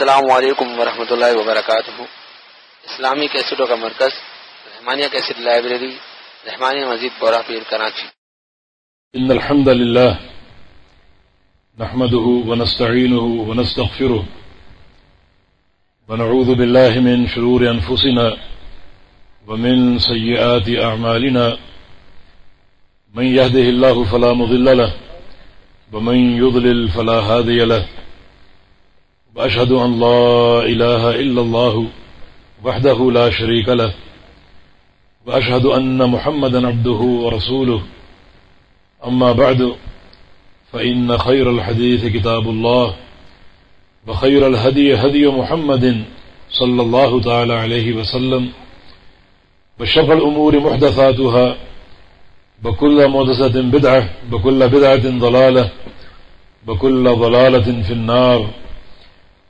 السلام علیکم ورحمۃ اللہ وبرکاتہ۔ اسلامی کیسٹوں کا مرکز، رحمانیہ کیسٹ لائبریری، رحمانیہ مزید بورا پیر کراچی۔ ان الحمد لله نحمده ونستعينه ونستغفره ونعوذ بالله من شرور انفسنا ومن سيئات اعمالنا۔ من يهده الله فلا مضل له، ومن يضلل فلا هادي له۔ واشهد ان لا اله الا الله وحده لا شريك له وأشهد أن محمدا عبده ورسوله. أما بعد، فإن خير الحديث كتاب الله وخير الهدي هدي محمد صلى الله تعالى عليه وسلم وشر الأمور محدثاتها بكل مدسة بدعة بكل بدعة ضلالة بكل ضلالة في النار.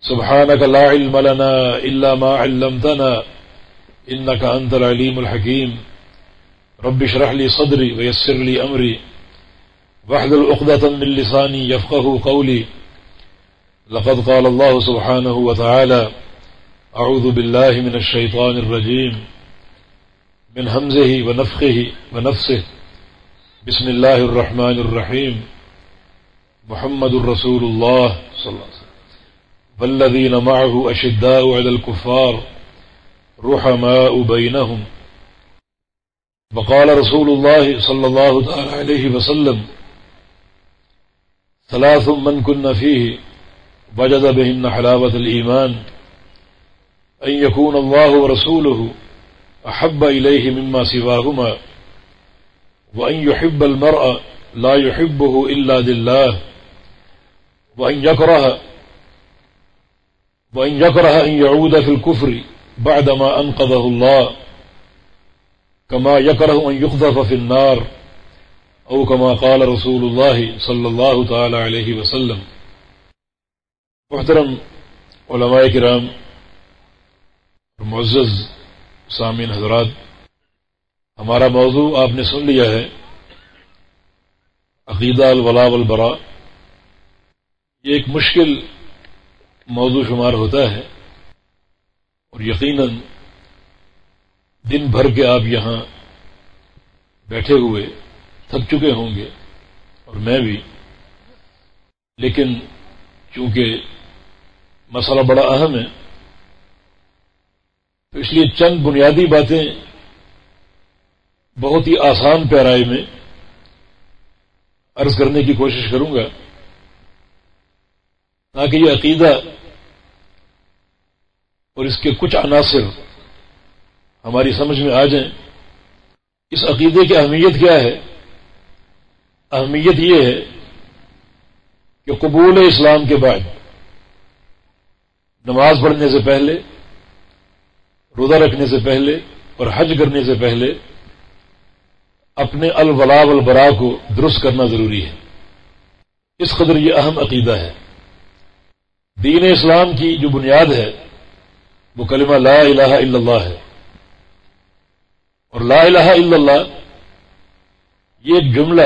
سبحانك لا علم لنا إلا ما علمتنا إنك أنت العليم الحكيم. رب اشرح لي صدري ويسر لي أمري. واحلل عقدة من لساني يفقه قولي. لقد قال الله سبحانه وتعالى أعوذ بالله من الشيطان الرجيم. من همزه ونفخه ونفسه. بسم الله الرحمن الرحيم. محمد رسول الله. صلى الله عليه وسلم. والذين معه أشداء على الكفار رحماء بينهم وقال رسول الله صلى الله تعالى عليه وسلم، ثلاث من كن فيه وجد بهن حلاوة الإيمان أن يكون الله ورسوله أحب إليه مما سواهما وأن يحب المرأة لا يحبه إلا لله وأن يكره وأن يكره أن يعود في الكفر بعدما أنقذه الله كما يكره أن يقذف في النار أو كما قال رسول الله صلى الله تعالى عليه وسلم محترم علماء کرام، معزز سامعین حضرات، ہمارا موضوع آپ نے سن لیا ہے، عقیدہ الولا والبرا یہ ایک مشکل موضوع شمار ہوتا ہے اور یقیناً دن بھر کے آپ یہاں بیٹھے ہوئے تھک چکے ہوں گے اور میں بھی، لیکن چونکہ مسئلہ بڑا اہم ہے، تو اس لیے چند بنیادی باتیں بہت ہی آسان پیرائی میں عرض کرنے کی کوشش کروں گا تاکہ یہ عقیدہ اور اس کے کچھ عناصر ہماری سمجھ میں آ جائیں۔ اس عقیدے کی اہمیت کیا ہے؟ اہمیت یہ ہے کہ قبول اسلام کے بعد نماز پڑھنے سے پہلے، روزہ رکھنے سے پہلے اور حج کرنے سے پہلے اپنے الولا والبرا کو درست کرنا ضروری ہے۔ اس قدر یہ اہم عقیدہ ہے۔ دین اسلام کی جو بنیاد ہے وہ کلمہ لا الہ الا اللہ ہے۔ اور لا الہ الا اللہ یہ ایک جملہ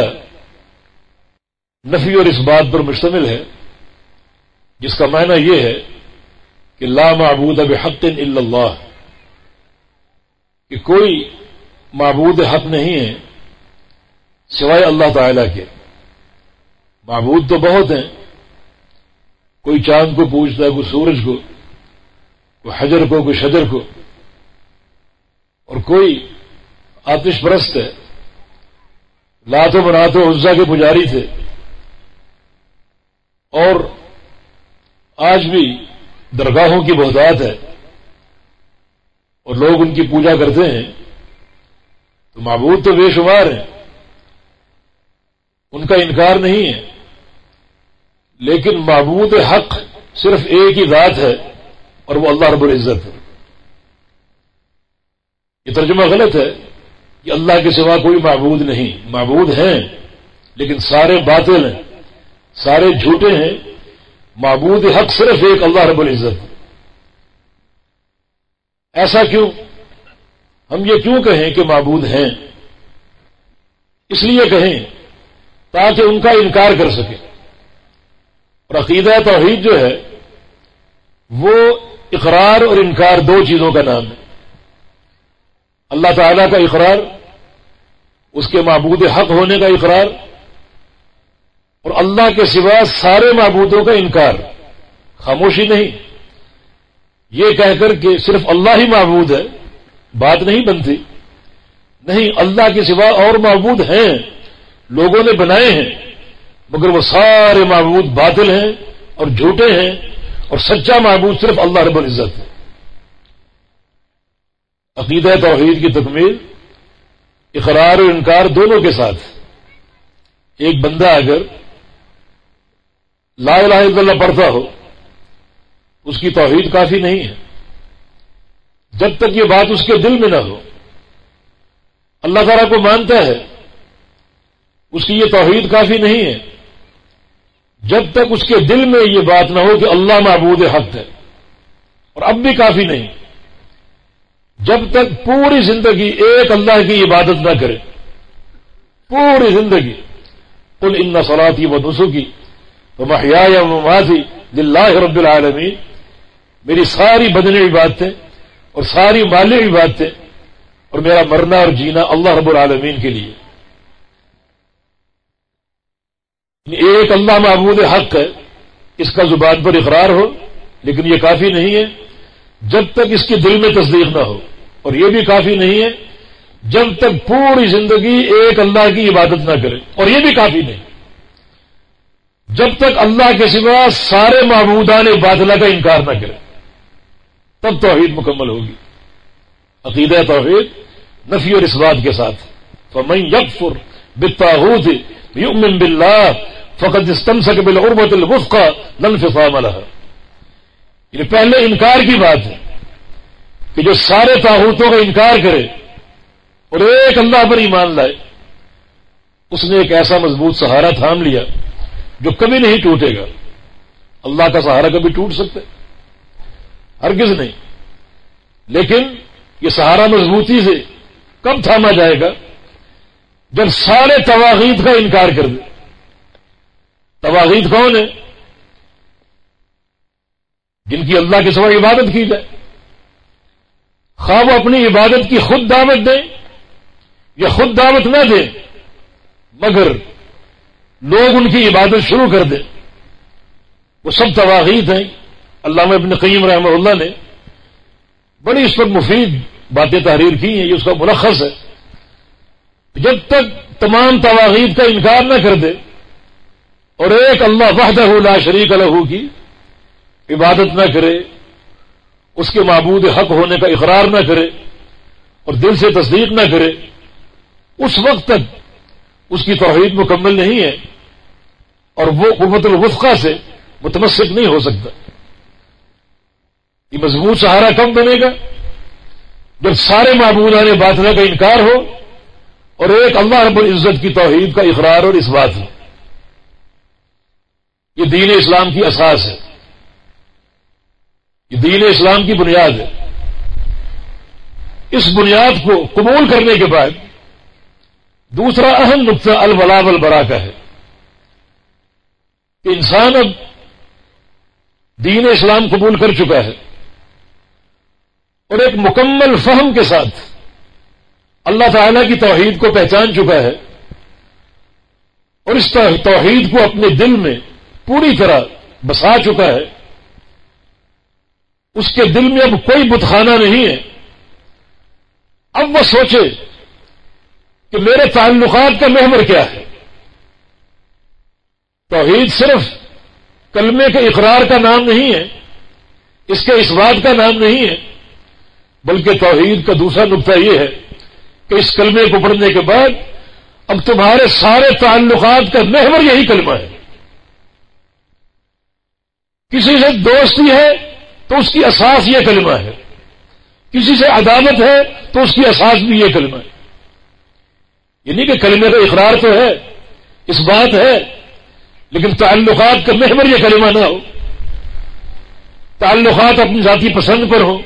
نفی اور اس بات پر مشتمل ہے، جس کا معنی یہ ہے کہ لا معبود اب حق الا اللہ، کہ کوئی معبود حق نہیں ہے سوائے اللہ تعالی کے۔ معبود تو بہت ہیں، کوئی چاند کو پوچھتا ہے، کوئی سورج کو کوئی حجر کو، کوئی شجر کو۔ اور کوئی آتش پرست ہے۔ لاتو بناتو عزا کے پجاری تھے۔ اور آج بھی درگاہوں کی بہتات ہے۔ اور لوگ ان کی پوجا کرتے ہیں۔ تو معبود تو بے شمار ہیں۔ ان کا انکار نہیں ہے۔ لیکن معبود حق صرف ایک ہی ذات ہے۔ اور وہ اللہ رب العزت ہے۔ یہ ترجمہ غلط ہے کہ اللہ کے سوا کوئی معبود نہیں۔ معبود ہیں، لیکن سارے باطل ہیں، سارے جھوٹے ہیں۔ معبود حق صرف ایک اللہ رب العزت۔ ایسا کیوں؟ ہم یہ کیوں کہیں کہ معبود ہیں؟ اس لیے کہیں تاکہ ان کا انکار کر سکے اور عقیدہ توحید جو ہے، وہ اقرار اور انکار دو چیزوں کا نام ہے۔ اللہ تعالی کا اقرار، اس کے معبود حق ہونے کا اقرار، اور اللہ کے سوا سارے معبودوں کا انکار۔ خاموشی نہیں۔ یہ کہہ کر کہ صرف اللہ ہی معبود ہے، بات نہیں بنتی۔ نہیں، اللہ کے سوا اور معبود ہیں۔ لوگوں نے بنائے ہیں، مگر وہ سارے معبود باطل ہیں اور جھوٹے ہیں۔ اور سچا معبود صرف اللہ رب العزت ہے۔ عقیدہ توحید کی تکمیل، اقرار و انکار دونوں کے ساتھ۔ ایک بندہ اگر لا الہ الا اللہ پڑھتا ہو، اس کی توحید کافی نہیں ہے۔ جب تک یہ بات اس کے دل میں نہ ہو، اللہ تعالیٰ کو مانتا ہے، اس کی یہ توحید کافی نہیں ہے۔ جب تک اس کے دل میں یہ بات نہ ہو کہ اللہ معبود حق ہے، اور اب بھی کافی نہیں۔ جب تک پوری زندگی ایک اللہ کی عبادت نہ کرے، پوری زندگی کل ان سلاتی و نسو کی تو محیا یا دلہ رب العالمین۔ میری ساری بدنی عبادتیں اور ساری مالی عبادتیں اور میرا مرنا اور جینا اللہ رب العالمین کے لیے۔ ایک اللہ معبود حق ہے، اس کا زبان پر اقرار ہو، لیکن یہ کافی نہیں ہے جب تک اس کے دل میں تصدیق نہ ہو۔ اور یہ بھی کافی نہیں ہے جب تک پوری زندگی ایک اللہ کی عبادت نہ کرے۔ اور یہ بھی کافی نہیں۔ جب تک اللہ کے سوا سارے معبودان باطلا کا انکار نہ کرے، تب توحید مکمل ہوگی۔ عقیدہ توحید، نفی اور اس بات کے ساتھ۔ تو میں یکفر بتاحود یؤمن باللہ فقط استم سک بل عربت الغف کا یہ یعنی پہلے انکار کی بات ہے کہ جو سارے تاحوتوں کا انکار کرے اور ایک اللہ پر ایمان لائے، اس نے ایک ایسا مضبوط سہارا تھام لیا جو کبھی نہیں ٹوٹے گا۔ اللہ کا سہارا کبھی ٹوٹ سکتا ہے، ہرگز نہیں۔ لیکن یہ سہارا مضبوطی سے کب تھاما جائے گا؟ جب سارے تواغید کا انکار کر دے۔ تواغید کون ہے؟ جن کی اللہ کے سوا عبادت کی جائے۔ خواب اپنی عبادت کی خود دعوت دیں یا خود دعوت نہ دیں، مگر لوگ ان کی عبادت شروع کر دیں۔ وہ سب تواغید ہیں۔ علامہ ابن قیم رحمہ اللہ نے بڑی اس پر مفید باتیں تحریر کی ہیں، یہ اس کا ملخص ہے۔ جب تک تمام تواغید کا انکار نہ کر دے اور ایک اللہ وحدہ لا شریک الہو کی عبادت نہ کرے، اس کے معبود حق ہونے کا اقرار نہ کرے اور دل سے تصدیق نہ کرے، اس وقت تک اس کی توحید مکمل نہیں ہے اور وہ قوت الوفقہ سے متمسک نہیں ہو سکتا۔ یہ مضبوط سہارا کم بنے گا۔ جب سارے معبودان باطلہ کا انکار ہو اور ایک اللہ رب العزت کی توحید کا اقرار اور اس بات ہے یہ دین اسلام کی اساس ہے۔ یہ دین اسلام کی بنیاد ہے۔ اس بنیاد کو قبول کرنے کے بعد دوسرا اہم نقطہ الولا البرا کا ہے۔ کہ انسان اب دین اسلام قبول کر چکا ہے۔ اور ایک مکمل فہم کے ساتھ اللہ تعالی کی توحید کو پہچان چکا ہے اور اس توحید کو اپنے دل میں پوری طرح بسا چکا ہے اس کے دل میں اب کوئی بتخانہ نہیں ہے اب وہ سوچے کہ میرے تعلقات کا محور کیا ہے توحید صرف کلمے کے اقرار کا نام نہیں ہے، اس کے اس بات کا نام نہیں ہے، بلکہ توحید کا دوسرا نقطہ یہ ہے کہ اس کلمے کو پڑھنے کے بعد اب تمہارے سارے تعلقات کا محور یہی کلمہ ہے۔ کسی سے دوستی ہے تو اس کی اساس یہ کلمہ ہے۔ کسی سے عدالت ہے تو اس کی اساس بھی یہ کلمہ ہے۔ یعنی کہ کلمے کا اقرار تو ہے، اس بات ہے، لیکن تعلقات کا محور یہ کلمہ نہ ہو۔ تعلقات اپنی ذاتی پسند پر ہو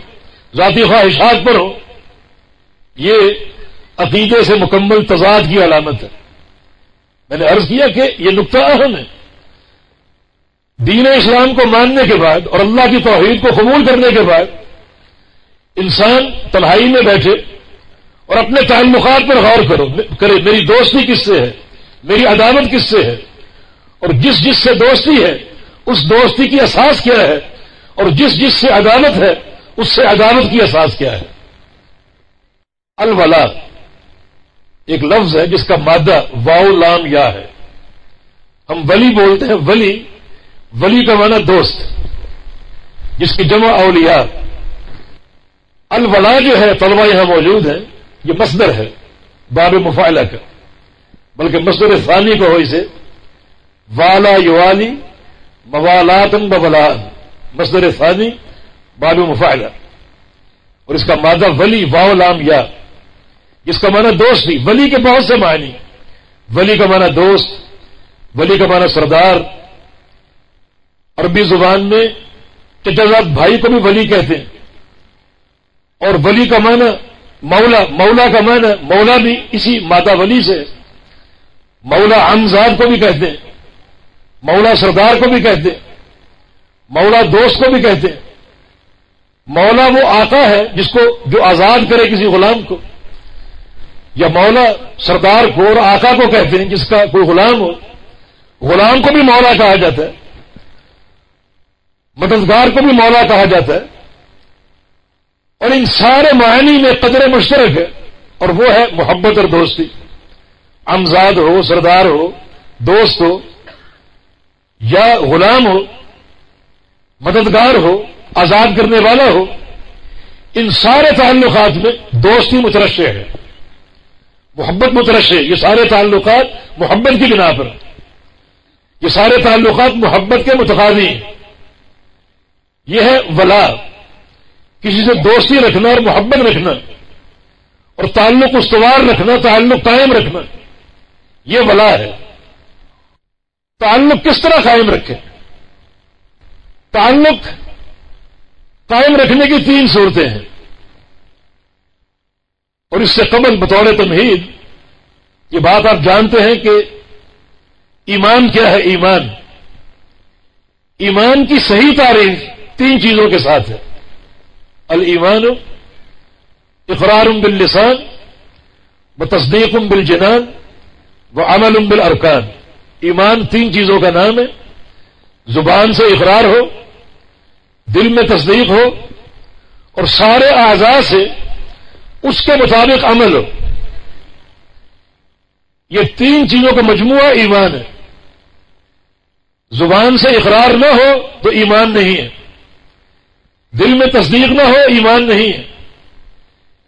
ذاتی خواہشات پر ہو یہ عقیدے سے مکمل تضاد کی علامت ہے۔ میں نے عرض کیا کہ یہ نقطہ اہم ہے۔ دین اسلام کو ماننے کے بعد اور اللہ کی توحید کو قبول کرنے کے بعد انسان تنہائی میں بیٹھے اور اپنے تعلقات پر غور کرو۔ کرے، میری دوستی کس سے ہے؟ میری عدالت کس سے ہے؟ اور جس جس سے دوستی ہے، اس دوستی کی احساس کیا ہے؟ اور جس جس سے عدالت ہے، اس سے عدالت کی احساس کیا ہے؟ الولا ایک لفظ ہے جس کا مادہ واؤ لام یا ہے۔ ہم ولی بولتے ہیں، ولی ولی کا معنی دوست، جس کی جمع اولیاء۔ الولا جو ہے طلبا یہاں موجود ہے یہ مصدر ہے، باب مفائلہ کا۔ بلکہ مصدر ثانی کو ہو اسے والا یوالی موالاتن بولاد مصدر ثانی، باب مفائلہ اور اس کا مادہ ولی واؤ لام یا۔ جس کا معنی دوست بھی ولی کے بہت سے معنی ولی کا معنی دوست، ولی کا معنی سردار۔ عربی زبان میں چچا بھائی کو بھی ولی کہتے ہیں۔ اور ولی کا معنی مولا مولا کا معنی مولا بھی اسی ماتا ولی سے مولا امزاد کو بھی کہتے ہیں۔ مولا سردار کو بھی کہتے ہیں۔ مولا دوست کو بھی کہتے ہیں۔ مولا وہ آقا ہے جس کو جو آزاد کرے کسی غلام کو۔ یا مولا سردار کو اور آقا کو کہتے ہیں، جس کا کوئی غلام ہو، غلام کو بھی مولا کہا جاتا ہے، مددگار کو بھی مولا کہا جاتا ہے، اور ان سارے معنی میں قدر مشترک ہے، اور وہ ہے محبت اور دوستی۔ امزاد ہو، سردار ہو، دوست ہو، یا غلام ہو، مددگار ہو، آزاد کرنے والا ہو، ان سارے تعلقات میں دوستی مترشے ہے۔ محبت مترشے یہ سارے تعلقات محبت کی بنا پر۔ یہ سارے تعلقات محبت کے متقاضی ہیں۔ یہ ہے ولا۔ کسی سے دوستی رکھنا اور محبت رکھنا، اور تعلق استوار رکھنا، تعلق قائم رکھنا، یہ ولا ہے۔ تعلق کس طرح قائم رکھے؟ تعلق قائم رکھنے کی تین صورتیں ہیں۔ اور اس سے قبل بطور تمہید، یہ بات آپ جانتے ہیں کہ ایمان کیا ہے؟ ایمان۔ ایمان کی صحیح تاریخ تین چیزوں کے ساتھ ہے۔ المان اقرار باللسان و تصدیق بالجنان و عمل بالارکان۔ ایمان تین چیزوں کا نام ہے۔ زبان سے اقرار ہو، دل میں تصدیق ہو اور سارے اعضاء سے اس کے مطابق عمل ہو۔ یہ تین چیزوں کا مجموعہ ایمان ہے۔ زبان سے اقرار نہ ہو تو ایمان نہیں ہے۔ دل میں تصدیق نہ ہو، ایمان نہیں ہے۔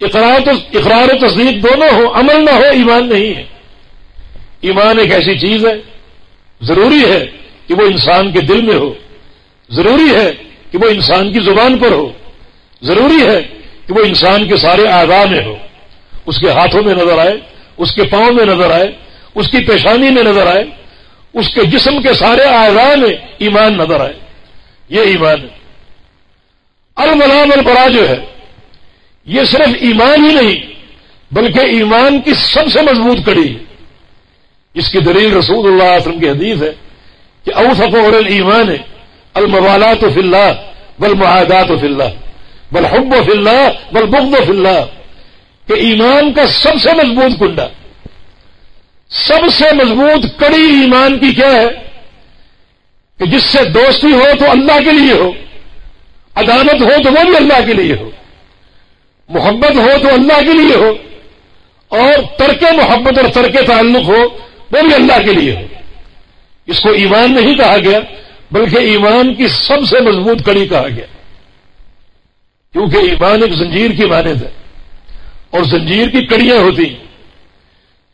اقرار تو اقرار و تصدیق دونوں ہو، عمل نہ ہو، ایمان نہیں ہے۔ ایمان ایک ایسی چیز ہے، ضروری ہے کہ وہ انسان کے دل میں ہو۔ ضروری ہے کہ وہ انسان کی زبان پر ہو۔ ضروری ہے کہ وہ انسان کے سارے آغا میں ہو۔ اس کے ہاتھوں میں نظر آئے، اس کے پاؤں میں نظر آئے، اس کی پیشانی میں نظر آئے، اس کے جسم کے سارے آغا میں ایمان نظر آئے۔ یہ ایمان ہے۔ الملام البرا جو ہے، یہ صرف ایمان ہی نہیں، بلکہ ایمان کی سب سے مضبوط کڑی ہے۔ اس کی دلیل رسول اللہ علیہ وسلم کی حدیث ہے کہ اوسف اور ایمان ہے الموالات فی اللہ بل معاہدات و اللہ۔ بل حب و اللہ، بل بغض و اللہ۔ کہ ایمان کا سب سے مضبوط کنڈا۔ سب سے مضبوط کڑی ایمان کی کیا ہے؟ کہ جس سے دوستی ہو تو اللہ کے لیے ہو عدالت ہو تو وہ بھی اللہ کے لیے ہو، محبت ہو تو اللہ کے لیے ہو، اور ترک محبت اور ترک تعلق ہو وہ بھی اللہ کے لیے ہو۔ اس کو ایمان نہیں کہا گیا، بلکہ ایمان کی سب سے مضبوط کڑی کہا گیا۔ کیونکہ ایمان ایک زنجیر کی مانند ہے۔ اور زنجیر کی کڑیاں ہوتی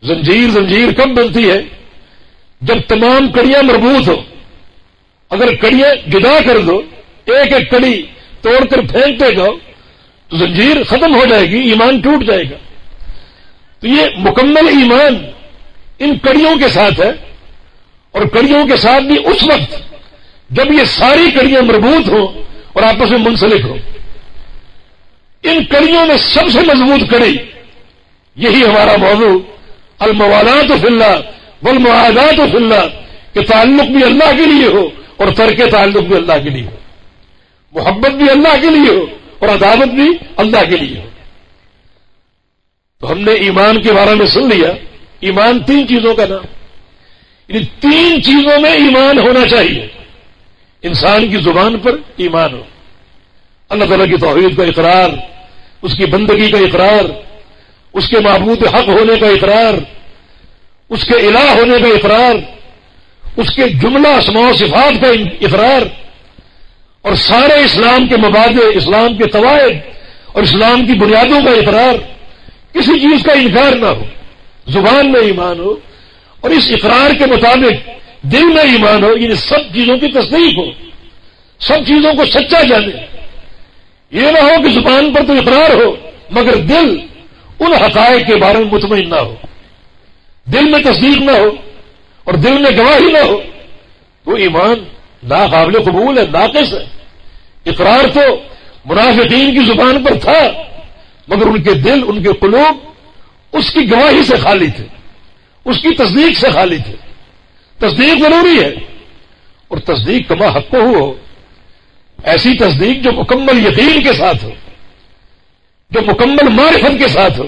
زنجیر زنجیر کب بنتی ہے۔ جب تمام کڑیاں مربوط ہو اگر کڑیاں جدا کر دو، ایک ایک کڑی توڑ کر پھینکتے جاؤ، تو زنجیر ختم ہو جائے گی، ایمان ٹوٹ جائے گا۔ تو یہ مکمل ایمان ان کڑیوں کے ساتھ ہے۔ اور کڑیوں کے ساتھ بھی اس وقت جب یہ ساری کڑیاں مربوط ہوں اور آپس میں منسلک ہوں۔ ان کڑیوں میں سب سے مضبوط کڑی، یہی ہمارا موضوع، الموالات فی اللہ والمعادات فی اللہ، کہ تعلق بھی اللہ کے لیے ہو اور ترک تعلق بھی اللہ کے لیے ہو۔ محبت بھی اللہ کے لیے ہو اور عدالت بھی اللہ کے لیے ہو۔ تو ہم نے ایمان کے بارے میں سن لیا، ایمان تین چیزوں کا نام۔ یعنی تین چیزوں میں ایمان ہونا چاہیے۔ انسان کی زبان پر ایمان ہو۔ اللہ تعالیٰ کی توحید کا اقرار اس کی بندگی کا اقرار، اس کے معبود حق ہونے کا اقرار، اس کے الہ ہونے کا اقرار، اس کے جملہ اسماع و صفات کا اقرار، اور سارے اسلام کے مبادے اسلام کے قواعد اور اسلام کی بنیادوں کا اقرار، کسی چیز کا انکار نہ ہو، زبان میں ایمان ہو، اور اس اقرار کے مطابق دل میں ایمان ہو یعنی سب چیزوں کی تصدیق ہو، سب چیزوں کو سچا جانے۔ یہ نہ ہو کہ زبان پر تو اقرار ہو، مگر دل ان حقائق کے بارے میں مطمئن نہ ہو۔ دل میں تصدیق نہ ہو اور دل میں گواہی نہ ہو۔ تو ایمان ناقابل قبول ہے، ناقص ہے۔ اقرار تو منافقین کی زبان پر تھا، مگر ان کے دل، ان کے قلوب اس کی گواہی سے خالی تھے، اس کی تصدیق سے خالی تھے۔ تصدیق ضروری ہے اور تصدیق کما حق کو ہو ایسی تصدیق جو مکمل یقین کے ساتھ ہو، جو مکمل معرفت کے ساتھ ہو،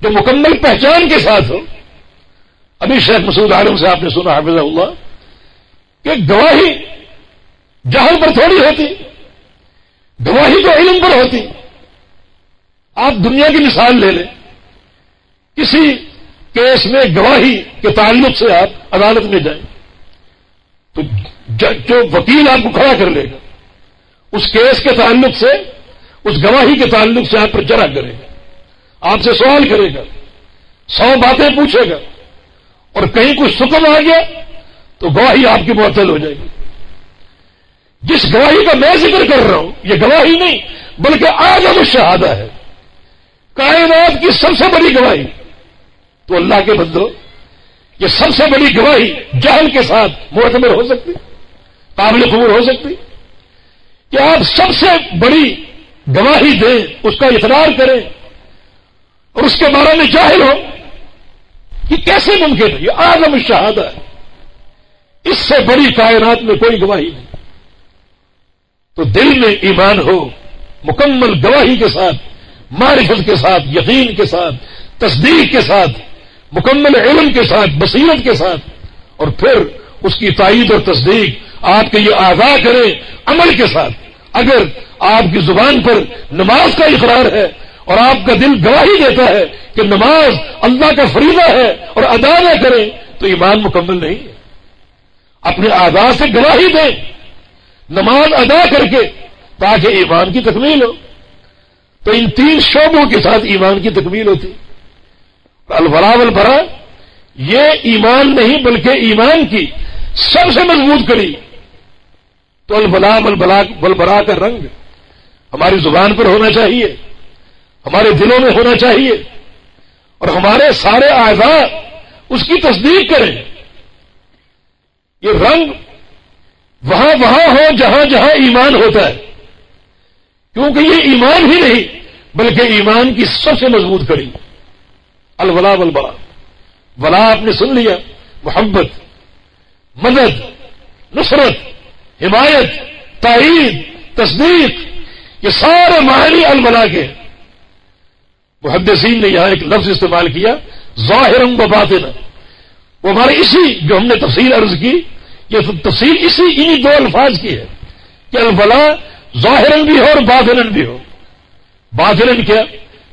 جو مکمل پہچان کے ساتھ ہو۔ ابھی شیخ مسعود عالم سے آپ نے سنا حافظ اللہ، کہ گواہی جہل پر تھوڑی ہوتی، گواہی تو علم پر ہوتی۔ آپ دنیا کی مثال لے لیں۔ کسی کیس میں گواہی کے تعلق سے آپ عدالت میں جائیں، تو جو وکیل آپ کو کھڑا کر لے گا اس کیس کے تعلق سے، اس گواہی کے تعلق سے آپ پر جرا کرے گا۔ آپ سے سوال کرے گا۔ سو باتیں پوچھے گا۔ اور کہیں کچھ سکم آ گیا تو گواہی آپ کی معطل ہو جائے گی۔ جس گواہی کا میں ذکر کر رہا ہوں، یہ گواہی نہیں، بلکہ آج اب شہادہ ہے۔ کائنات کی سب سے بڑی گواہی۔ تو اللہ کے بدلو، یہ سب سے بڑی گواہی جہل کے ساتھ معتبر ہو سکتی، قابل قبول ہو سکتی۔ کہ آپ سب سے بڑی گواہی دیں، اس کا اقرار کریں اور اس کے بارے میں جاہل ہو کہ کیسے ممکن ہے؟ یہ آدم شہادہ ہے۔ اس سے بڑی کائنات میں کوئی گواہی نہیں۔ تو دل میں ایمان ہو، مکمل گواہی کے ساتھ، معرفت کے ساتھ، یقین کے ساتھ، تصدیق کے ساتھ، مکمل علم کے ساتھ، بصیرت کے ساتھ، اور پھر اس کی تائید اور تصدیق آپ کے یہ آگاہ کریں، عمل کے ساتھ۔ اگر آپ کی زبان پر نماز کا اقرار ہے اور آپ کا دل گواہی دیتا ہے کہ نماز اللہ کا فریضہ ہے اور ادا نہ کریں، تو ایمان مکمل نہیں ہے۔ اپنے آزاد سے گواہی دیں، نماز ادا کر کے تاکہ ایمان کی تکمیل ہو۔ تو ان تین شعبوں کے ساتھ ایمان کی تکمیل ہوتی۔ البرا البرا یہ ایمان نہیں بلکہ ایمان کی سب سے مضبوط کری تو البلا البلا بلبرا کا رنگ ہماری زبان پر ہونا چاہیے، ہمارے دلوں میں ہونا چاہیے، اور ہمارے سارے آزاد اس کی تصدیق کریں۔ یہ رنگ وہاں وہاں ہو، جہاں جہاں ایمان ہوتا ہے۔ کیونکہ یہ ایمان ہی نہیں، بلکہ ایمان کی سب سے مضبوط کری الولا ولبلا ولا آپ نے سن لیا، محبت، مدد، نصرت۔ حمایت تائید، تصدیق، یہ سارے معنی البلا کے۔ محدثین نے یہاں ایک لفظ استعمال کیا ظاہر و باطن۔ وہ ہمارے اسی جو ہم نے تفصیل عرض کی، یہ تفصیل اسی انہی دو الفاظ کی ہے کہ البلا ظاہر بھی ہو اور باطن بھی ہو۔ باطن کیا؟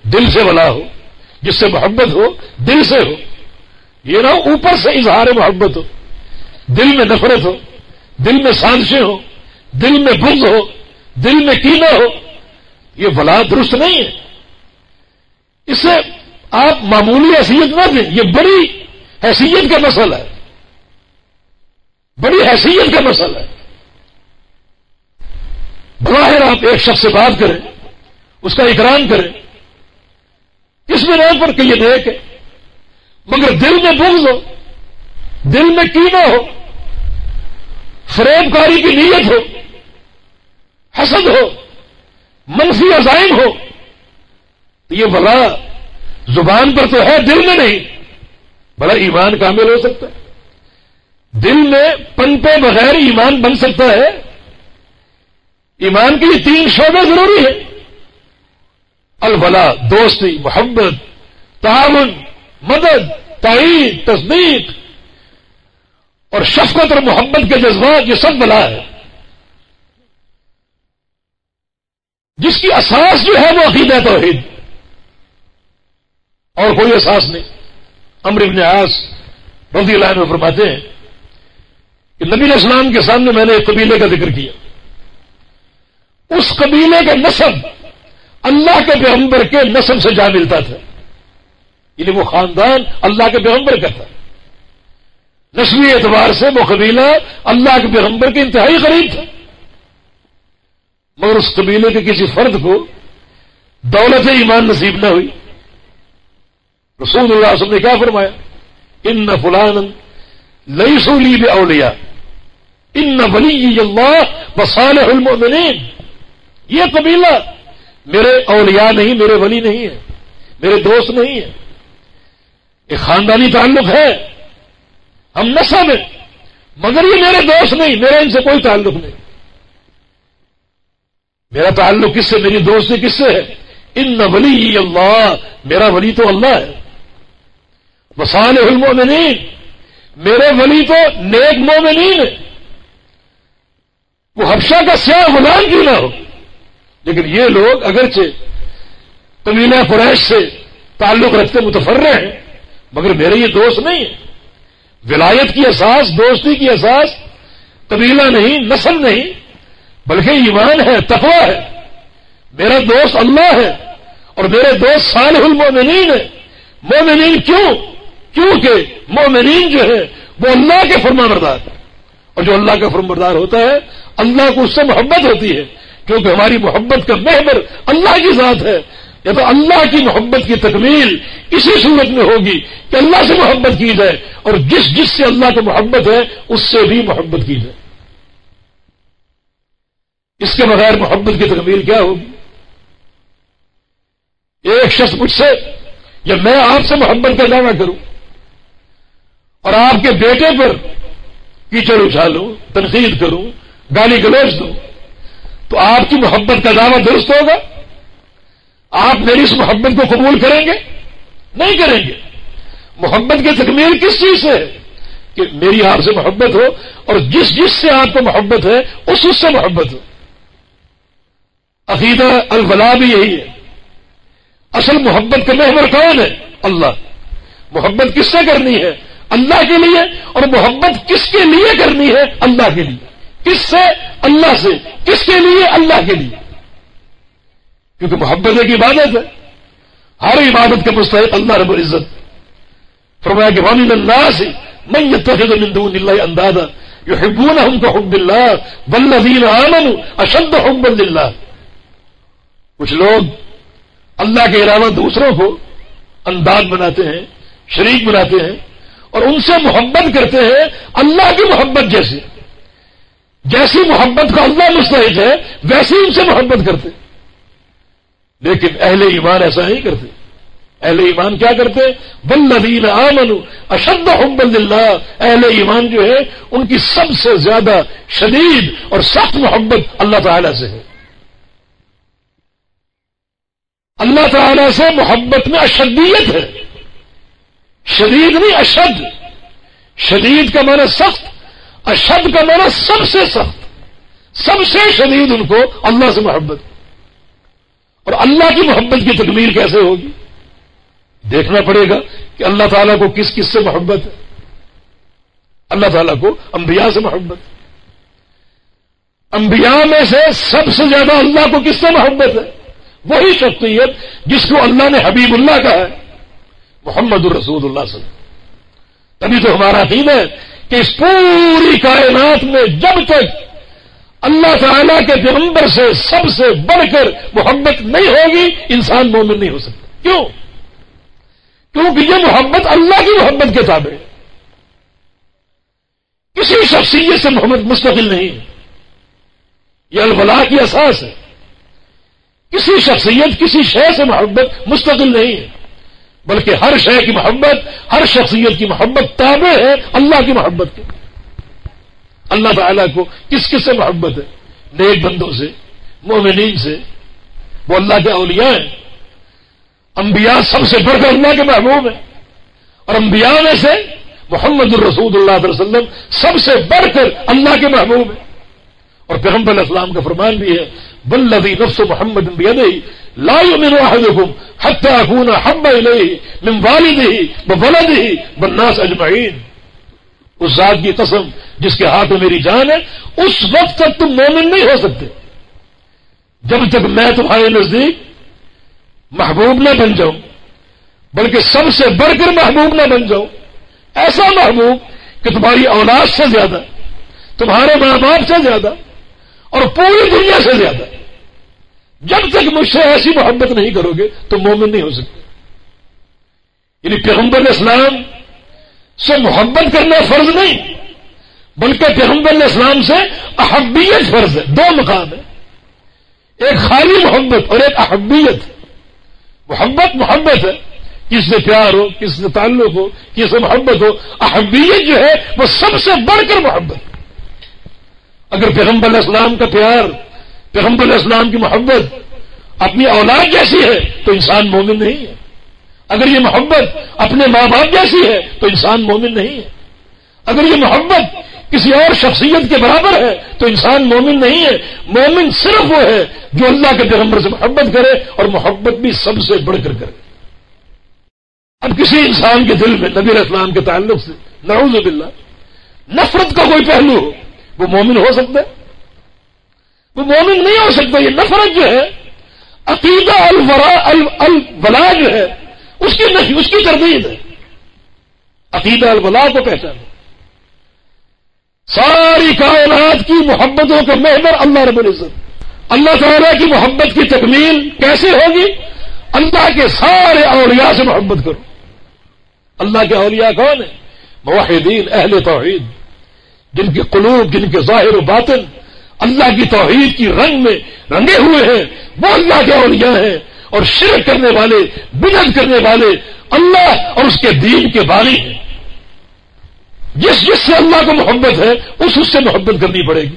دل سے بلا ہو، جس سے محبت ہو، دل سے ہو۔ یہ نہ اوپر سے اظہار محبت ہو، دل میں نفرت ہو۔ دل میں سازشیں ہو دل میں بغض ہو دل میں کینا ہو یہ بلا درست نہیں ہے۔ اس سے آپ معمولی حیثیت نہ دیں، یہ بڑی حیثیت کا مسئلہ ہے۔ بڑی حیثیت کا مسئلہ ہے۔ بظاہر آپ ایک شخص سے بات کریں، اس کا اکرام کریں۔ اس بنا پر کہ یہ نیک ہے مگر دل میں بغض ہو، دل میں کینا ہو فریب کاری کی نیت ہو، حسد ہو، منفی عزائم ہو، تو یہ بڑا زبان پر تو ہے، دل میں نہیں، بڑا ایمان کامل ہو سکتا ہے۔ دل میں پنپے بغیر ایمان بن سکتا ہے۔ ایمان کے لیے تین شعبے ضروری ہے البلا، دوستی، محبت، تعاون، مدد تعید تصدیق اور شفقت اور محبت کے جذبات یہ سب بلا ہے۔ جس کی اساس جو ہے وہ عقیدہ توحید۔ اور کوئی احساس نہیں۔ امر ابن عاص رضی اللہ عنہ فرماتے ہیں کہ نبی اسلام کے سامنے میں نے ایک قبیلے کا ذکر کیا۔ اس قبیلے کا نسب اللہ کے پیغمبر کے نسب سے جا ملتا تھا۔ یعنی وہ خاندان اللہ کے پیغمبر کا تھا۔ نسلی اعتبار سے وہ قبیلہ اللہ کے پیغمبر کے انتہائی قریب تھا۔ مگر اس قبیلے کے کسی فرد کو دولت ایمان نصیب نہ ہوئی۔ رسول اللہ وسلم نے کیا فرمایا؟ ان نہ فلان لئی سولی بے اولیا ان نہ بلی اللہ بسال المؤمنین۔ یہ قبیلہ میرے اولیاء نہیں، میرے ولی نہیں ہے، میرے دوست نہیں ہے۔ ایک خاندانی تعلق ہے۔ ہم نشہ میں، مگر یہ میرے دوست نہیں میرا ان سے کوئی تعلق نہیں۔ میرا تعلق کس سے، میری دوستی کس سے ہے؟ ان نہ ولی اللہ، میرا ولی تو اللہ ہے۔ بسان المومنین میرے ولی تو نیک مومنین ہے وہ حفشہ کا سیاہ غلام کیوں نہ ہو؟ لیکن یہ لوگ اگرچہ قبیلہ قریش سے تعلق رکھتے متفر ہیں، مگر میرے یہ دوست نہیں ہے ولایت کی احساس دوستی کی احساس قبیلہ نہیں، نسل نہیں، بلکہ ایمان ہے، تقوی ہے۔ میرا دوست اللہ ہے اور میرے دوست صالح المومنین ہے مومنین کیوں؟ کیونکہ مومنین جو ہے وہ اللہ کے فرما بردار اور جو اللہ کا فرم بردار ہوتا ہے، اللہ کو اس سے محبت ہوتی ہے۔ کیونکہ ہماری محبت کا محبر اللہ کی ذات ہے۔ یا تو اللہ کی محبت کی تکمیل اسی صورت میں ہوگی کہ اللہ سے محبت کی جائے۔ اور جس جس سے اللہ کو محبت ہے، اس سے بھی محبت کی جائے۔ اس کے بغیر محبت کی تکمیل کیا ہوگی؟ ایک شخص مجھ سے، یا میں آپ سے محبت کا دعویٰ کروں؟ اور آپ کے بیٹے پر کیچڑ اچھالوں، تنقید کروں، گالی گلوچ دوں، تو آپ کی محبت کا دعویٰ درست ہوگا؟ آپ میری اس محبت کو قبول کریں گے؟ نہیں کریں گے۔ محبت کی تکمیل کس چیز سے ہے؟ کہ میری آپ سے محبت ہو اور جس جس سے آپ کو محبت ہے، اس اس سے محبت ہو۔ عقیدہ الفلاح بھی یہی ہے۔ اصل محبت کا محور کون ہے؟ اللہ۔ محبت کس سے کرنی ہے؟ اللہ کے لیے۔ اور محبت کس کے لیے کرنی ہے؟ اللہ کے لیے۔ کس سے؟ اللہ سے۔ کس کے لیے؟ اللہ کے لیے۔ کیونکہ محبت ایک عبادت ہے۔ ہر عبادت کے مستحق اللہ رب العزت۔ فرمایا کہ وامن اللہ سے میں من دون اللہ اندازہ جو حبون ہم کو حب اللہ بلین آمن اشد حب اللہ کچھ لوگ اللہ کے علاوہ دوسروں کو انداز بناتے ہیں، شریک بناتے ہیں اور ان سے محبت کرتے ہیں اللہ کی محبت جیسے جیسی محبت کا اللہ مستحق ہے، ویسی ان سے محبت کرتے۔ لیکن اہل ایمان ایسا نہیں کرتے۔ اہل ایمان کیا کرتے بلین آمن اشد حب اللہ اہل ایمان جو ہے، ان کی سب سے زیادہ شدید اور سخت محبت اللہ تعالی سے ہے۔ اللہ تعالی سے محبت میں اشدیت ہے۔ شدید نہیں، اشد۔ شدید کا معنی سخت، اشد کا معنی سب سے سخت۔ سب سے شدید ان کو اللہ سے محبت۔ اور اللہ کی محبت کی تکمیل کیسے ہوگی؟ دیکھنا پڑے گا کہ اللہ تعالیٰ کو کس کس سے محبت ہے۔ اللہ تعالیٰ کو انبیاء سے محبت۔ انبیاء میں سے سب سے زیادہ اللہ کو کس سے محبت ہے؟ وہی شخصیت جس کو اللہ نے حبیب اللہ کہا ہے، محمد الرسول اللہ صلی اللہ تبھی تو ہمارا دین ہے کہ اس پوری کائنات میں جب تک اللہ تعالی کے پیغمبر سے سب سے بڑھ کر محبت نہیں ہوگی، انسان مومن نہیں ہو سکتا۔ کیوں؟ کیونکہ یہ محبت اللہ کی محبت کے تابع کسی شخصیت سے محمد مستقل نہیں ہے۔ یہ الفلاح کی اساس ہے۔ کسی شخصیت، کسی شے سے محبت مستقل نہیں ہے۔ بلکہ ہر شے کی محبت ہر شخصیت کی محبت تابع ہے اللہ کی محبت کے۔ اللہ تعالیٰ کو کس کس سے محبت ہے؟ نیک بندوں سے، مومنین سے۔ وہ اللہ کے اولیاء ہیں۔ انبیاء سب سے بڑھ کر اللہ کے محبوب ہیں۔ اور انبیاء میں سے محمد الرسود اللہ علیہ وسلم سب سے بڑھ کر اللہ کے محبوب ہیں۔ اور پیغمبر علیہ السلام کا فرمان بھی ہے بلدی نفس محمد لا يؤمن احدكم حتى اكون حب اليه من والده وولده والناس اجمعين اس ذات کی قسم جس کے ہاتھ میں میری جان ہے، اس وقت تک تم مومن نہیں ہو سکتے۔ جب تک میں تمہارے نزدیک محبوب نہ بن جاؤں بلکہ سب سے بڑھ کر محبوب نہ بن جاؤں ایسا محبوب کہ تمہاری اولاد سے زیادہ، تمہارے ماں باپ سے زیادہ اور پوری دنیا سے زیادہ۔ جب تک مجھ سے ایسی محبت نہیں کرو گے تو مومن نہیں ہو سکتے یعنی پیغمبر اسلام سے محبت کرنا فرض نہیں، بلکہ پیغمبر اسلام سے احبیت فرض ہے۔ دو مقام ہے ایک خالی محبت اور ایک احبیت۔ محبت محبت ہے۔ کس سے پیار ہو، کس سے تعلق ہو، کس سے محبت ہو۔ احبیت جو ہے، وہ سب سے بڑھ کر محبت۔ اگر پیغمبر اسلام کا پیار، پیغمبر اسلام کی محبت اپنی اولاد جیسی ہے، تو انسان مومن نہیں ہے۔ اگر یہ محبت اپنے ماں باپ جیسی ہے، تو انسان مومن نہیں ہے۔ اگر یہ محبت کسی اور شخصیت کے برابر ہے تو انسان مومن نہیں ہے، مومن صرف وہ ہے جو اللہ کے پیغمبر سے محبت کرے اور محبت بھی سب سے بڑھ کر کرے۔ اب کسی انسان کے دل میں نبی اسلام کے تعلق سے نعوذ باللہ، نفرت کا کوئی پہلو ہو، وہ مومن ہو سکتا ہے۔ وہ مومن نہیں ہو سکتا، یہ نفرت جو ہے، عقیدہ الورا الولا جو ہے، اس کی نفی اس کی تردید ہے۔ عقیدہ الولا کو پہچانے ساری کائنات کی محبتوں کا محور اللہ رب العزت۔ اللہ تعالیٰ کی محبت کی تکمیل کیسے ہوگی؟ اللہ کے سارے اولیاء سے محبت کرو۔ اللہ کے اولیاء کون ہیں؟ موحدین، اہل توحید۔ جن کے قلوب، جن کے ظاہر و باطن۔ اللہ کی توحید کی رنگ میں رنگے ہوئے ہیں۔ وہ اللہ کے اولیاء ہیں۔ اور شرک کرنے والے بدت کرنے والے اللہ اور اس کے دین کے باری ہیں۔ جس جس سے اللہ کو محبت ہے، اس اس سے محبت کرنی پڑے گی۔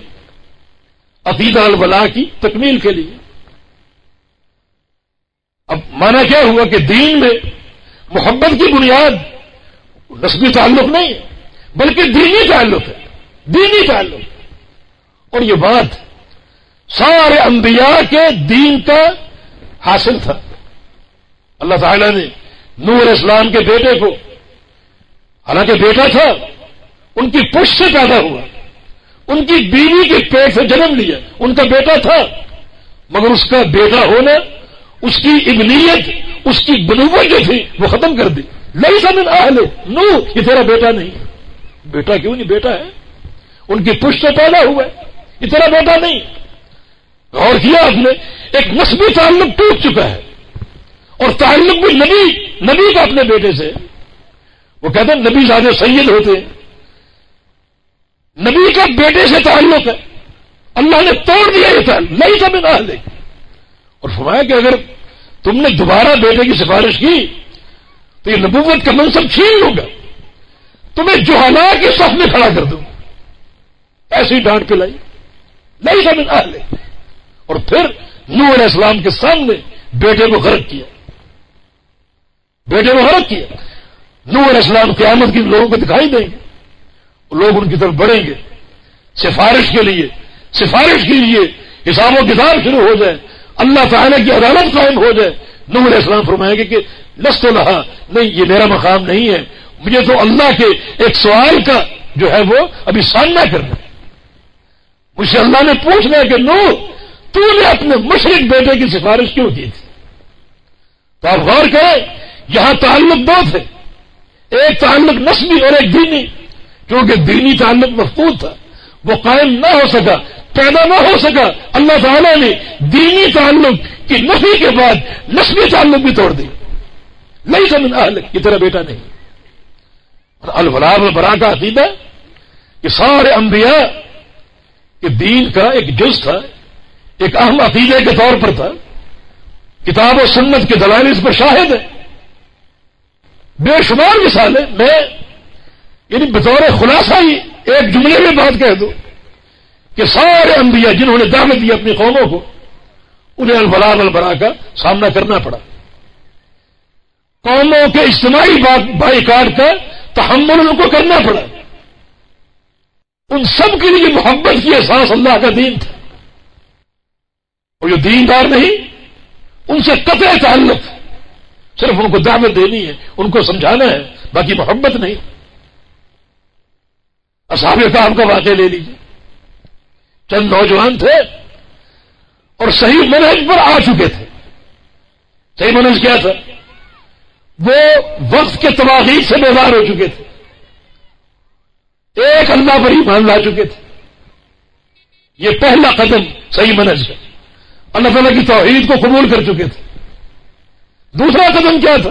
عقیدہ الولا کی تکمیل کے لیے۔ اب مانا کیا ہوا کہ دین میں محبت کی بنیاد نسبی تعلق نہیں ہے، بلکہ دینی تعلق ہے۔ دینی تعلق۔ اور یہ بات سارے انبیاء کے دین کا حاصل تھا۔ اللہ تعالی نے نور اسلام کے بیٹے کو، حالانکہ بیٹا تھا ان کی پش سے پیدا ہوا۔ ان کی بیوی کے پیٹ سے جنم لیا۔ ان کا بیٹا تھا۔ مگر اس کا بیٹا ہونا، اس کی ابنیت اس کی بنوت جو تھی، وہ ختم کر دی۔ لئی سمن آلے نو، یہ تیرا بیٹا نہیں۔ بیٹا کیوں نہیں؟ بیٹا ہے۔ ان کی پش سے پیدا ہوا۔ ہے یہ تیرا بیٹا نہیں۔ غور کیا آپ نے، ایک نسبی تعلق ٹوٹ چکا ہے۔ اور تعلق بھی نبی نبی کا اپنے بیٹے سے۔ وہ کہتے ہیں، نبی زیادہ سید ہوتے ہیں۔ نبی کا بیٹے سے تعلق ہے۔ اللہ نے توڑ دیا یہ تعلق نہیں سب نہ لے اور فرمایا کہ اگر تم نے دوبارہ بیٹے کی سفارش کی، تو یہ نبوت کا منصب چھین لوں گا۔ تمہیں جوہلا کے صف میں کھڑا کر دوں۔ ایسی ڈانٹ پہ لائی۔ نہیں سب نہ لے اور پھر نور علیہ السلام کے سامنے بیٹے کو غرق کیا۔ بیٹے کو غرق کیا۔ نور علیہ السلام قیامت کی لوگوں کو دکھائی دیں گے۔ لوگ ان کی طرف بڑھیں گے۔ سفارش کے لیے، سفارش کے لیے حساب و کتاب شروع ہو جائے۔ اللہ تعالیٰ کی عدالت قائم ہو جائے۔ نور علیہ السلام فرمائیں گے کہ نس تو رہا نہیں، یہ میرا مقام نہیں ہے۔ مجھے تو اللہ کے ایک سوال کا جو ہے وہ ابھی سامنا کرنا ہے۔ مجھ سے اللہ نے پوچھنا ہے کہ نو تو نے اپنے مشرق بیٹے کی سفارش کیوں کی تھی؟ تو آپ غور کریں، یہاں تعلق دو تھے۔ ایک تعلق نسبی اور ایک دینی۔ کیونکہ دینی تعلق مفقود تھا۔ وہ قائم نہ ہو سکا، پیدا نہ ہو سکا۔ اللہ تعالیٰ نے دینی تعلق کی نفی کے بعد نسلی تعلق بھی توڑ دی۔ نہیں سمجھ اہل یہ بیٹا نہیں۔ اور الفلاح البرا کا عقیدہ کہ سارے انبیاء کے دین کا ایک جز تھا، ایک اہم عقیدے کے طور پر تھا۔ کتاب و سنت کے دلائل اس پر شاہد ہے بے شمار مثالیں، میں یعنی بطور خلاصہ ہی ایک جملے میں بات کہہ دوں کہ سارے انبیاء جنہوں نے دعوت دی اپنی قوموں کو، انہیں البلا البرا کا سامنا کرنا پڑا۔ قوموں کے اجتماعی بائی کاٹ کا تحمل ان کو کرنا پڑا۔ ان سب کے لیے محبت کی احساس اللہ کا دین تھا۔ اور جو دیندار نہیں، ان سے قطع تعلق صرف ان کو دعوت دینی ہے، ان کو سمجھانا ہے، باقی محبت نہیں۔ اصحاب کام کا واقعہ لے لیجیے چند نوجوان تھے اور صحیح منہج پر آ چکے تھے۔ صحیح منہج کیا تھا؟ وہ وقت کے تباہی سے بیدار ہو چکے تھے۔ ایک اللہ پر ایمان لا چکے تھے۔ یہ پہلا قدم صحیح منج ہے۔ اللہ تعالیٰ کی توحید کو قبول کر چکے تھے۔ دوسرا قدم کیا تھا؟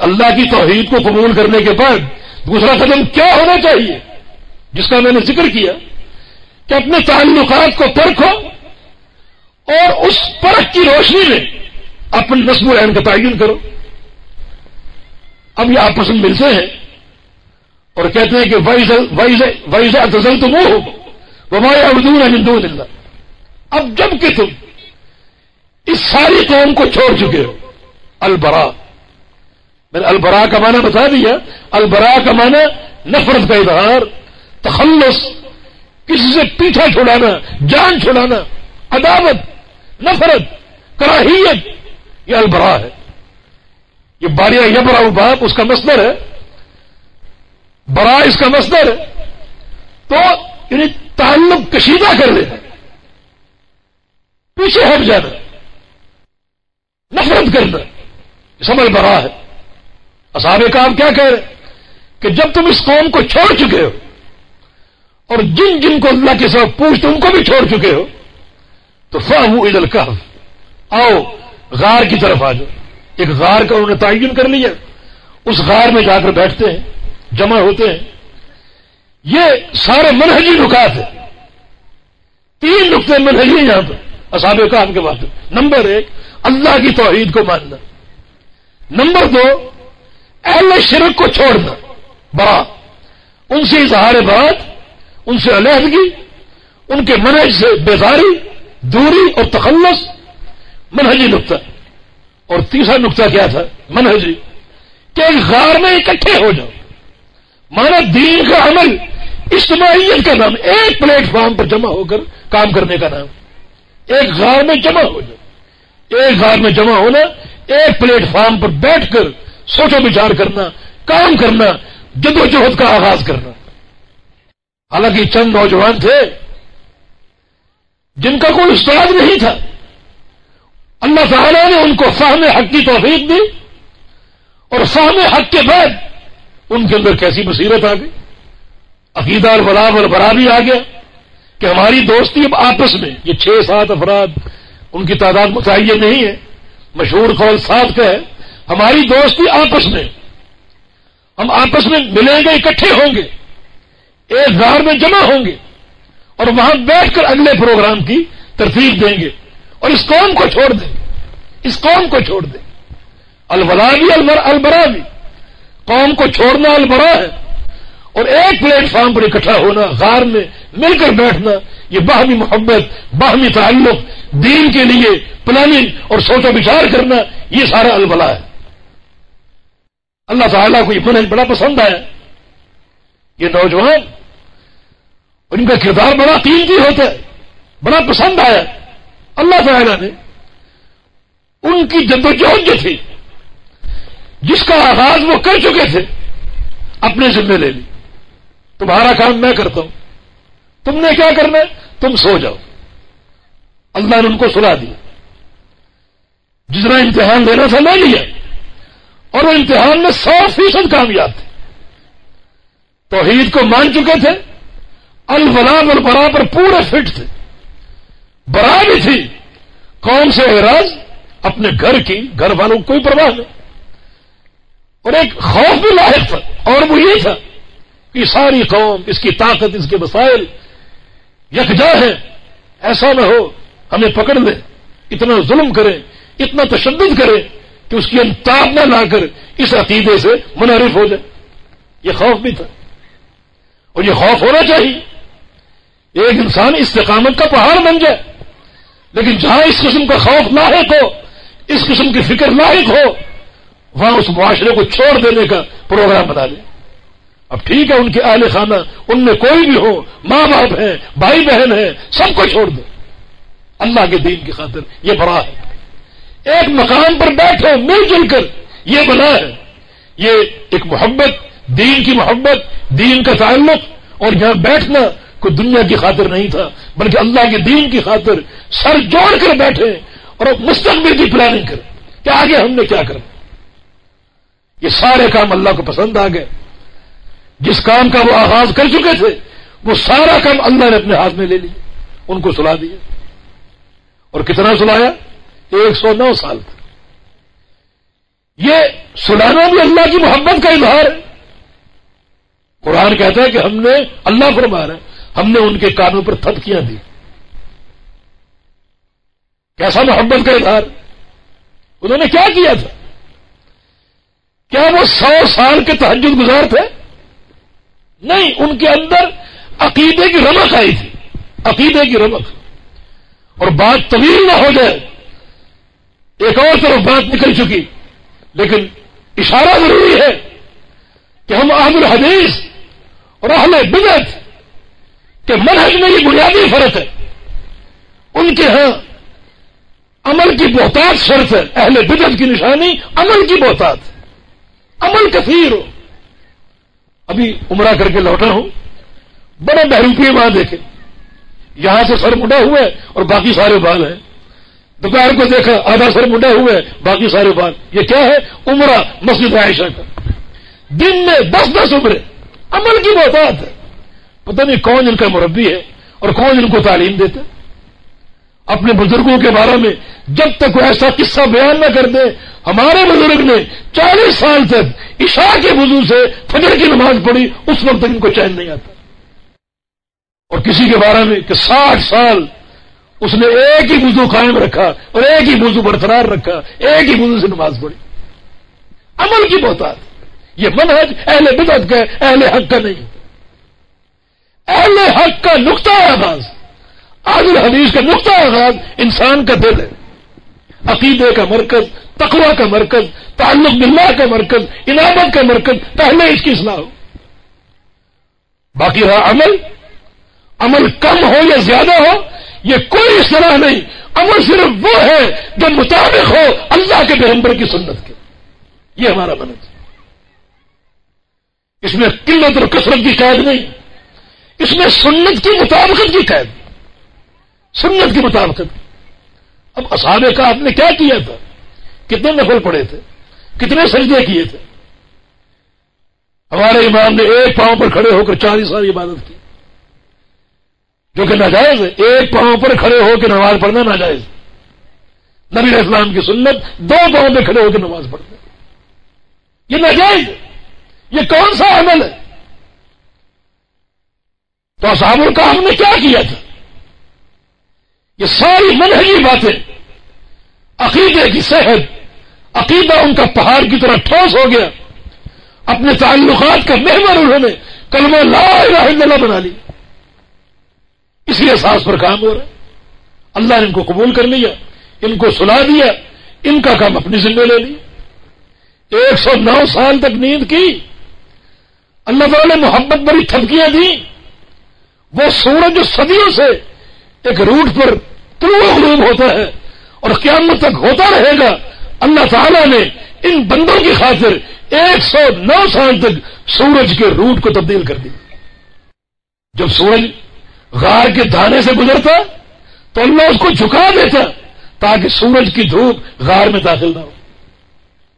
اللہ کی توحید کو قبول کرنے کے بعد دوسرا قدم کیا ہونا چاہیے؟ جس کا میں نے ذکر کیا کہ اپنے تعلقات کو پرکھو اور اس پرکھ کی روشنی میں اپنے نسب العین کا تعین کرو۔ اب یہ آپس میں ملتے ہیں اور کہتے ہیں کہ ویزا تزل تو وہ ہو ہمارے اردو ہندو اللہ اب جبکہ تم اس ساری قوم کو چھوڑ چکے ہو البرا میں نے البرا کا معنی بتا دیا۔ البرا کا معنی نفرت کا اظہار، تخلص، کسی سے پیچھا چھڑانا، جان چھڑانا، عداوت، نفرت، کراہیت، یہ البرا ہے۔ یہ باریا یبرا باپ اس کا مصدر ہے۔ برا اس کا مصدر ہے۔ تو یعنی تعلق کشیدہ کر لینا پیچھے ہٹ جانا۔ نفرت کرنا۔ سمجھ برا ہے۔ اصحاب کام کیا کہہ رہے کہ جب تم اس قوم کو چھوڑ چکے ہو اور جن جن کو اللہ کے ساتھ پوچھتے ان کو بھی چھوڑ چکے ہو، تو فاہو عید القف آؤ، غار کی طرف آ جاؤ۔ ایک غار کا انہوں نے تعین کر لیا۔ اس غار میں جا کر بیٹھتے ہیں، جمع ہوتے ہیں۔ یہ سارے منہجی نکات ہیں۔ تین نقطے منہجی یہاں پر اصاب کام کے بعد۔ نمبر ایک، اللہ کی توحید کو ماننا۔ نمبر دو اہل شرک کو چھوڑنا بڑا ان سے اظہار بات، ان سے علیحدگی، ان کے منہج سے بیزاری، دوری اور تخلص۔ منہجی نقطہ۔ اور تیسرا نقطہ کیا تھا؟ منہجی۔ کہ ایک غار میں اکٹھے ہو جاؤ۔ مانا دین کا عمل، اجتماعیت کا نام، ایک پلیٹ فارم پر جمع ہو کر کام کرنے کا نام۔ ایک غار میں جمع ہو جاؤ۔ ایک غار میں جمع ہونا، ایک پلیٹ فارم پر بیٹھ کر سوچو بچار کرنا، کام کرنا، جد و جہد کا آغاز کرنا۔ حالانکہ چند نوجوان تھے، جن کا کوئی استاد نہیں تھا، اللہ تعالیٰ نے ان کو فہم حق کی توفیق دی اور فہم حق کے بعد ان کے اندر کیسی مصیبت آ گئی؟ عقیدہ اور بلاب اور برابی آ گیا کہ ہماری دوستی اب آپس میں، یہ چھ سات افراد، ان کی تعداد متعین نہیں ہے، مشہور قول سات کا ہے۔ ہماری دوستی آپس میں ہم آپس میں ملیں گے، اکٹھے ہوں گے، ایک گار میں جمع ہوں گے اور وہاں بیٹھ کر اگلے پروگرام کی ترتیب دیں گے اور اس قوم کو چھوڑ دیں، اس قوم کو چھوڑ دیں۔ البلا بھی البرا بھی۔ قوم کو چھوڑنا البرا ہے اور ایک پلیٹ فارم پر اکٹھا ہونا، غار میں مل کر بیٹھنا، یہ باہمی محبت، باہمی تعلق، دین کے لیے پلاننگ اور سوچ و بچار کرنا، یہ سارا البلا ہے۔ اللہ تعالیٰ کو یہ بڑا پسند آیا یہ نوجوان ان کا کردار بڑا قیمتی ہوتا ہے، بڑا پسند آیا۔ اللہ تعالیٰ نے ان کی جدوجہد جو تھی، جس کا آغاز وہ کر چکے تھے، اپنے ذمے لے لی۔ تمہارا کام میں کرتا ہوں۔ تم نے کیا کرنا ہے؟ تم سو جاؤ۔ اللہ نے ان کو سلا دیا۔ جتنا امتحان لینا تھا، لے لیا۔ اور وہ امتحان میں سو فیصد کامیاب تھے۔ توحید کو مان چکے تھے الفلا البرا پر پورے فٹ تھے۔ برا بھی تھی۔ قوم سے اعراض، اپنے گھر کی، گھر والوں کو کوئی پرواہ نہیں۔ اور ایک خوف بھی لاحق تھا، اور وہ یہ تھا کہ ساری قوم، اس کی طاقت، اس کے مسائل یکجا ہے ایسا نہ ہو، ہمیں پکڑ لے اتنا ظلم کرے اتنا تشدد کرے کہ اس کی انتاب نہ لا کر، اس عقیدے سے منحرف ہو جائے۔ یہ خوف بھی تھا۔ اور یہ خوف ہونا چاہیے۔ ایک انسان استقامت کا پہاڑ بن جائے، لیکن جہاں اس قسم کا خوف لاحق ہو، اس قسم کی فکر لاحق ہو، وہاں اس معاشرے کو چھوڑ دینے کا پروگرام بنا لیں اب ٹھیک ہے، ان کے اہل خانہ، ان میں کوئی بھی ہو، ماں باپ ہیں، بھائی بہن ہیں، سب کو چھوڑ دو اللہ کے دین کی خاطر یہ بڑا ہے۔ ایک مقام پر بیٹھے مل جل کر۔ یہ بنا ہے۔ یہ ایک محبت، دین کی محبت، دین کا تعلق۔ اور یہاں بیٹھنا کوئی دنیا کی خاطر نہیں تھا، بلکہ اللہ کے دین کی خاطر۔ سر جوڑ کر بیٹھے اور مستقبل کی پلاننگ کریں۔ کہ آگے ہم نے کیا کرنا۔ یہ سارے کام اللہ کو پسند آ گئے۔ جس کام کا وہ آغاز کر چکے تھے، وہ سارا کام اللہ نے اپنے ہاتھ میں لے لیا۔ ان کو سلا دیا۔ اور کتنا سلایا؟ ایک سو نو سال تک یہ سلانا بھی اللہ کی محبت کا اظہار ہے۔ قرآن کہتا ہے کہ ہم نے اللہ فرما رہے ہم نے ان کے کانوں پر تھپکیاں دی۔ کیسا محبت کا اظہار۔ انہوں نے کیا کیا تھا؟ کیا وہ سو سال کے تحجد گزار تھے؟ نہیں، ان کے اندر عقیدے کی رمک آئی تھی۔ عقیدے کی رمک اور بات طویل نہ ہو جائے۔ ایک اور طرف بات نکل چکی، لیکن اشارہ ضروری ہے کہ ہم احمد الحدیث اور اہل بدت کہ منہج میں یہ بنیادی فرق ہے۔ ان کے ہاں عمل کی بہتات شرط ہے، اہل بدت کی نشانی عمل کی بہتات، عمل کثیر ہو۔ ابھی عمرہ کر کے لوٹا ہوں، بڑے بہروپی وہاں دیکھے یہاں سے سر مڈا ہوئے اور باقی سارے بال ہیں۔ دوپہر کو دیکھا، آدھا سر مڈا ہوئے، باقی سارے بال یہ کیا ہے؟ عمرہ، مسجد عائشہ کا۔ دن میں دس دس عمرے۔ عمل کی بہتات ہے۔ پتہ نہیں کون ان کا مربی ہے اور کون ان کو تعلیم دیتے اپنے بزرگوں کے بارے میں جب تک وہ ایسا قصہ بیان نہ کر دے، ہمارے بزرگ نے چالیس سال تک عشاء کے وضو سے فجر کی نماز پڑھی، اس وقت تک ان کو چین نہیں آتا۔ اور کسی کے بارے میں کہ ساٹھ سال اس نے ایک ہی وضو قائم رکھا اور ایک ہی وضو برقرار رکھا، ایک ہی وضو سے نماز پڑھی۔ عمل کی بہتات یہ منہج اہل بدت کا اہل حق کا نہیں۔ اہل حق کا نقطہ آغاز عادل حدیث کا نقطہ آغاز انسان کا دل ہے۔ عقیدے کا مرکز تقوا کا مرکز، تعلق باللہ کا مرکز انعامت کا مرکز، پہلے اس کی اصلاح ہو۔ باقی رہا عمل۔ عمل کم ہو یا زیادہ ہو یہ کوئی اصطلاح نہیں۔ عمل صرف وہ ہے جو مطابق ہو اللہ کے پیغمبر کی سنت کے۔ یہ ہمارا منج اس میں قلت اور کثرت کی قید نہیں۔ اس میں سنت کی مطابقت کی قید۔ سنت کی مطابقت۔ اب اصحاب کا آپ نے کیا کیا تھا؟ کتنے نفل پڑے تھے؟ کتنے سجدے کیے تھے؟ ہمارے امام نے ایک پاؤں پر کھڑے ہو کر چالیس سال عبادت کی۔ جو کہ ناجائز ہے۔ ایک پاؤں پر کھڑے ہو کے نماز پڑھنا ناجائز۔ نبی اسلام کی سنت، دو پاؤں پہ کھڑے ہو کے نماز پڑھنا۔ یہ ناجائز یہ کون سا عمل ہے؟ تو اصحاب کا ہم نے کیا کیا تھا؟ یہ ساری منہجی باتیں، عقیدے کی صحت، عقیدہ ان کا پہاڑ کی طرح ٹھوس ہو گیا۔ اپنے تعلقات کا مہمان انہوں نے کلمہ لا الہ الا اللہ بنا لی اسی احساس پر کام ہو رہا ہے۔ اللہ نے ان کو قبول کر لیا، ان کو سلا دیا، ان کا کام اپنی ذمہ لے لیا۔ ایک سو نو سال تک نیند کی۔ اللہ تعالی نے محبت بڑی تھپکیاں دی وہ سورج جو صدیوں سے ایک روٹ پر غروب ہوتا ہے اور قیامت تک ہوتا رہے گا۔ اللہ تعالیٰ نے ان بندوں کی خاطر ایک سو نو سال تک سورج کے روٹ کو تبدیل کر دی جب سورج غار کے دانے سے گزرتا تو اللہ اس کو جھکا دیتا تاکہ سورج کی دھوپ غار میں داخل نہ ہو۔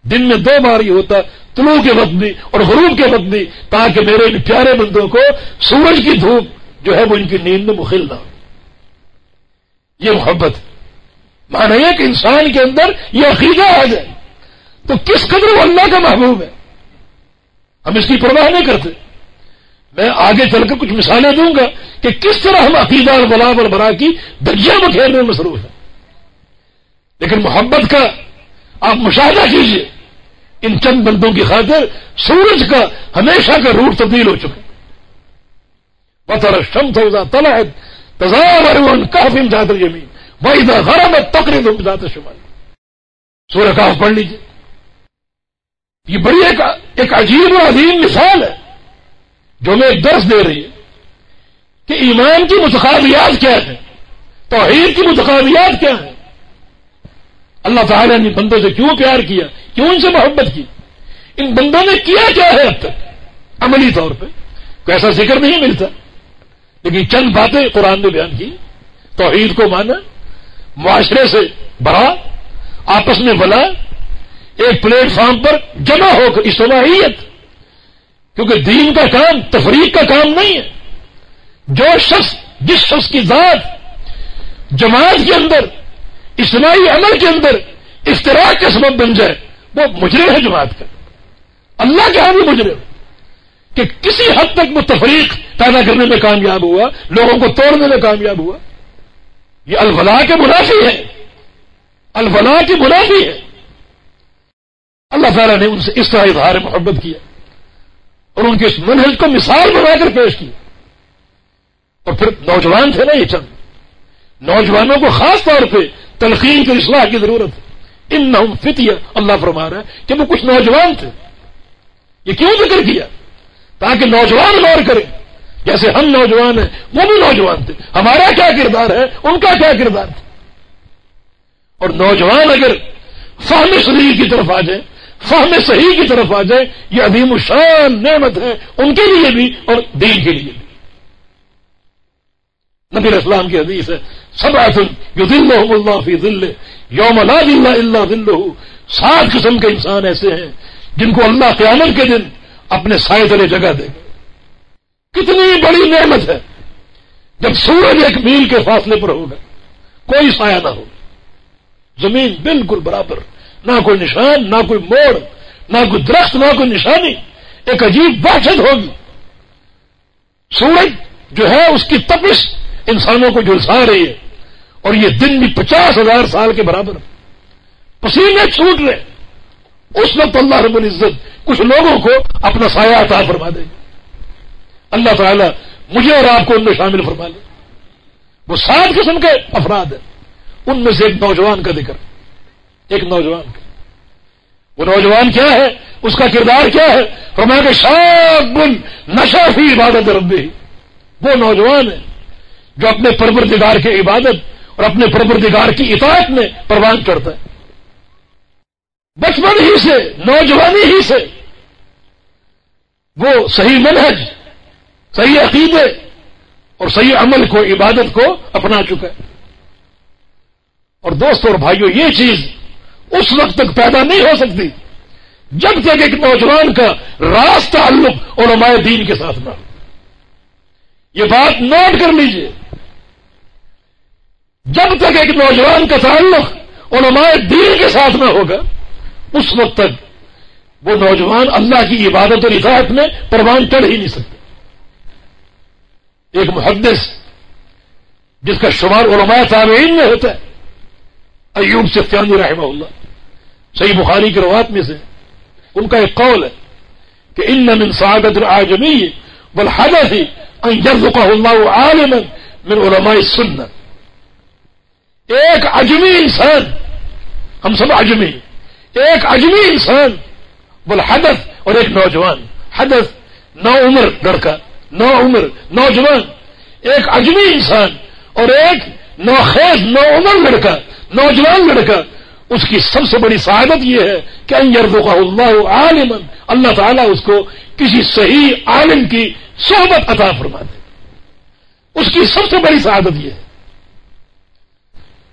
دن میں دو بار یہ ہوتا، طلوع کے وقت بھی اور غروب کے وقت بھی، تاکہ میرے ان پیارے بندوں کو سورج کی دھوپ جو ہے وہ ان کی نیند میں مخل نہ ہو۔ یہ محبت۔ مانا یہ کہ انسان کے اندر یہ عقیدہ آ جائے۔ تو کس قدر وہ اللہ کا محبوب ہے؟ ہم اس کی پرواہ نہیں کرتے۔ میں آگے چل کر کچھ مثالیں دوں گا کہ کس طرح ہم عقیدہ اور بلا اور برا کی درجہ بکھیرنے میں مصروف ہیں۔ لیکن محبت کا آپ مشاہدہ کیجیے۔ ان چند بندوں کی خاطر سورج کا ہمیشہ کا روٹ تبدیل ہو چکا۔ بطر شم تھا تلا ہے تزار کافی زیادہ زمین وہی غرب تقریب زیادہ شمال سورہ کاف پڑھ لیجیے یہ بڑی ایک ایک عجیب و عظیم مثال ہے۔ جو میں ایک درس دے رہی ہے، کہ ایمان کی متقابیات کیا ہے توحید کی متقابیات کیا ہے اللہ تعالیٰ نے بندوں سے کیوں پیار کیا؟ کیوں ان سے محبت کی؟ ان بندوں نے کیا کیا ہے اب تک؟ عملی طور پہ کوئی ایسا ذکر نہیں ملتا۔ لیکن چند باتیں قرآن نے بیان کی۔ توحید کو مانا، معاشرے سے بڑھا، آپس میں بلا، ایک پلیٹ فارم پر جمع ہو کر، اجتماعیت کیونکہ دین کا کام تفریق کا کام نہیں ہے۔ جو شخص، جس شخص کی ذات جماعت کے اندر، اجتماعی عمل کے اندر اشتراک کا سبب بن جائے، وہ مجرم ہے جماعت کا۔ اللہ کے ہاں بھی مجرم۔ کہ کسی حد تک وہ تفریق پیدا کرنے میں کامیاب ہوا، لوگوں کو توڑنے میں کامیاب ہوا۔ یہ الفلاح کے منافی ہے۔ الفلاح کی منافی ہے۔ اللہ تعالیٰ نے ان سے اس طرح اظہار محبت کیا۔ اور ان کے اس منہج کو مثال بنا کر پیش کی۔ اور پھر نوجوان تھے نا یہ چند۔ نوجوانوں کو خاص طور پہ تلقین کی اصلاح کی ضرورت ہے۔ ان نہ اللہ فرما رہا ہے کہ وہ کچھ نوجوان تھے۔ یہ کیوں ذکر کیا؟ تاکہ نوجوان غور کریں۔ جیسے ہم نوجوان ہیں، وہ بھی نوجوان تھے۔ ہمارا کیا کردار ہے؟ ان کا کیا کردار تھا؟ اور نوجوان اگر فہم صحیح کی طرف آ جائے فہم صحیح کی طرف آ جائے، یہ ابھی شان نعمت ہے ان کے لیے بھی اور دین کے لیے بھی۔ نبی اسلام کی حدیث ہے سب یو دل اللہ فی دل یوم اللہ اللہ دل سات قسم کے انسان ایسے ہیں جن کو اللہ قیامت کے دن اپنے سائے تلے جگہ دے گا۔ کتنی بڑی نعمت ہے، جب سورج ایک میل کے فاصلے پر ہوگا، کوئی سایہ نہ ہو زمین بالکل برابر نہ کوئی نشان، نہ کوئی موڑ، نہ کوئی درخت، نہ کوئی نشانی، ایک عجیب وحشت ہوگی۔ سورج جو ہے، اس کی تپش انسانوں کو جلسا رہی ہے۔ اور یہ دن بھی پچاس ہزار سال کے برابر۔ پسینے چھوٹ رہے۔ اس وقت اللہ رب العزت کچھ لوگوں کو اپنا سایہ عطا فرما دے۔ گا اللہ تعالیٰ مجھے اور آپ کو ان میں شامل فرما لے۔ وہ سات قسم کے افراد ہیں۔ ان میں سے ایک نوجوان کا ذکر۔ ایک نوجوان کا۔ وہ نوجوان کیا ہے؟ اس کا کردار کیا ہے؟ فرمایا کہ شاہ گن نشافی عبادت ربی۔ وہ نوجوان ہے جو اپنے پروردگار کے عبادت اور اپنے پروردگار کی اطاعت میں پروان کرتا ہے۔ بچپن ہی سے، نوجوانی ہی سے۔ وہ صحیح منہج، صحیح عقیدے اور صحیح عمل کو، عبادت کو اپنا چکا ہے۔ اور دوستوں اور بھائیوں یہ چیز اس وقت تک پیدا نہیں ہو سکتی۔ جب تک ایک نوجوان کا راست تعلق علماء دین کے ساتھ نہ ہو۔ یہ بات نوٹ کر لیجیے۔ جب تک ایک نوجوان کا تعلق علماء دین کے ساتھ نہ ہوگا، اس وقت تک وہ نوجوان اللہ کی عبادت اور اطاعت میں پروان چڑھ ہی نہیں سکتے ایک محدث جس کا شمار علماء تابعین میں ہوتا ہے، ایوب سفتیانی رحمہ اللہ صحیح بخاری کی روایت میں سے ان کا ایک قول ہے کہ ان من سعادت العجمی والحدث ان يرزقه الله عالما من علماء السنة ایک عجمی انسان، ہم سب عجمی ایک عجمی انسان والحدث اور ایک نوجوان۔ حدث، نو عمر لڑکا، نو عمر نوجوان۔ ایک اجمی انسان اور ایک نوخیز، نو عمر لڑکا، نوجوان لڑکا۔ اس کی سب سے بڑی سعادت یہ ہے کہ کا اللہ عالم اللہ تعالیٰ اس کو کسی صحیح عالم کی صحبت عطا فرما دے اس کی سب سے بڑی سعادت یہ ہے۔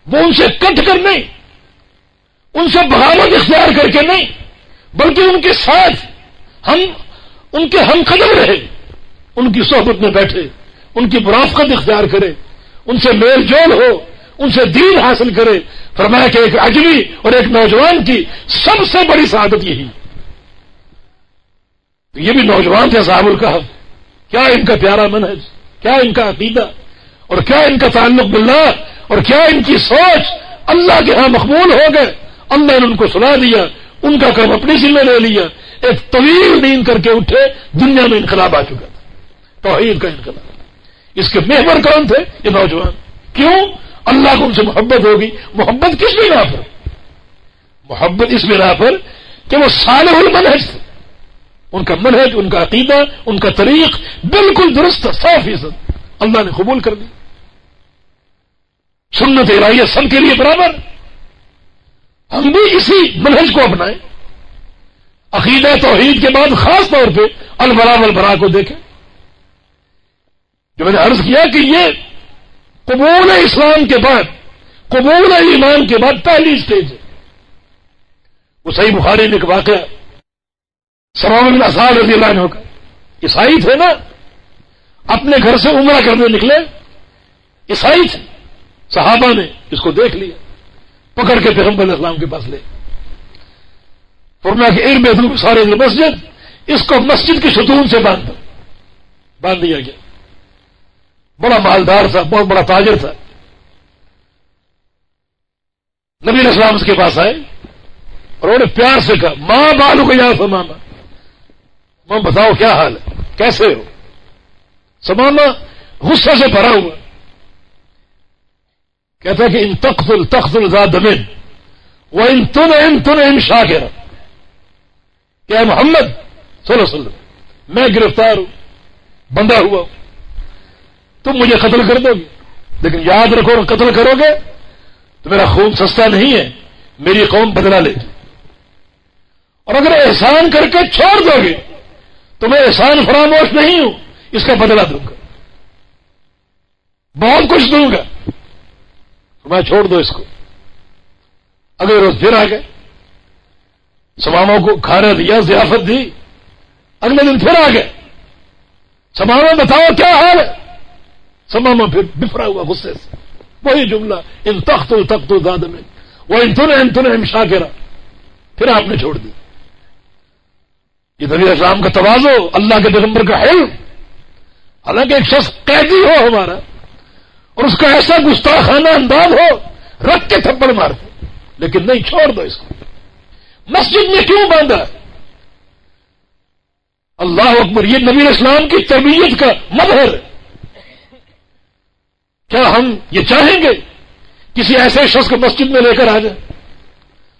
وہ ان سے کٹ کر نہیں، ان سے بغاوت اختیار کر کے نہیں، بلکہ ان کے ساتھ ہم، ان کے ہم قدم رہے، ان کی صحبت میں بیٹھے، ان کی مرافقت اختیار کرے، ان سے میل جول ہو ان سے دین حاصل کرے۔ فرمایا کہ ایک اجمی اور ایک نوجوان کی سب سے بڑی سعادت یہی۔ یہ بھی نوجوان تھے صاحب القحف کیا ان کا پیارا منہج؟ کیا ان کا عقیدہ؟ اور کیا ان کا تعلق باللہ؟ اور کیا ان کی سوچ؟ اللہ کے ہاں مقبول ہو گئے۔ اللہ نے ان کو سنا دیا۔ ان کا کام اپنی ذمہ لے لیا۔ ایک طویل دین کر کے اٹھے۔ دنیا میں انقلاب آ چکا۔ تھا توحید کا انقلاب۔ اس کے محور کون تھے؟ یہ نوجوان۔ کیوں؟ اللہ کو ان سے محبت ہوگی۔ محبت کس بنا پر؟ محبت اس بنا پر کہ وہ سال المنہج تھے۔ ان کا منہج، ان کا عقیدہ، ان کا طریق بالکل درست سو فیصد اللہ نے قبول کر دی سنت الہیہ سب کے لیے برابر۔ ہم بھی اسی منہج کو اپنائیں۔ عقیدہ توحید کے بعد خاص طور پہ البرا البرا کو دیکھیں۔ جو میں نے عرض کیا کہ یہ قبول اسلام کے بعد، قبول ایمان کے بعد پہلی اسٹیج ہے۔ وہ صحیح بخاری نے ایک واقعہ سرام اساد رضی اللہ عنہ کا عیسائی تھے نا؟ اپنے گھر سے عمرہ کرنے نکلے۔ عیسائی تھے۔ صحابہ نے اس کو دیکھ لیا۔ پکڑ کے پیغمبر اسلام کے پاس لے۔ فرما کے ایک محدود سارے مسجد، اس کو مسجد کی ستون سے باندھ باندھ دیا گیا۔ بڑا مالدار تھا بہت بڑا تاجر تھا نبی اسلام اس کے پاس آئے اور انہوں نے پیار سے کہا، ماں بالو کو یہاں سمانا ماں، بتاؤ کیا حال ہے؟ کیسے ہو؟ سمانا غصے سے بھرا ہوا۔ کہتا ہے کہ ان تخت التخت الزاد وہ ان تن ان تن ان شاہ کیا محمد صلی اللہ علیہ وسلم، میں گرفتار ہوں، بندہ ہوا ہوں۔ تم مجھے قتل کر دو گے۔ لیکن یاد رکھو قتل کرو گے تو میرا خون سستا نہیں ہے، میری قوم بدلا لے اور اگر احسان کر کے چھوڑ دو گے، تو میں احسان فراموش نہیں ہوں، اس کا بدلا دوں گا۔ بہت کچھ دوں گا۔ میں چھوڑ دو اس کو۔ اگلے روز پھر آ گئے سماموں کو کھانا دیا، ضیافت دی، اگلے دن پھر آ گئے۔ سماما بتاؤ کیا حال ہے؟ سماما پھر بفرا ہوا غصے سے۔ وہی جملہ، ان تخت و تخت و داد میں وہ ان تن ان تن شاہ پھر آپ نے چھوڑ دی یہ نبی اسلام کا توازو، اللہ کے پیغمبر کا حلم۔ حالانکہ ایک شخص قیدی ہو ہمارا، اور اس کا ایسا گستاخانہ انداز ہو، رکھ کے تھپڑ مارتے۔ لیکن نہیں، چھوڑ دو اس کو۔ مسجد میں کیوں باندھا؟ اللہ اکبر، یہ نبی اسلام کی تربیت کا مظہر۔ کیا ہم یہ چاہیں گے کسی ایسے شخص کو مسجد میں لے کر آ جائیں؟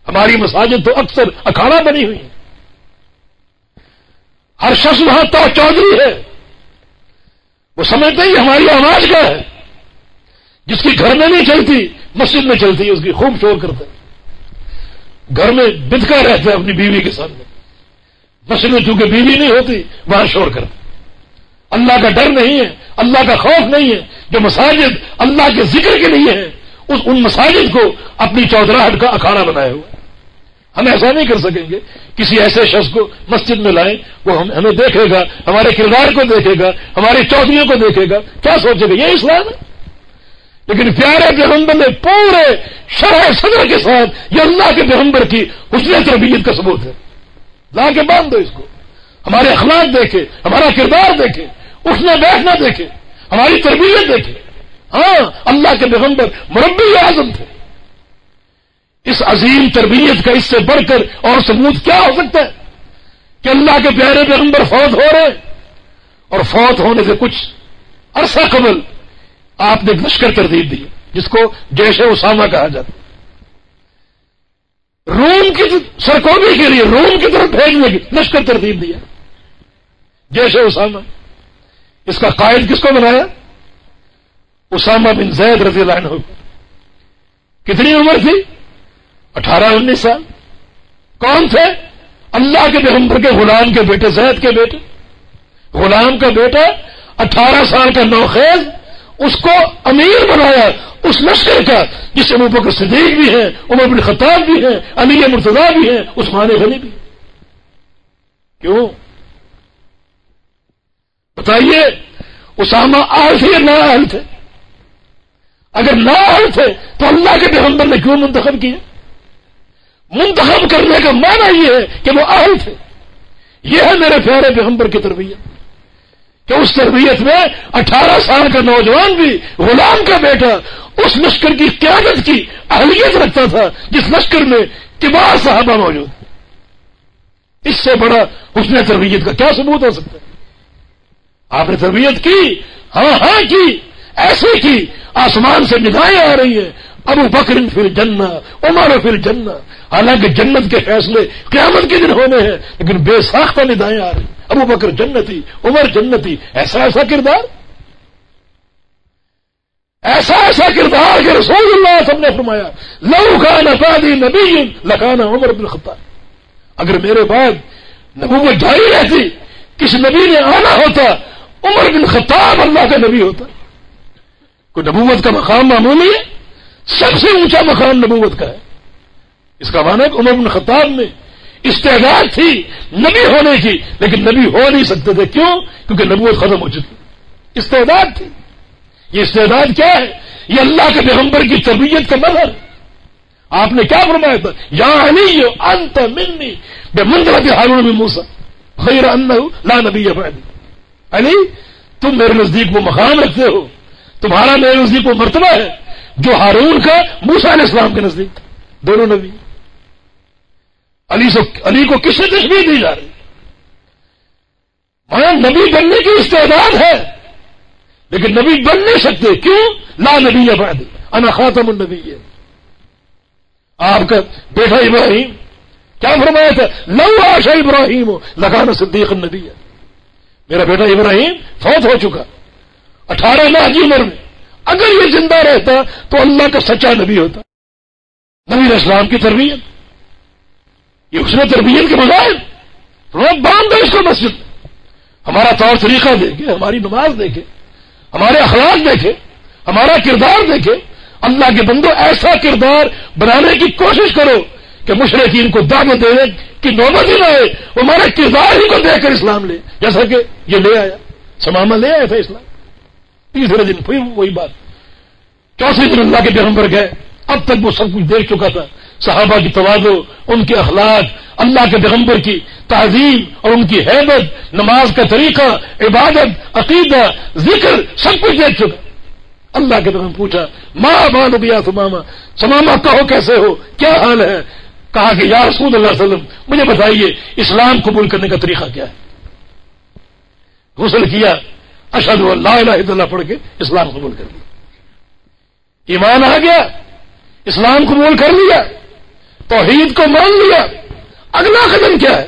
ہماری مساجد تو اکثر اکھاڑا بنی ہوئی ہے ہر شخص وہاں تو چودھری ہے۔ وہ سمجھتے ہی ہماری آواز کیا ہے۔ جس کی گھر میں نہیں چلتی، مسجد میں چلتی ہے، اس کی خوب شور کرتا ہے گھر میں بدکا رہتا ہے اپنی بیوی کے سامنے۔ مسجد میں چونکہ بیوی نہیں ہوتی، وہاں شور کرتا اللہ کا ڈر نہیں ہے، اللہ کا خوف نہیں ہے، جو مساجد اللہ کے ذکر کے لیے ہے اس ان مساجد کو اپنی چودراہٹ کا اکھاڑا بنایا ہوا ہم ایسا نہیں کر سکیں گے، کسی ایسے شخص کو مسجد میں لائیں، وہ ہمیں دیکھے گا، ہمارے کردار کو دیکھے گا، ہماری چودھریوں کو دیکھے گا۔ کیا سوچے گا؟ یہ اسلام ہے۔ لیکن پیارے پیغمبر نے پورے شرح صدر کے ساتھ یہ اللہ کے پیغمبر کی حسن تربیت کا ثبوت ہے۔ لا کے باندھ دو اس کو۔ ہمارے اخلاق دیکھے، ہمارا کردار دیکھے اٹھنا بیٹھنا دیکھے، ہماری تربیت دیکھے۔ ہاں اللہ کے پیغمبر مربی اعظم تھے۔ اس عظیم تربیت کا اس سے بڑھ کر اور ثبوت کیا ہو سکتا ہے؟ کہ اللہ کے پیارے پیغمبر فوت ہو رہے اور فوت ہونے سے کچھ عرصہ قبل آپ نے لشکر ترتیب دی، جس کو جیش اسامہ کہا جاتا روم کی سرکوبی کے لیے، روم کی طرف بھیجنے کی لشکر ترتیب دیا جیش اسامہ۔ اس کا قائد کس کو بنایا؟ اسامہ بن زید رضی اللہ عنہ۔ کتنی عمر تھی؟ اٹھارہ انیس سال۔ کون تھے؟ اللہ کے پیغمبر کے غلام کے بیٹے، زید کے بیٹے۔ غلام کا بیٹا اٹھارہ سال کا نوخیز، اس کو امیر بنایا، اس لشکر کا، جس میں بکر صدیق بھی ہے عمر بن خطاب بھی ہے امیر مرتضا بھی ہے عثمان غنی بھی۔ کیوں؟ بتائیے، اسامہ آل تھے یا تھے؟ اگر نہ آل تھے، تو اللہ کے پیغمبر نے کیوں منتخب کیا؟ منتخب کرنے کا معنی یہ ہے کہ وہ آل تھے۔ یہ ہے میرے پیارے پیغمبر کی تربیت۔ کہ اس تربیت میں اٹھارہ سال کا نوجوان بھی، غلام کا بیٹا، اس لشکر کی قیادت کی اہلیت رکھتا تھا، جس لشکر میں کبار صحابہ موجود۔ اس سے بڑا حسن تربیت کا کیا ثبوت ہو سکتا ہے؟ آپ نے تربیت کی ہاں ہاں کی، ایسے کی، آسمان سے ندائیں آ رہی ہیں۔ ابو بکر پھر جنہ عمر پھر جنہ حالانکہ جنت کے فیصلے قیامت کے دن ہونے ہیں، لیکن بے ساختہ ندائیں آ رہی ابو بکر جنتی، عمر جنتی، ایسا ایسا کردار۔ ایسا ایسا کردار کہ رسول اللہ سب نے فرمایا، لو کا نفادی نبی لکانا عمر بن خطاب اگر میرے بعد نبوت جاری رہتی کس نبی نے آنا ہوتا عمر بن خطاب اللہ کا نبی ہوتا کوئی نبوت کا مقام معمولی ہے۔ سب سے اونچا مقام نبوت کا ہے۔ اس کا معنی عمر بن خطاب میں استعداد تھی نبی ہونے کی، لیکن نبی ہو نہیں سکتے تھے۔ کیوں؟ کیونکہ نبوت ختم ہو چکی۔ استعداد تھی۔ یہ استعداد کیا ہے؟ یہ اللہ کے پیغمبر کی تربیت کا مظہر۔ آپ نے کیا فرمایا تھا؟ یا علی، انت منی بے منظر ہارون میں موسا خیر ان لا نبی علی، تم میرے نزدیک وہ مقام رکھتے ہو۔ تمہارا میرے نزدیک وہ مرتبہ ہے جو ہارون کا موسا علیہ السلام کے نزدیک۔ تھا دونوں نبی۔ علی سے علی کو کس سے تشبیح دی جا رہی؟ میں نبی بننے کی استعداد ہے۔ لیکن نبی بن نہیں سکتے۔ کیوں؟ لا نبی اباد انا خاتم النبی ہے آپ کا بیٹا ابراہیم۔ کیا فرمایا تھا؟ لو آشا ابراہیم لگانا صدیق النبی۔ ہے میرا بیٹا ابراہیم فوت ہو چکا۔ اٹھارہ لاکھ کی عمر میں۔ اگر یہ زندہ رہتا تو اللہ کا سچا نبی ہوتا۔ نبی اسلام کی تربیت۔ یہ اس نے تربیت کے بغیر روز باندھ دو اس کو مسجد۔ ہمارا طور طریقہ دیکھے، ہماری نماز دیکھے، ہمارے اخلاق دیکھے، ہمارا کردار دیکھے۔ اللہ کے بندو ایسا کردار بنانے کی کوشش کرو۔ کہ مشرقین کو دعوت دینے کی نوبت ہی نہ آئے وہ ہمارے کردار ہی کو دیکھ کر اسلام لے۔ جیسا کہ یہ لے آیا سماما لے آیا تھا اسلام۔ تیسرے دن پھر وہی بات۔ چوتھے دن اللہ کے پیغمبر گئے۔ اب تک وہ سب کچھ دیکھ چکا تھا۔ صحابہ کی توازو، ان کے اخلاق، اللہ کے پیغمبر کی تعظیم اور ان کی حیبت، نماز کا طریقہ، عبادت، عقیدہ، ذکر، سب کچھ دیکھ چکا۔ اللہ کے پیغمبر پوچھا، ماں مان گیا سماما سماما کہو کیسے ہو؟ کیا حال ہے؟ کہا کہ یا رسول اللہ علیہ وسلم، مجھے بتائیے، اسلام قبول کرنے کا طریقہ کیا ہے؟ غسل کیا اشد اللہ الہ الا اللہ پڑھ کے اسلام قبول کر لیا۔ ایمان آ گیا، اسلام قبول کر لیا، توحید کو مان لیا۔ اگلا قدم کیا ہے؟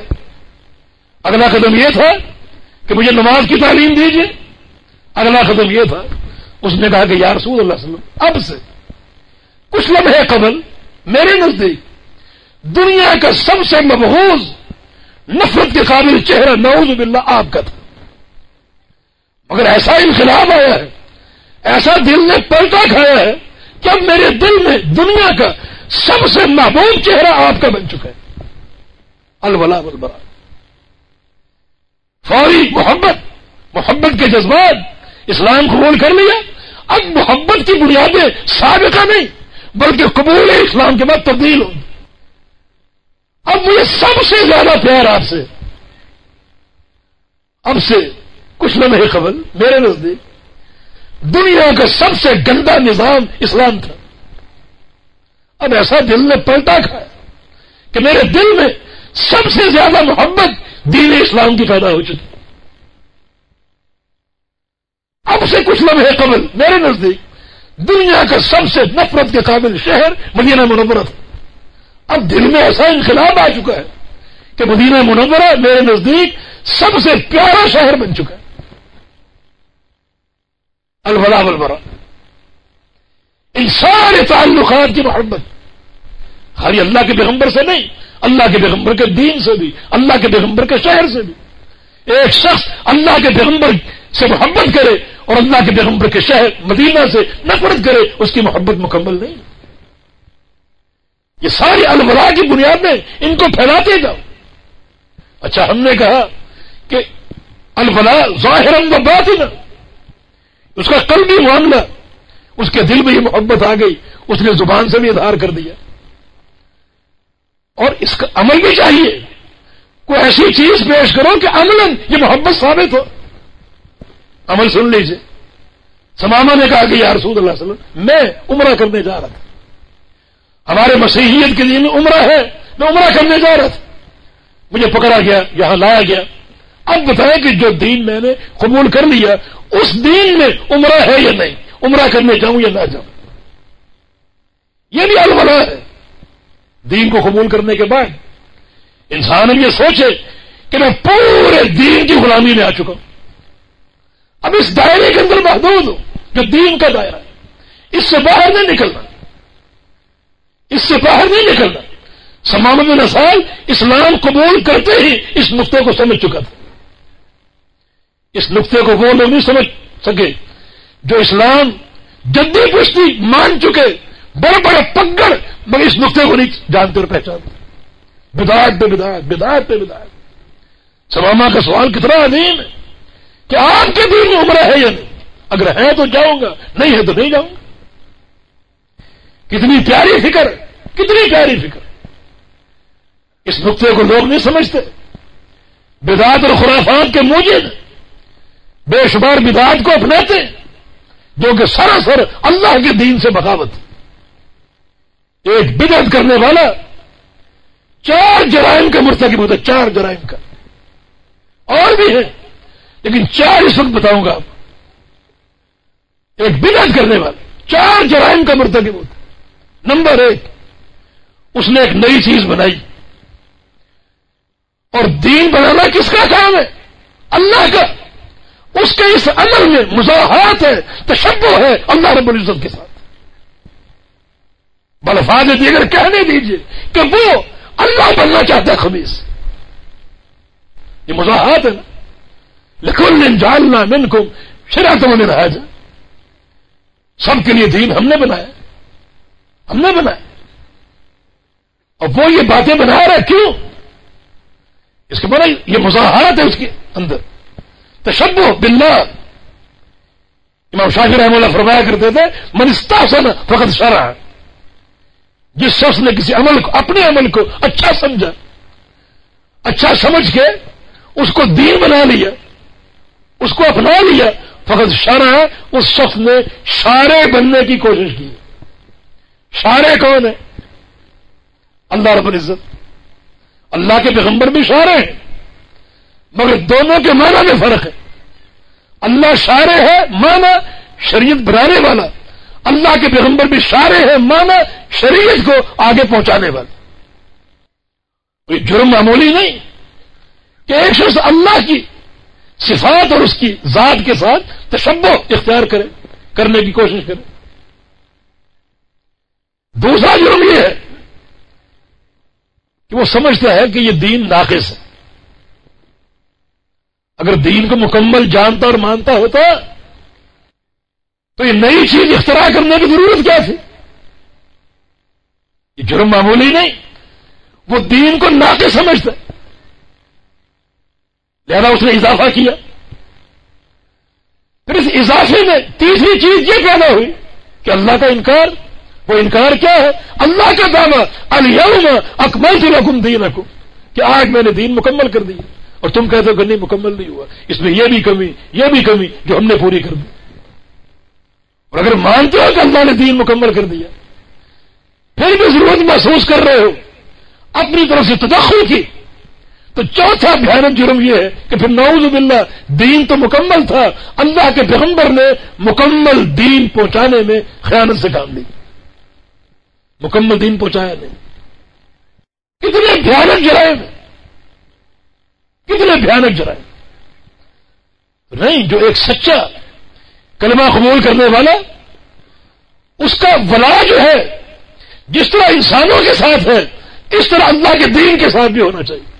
اگلا قدم یہ تھا کہ مجھے نماز کی تعلیم دیجیے اگلا قدم یہ تھا، اس نے کہا کہ یا رسول اللہ علیہ وسلم، اب سے کچھ لمحے قبل میرے نزدیک دنیا کا سب سے مبہوز نفرت کے قابل چہرہ، نعوذ باللہ، آپ کا تھا۔ مگر ایسا انقلاب آیا ہے، ایسا دل نے پلٹا کھایا ہے کہ اب میرے دل میں دنیا کا سب سے محبوب چہرہ آپ کا بن چکا ہے۔ الولا البرا فوری محبت محبت کے جذبات، اسلام قبول کر لیا۔ اب محبت کی بنیادیں سابقہ نہیں، بلکہ قبول اسلام کے بعد تبدیل ہوں اب مجھے سب سے زیادہ پیار آپ سے اب سے کچھ لمحے قبل میرے نزدیک دنیا کا سب سے گندا نظام اسلام تھا۔ اب ایسا دل نے پلٹا کھایا کہ میرے دل میں سب سے زیادہ محبت دین اسلام کی پیدا ہو چکی۔ اب سے کچھ لمحے قبل میرے نزدیک دنیا کا سب سے نفرت کے قابل شہر مدینہ منورہ تھا۔ اب دل میں ایسا انقلاب آ چکا ہے کہ مدینہ منورہ میرے نزدیک سب سے پیارا شہر بن چکا ہے۔ الولا والبرا۔ ان سارے تعلقات کی محبت۔ خالی اللہ کے پیغمبر سے نہیں، اللہ کے پیغمبر کے دین سے بھی، اللہ کے پیغمبر کے شہر سے بھی۔ ایک شخص اللہ کے پیغمبر سے محبت کرے اور اللہ کے پیغمبر کے شہر مدینہ سے نفرت کرے، اس کی محبت مکمل نہیں۔ یہ ساری الولا کی بنیاد میں ان کو پھیلاتے جاؤ۔ اچھا ہم نے کہا کہ الفلا ظاہر و باطن اس کا کل بھی معاملہ، اس کے دل میں یہ محبت آ گئی، اس نے زبان سے بھی اظہار کر دیا۔ اور اس کا عمل بھی چاہیے۔ کوئی ایسی چیز پیش کرو کہ عمل یہ محبت ثابت ہو۔ عمل سن لیجیے سماما نے کہا کہ یا رسول اللہ علیہ وسلم، میں عمرہ کرنے جا رہا تھا۔ ہمارے مسیحیت کے دن عمرہ ہے، میں عمرہ کرنے جا رہا تھا۔ مجھے پکڑا گیا، یہاں لایا گیا۔ اب بتائیں کہ جو دین میں نے قبول کر لیا، اس دین میں عمرہ ہے یا نہیں؟ عمرہ کرنے جاؤں یا نہ جاؤں؟ یہ بھی الولا ہے۔ دین کو قبول کرنے کے بعد انسان یہ سوچے کہ میں پورے دین کی غلامی میں آ چکا ہوں۔ اب اس دائرے کے اندر محدود ہوں جو دین کا دائرہ ہے۔ اس سے باہر نہیں نکلنا۔ اس سے باہر نہیں نکلنا سمام بن نسال اسلام قبول کرتے ہی اس نقطے کو سمجھ چکا تھا۔ اس نقطے کو وہ لوگ نہیں سمجھ سکے جو اسلام جدی پشتی مان چکے بڑے بڑے پگڑ مگر اس نقطے کو نہیں جانتے اور پہچانتے۔ بدایت پہ بدایت بدایت پہ بدایت سماما کا سوال کتنا عظیم ہے کہ آپ کے دل میں عمرہ ہے یا نہیں؟ اگر ہے تو جاؤں گا، نہیں ہے تو نہیں جاؤں گا۔ کتنی پیاری فکر، کتنی پیاری فکر۔ اس نقطے کو لوگ نہیں سمجھتے۔ بدعت اور خرافات کے موجود بے شمار بدعت کو اپناتے، جو کہ سراسر اللہ کے دین سے بغاوت۔ ایک بدعت کرنے والا چار جرائم کا مرتکب ہوتا ہے، چار جرائم کا۔ اور بھی ہے لیکن چار اس وقت بتاؤں گا آپ۔ ایک بدعت کرنے والا چار جرائم کا مرتکب ہوتا نمبر ایک، اس نے ایک نئی چیز بنائی۔ اور دین بنانا کس کا کام ہے؟ اللہ کا۔ اس کے اس عمل میں مزاحات ہے تشبہ ہے اللہ رب العزت کے ساتھ۔ بلفاظ دیگر کہنے دیجیے کہ وہ اللہ بننا چاہتا ہے خمیز یہ مزاحات ہے نا۔ لکھن جاننا من کو شراطوں نے رہا جا سب کے لیے دین ہم نے بنایا۔ ہم نے بنایا اور وہ یہ باتیں بنا رہا ہے کیوں؟ اس کے بعد یہ مظاہرات ہے اس کے اندر۔ تشب باللہ۔ امام شاہ رحم اللہ فرمایا کرتے تھے منستا سن فقط شرح جس شخص نے کسی عمل کو، اپنے عمل کو اچھا سمجھا اچھا سمجھ کے اس کو دین بنا لیا، اس کو اپنا لیا فقط شرح اس شخص نے شارے بننے کی کوشش کی۔ شارے کون ہے اللہ رب العزت۔ اللہ کے پیغمبر بھی شارے ہیں، مگر دونوں کے معنی میں فرق ہے۔ اللہ شارے ہے مانا شریعت بنانے والا۔ اللہ کے پیغمبر بھی شارے ہیں مانا شریعت کو آگے پہنچانے والا۔ کوئی جرم معمولی نہیں کہ ایک شخص اللہ کی صفات اور اس کی ذات کے ساتھ تشبہ اختیار کرے، کرنے کی کوشش کرے۔ دوسرا جرم یہ ہے کہ وہ سمجھتا ہے کہ یہ دین ناقص ہے۔ اگر دین کو مکمل جانتا اور مانتا ہوتا تو یہ نئی چیز اختراع کرنے کی ضرورت کیا تھی؟ یہ جرم معمولی نہیں۔ وہ دین کو ناقص سمجھتا لہذا اس نے اضافہ کیا۔ پھر اس اضافے میں تیسری چیز یہ پیدا ہوئی کہ اللہ کا انکار وہ انکار کیا ہے؟ اللہ کا دعویٰ الم اکمل سے رقم دین رکھوں کہ آج میں نے دین مکمل کر دی اور تم کہتے ہو کہ نہیں، مکمل نہیں ہوا۔ اس میں یہ بھی کمی، یہ بھی کمی جو ہم نے پوری کر دی۔ اور اگر مانتے ہو کہ اللہ نے دین مکمل کر دیا، پھر بھی ضرورت محسوس کر رہے ہو۔ اپنی طرف سے تدخل کی۔ تو چوتھا بھیانک جرم یہ ہے کہ پھر نعوذ باللہ، دین تو مکمل تھا۔ اللہ کے پیغمبر نے مکمل دین پہنچانے میں خیانت سے کام لی مکمل دین پہنچایا نہیں۔ کتنے بھیانک جرائم کتنے بھیانک جرائم نہیں، جو ایک سچا کلمہ قبول کرنے والا، اس کا ولا جو ہے، جس طرح انسانوں کے ساتھ ہے، اس طرح اللہ کے دین کے ساتھ بھی ہونا چاہیے۔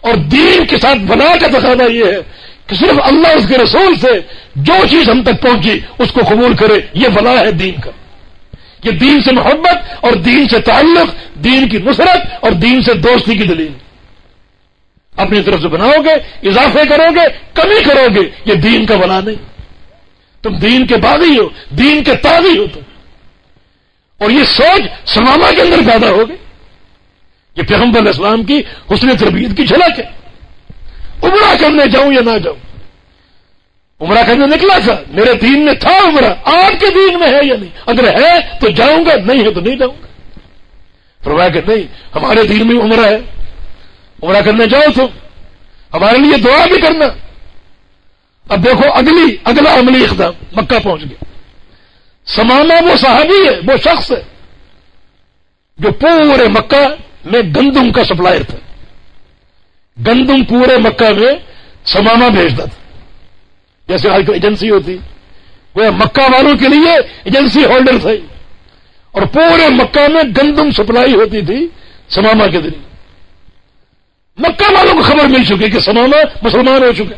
اور دین کے ساتھ ولا کا تقاضا یہ ہے کہ صرف اللہ اس کے رسول سے جو چیز ہم تک پہنچی، اس کو قبول کرے، یہ ولا ہے دین کا۔ یہ دین سے محبت اور دین سے تعلق، دین کی نصرت اور دین سے دوستی کی دلیل۔ اپنی طرف سے بناؤ گے، اضافے کرو گے، کمی کرو گے، یہ دین کا بلا نہیں۔ تم دین کے باغی ہو، دین کے تازی ہو تم۔ اور یہ سوچ سماما کے اندر پیدا ہو گئی۔ یہ پیغمبر اسلام کی حسن تربیت کی جھلک ہے۔ عمرہ کرنے جاؤں یا نہ جاؤں؟ عمرہ کرنے نکلا تھا، میرے دین میں تھا عمرہ آپ کے دین میں ہے یا نہیں؟ اگر ہے تو جاؤں گا، نہیں ہے تو نہیں جاؤں گا۔ فرمایا کہ نہیں، ہمارے دین میں عمرہ ہے۔ عمرہ کرنے جاؤ تم، ہمارے لیے دعا بھی کرنا۔ اب دیکھو، اگلی، اگلا عملی اقدام، مکہ پہنچ گیا۔ سمانا وہ صحابی ہے، وہ شخص ہے، جو پورے مکہ میں گندم کا سپلائر تھا۔ گندم پورے مکہ میں سمانا بھیجتا تھا۔ جیسے آج کل ایجنسی ہوتی، وہ مکہ والوں کے لیے ایجنسی ہولڈر تھے۔ اور پورے مکہ میں گندم سپلائی ہوتی تھی سماما کے ذریعے۔ مکہ والوں کو خبر مل چکی کہ سماما مسلمان ہو چکے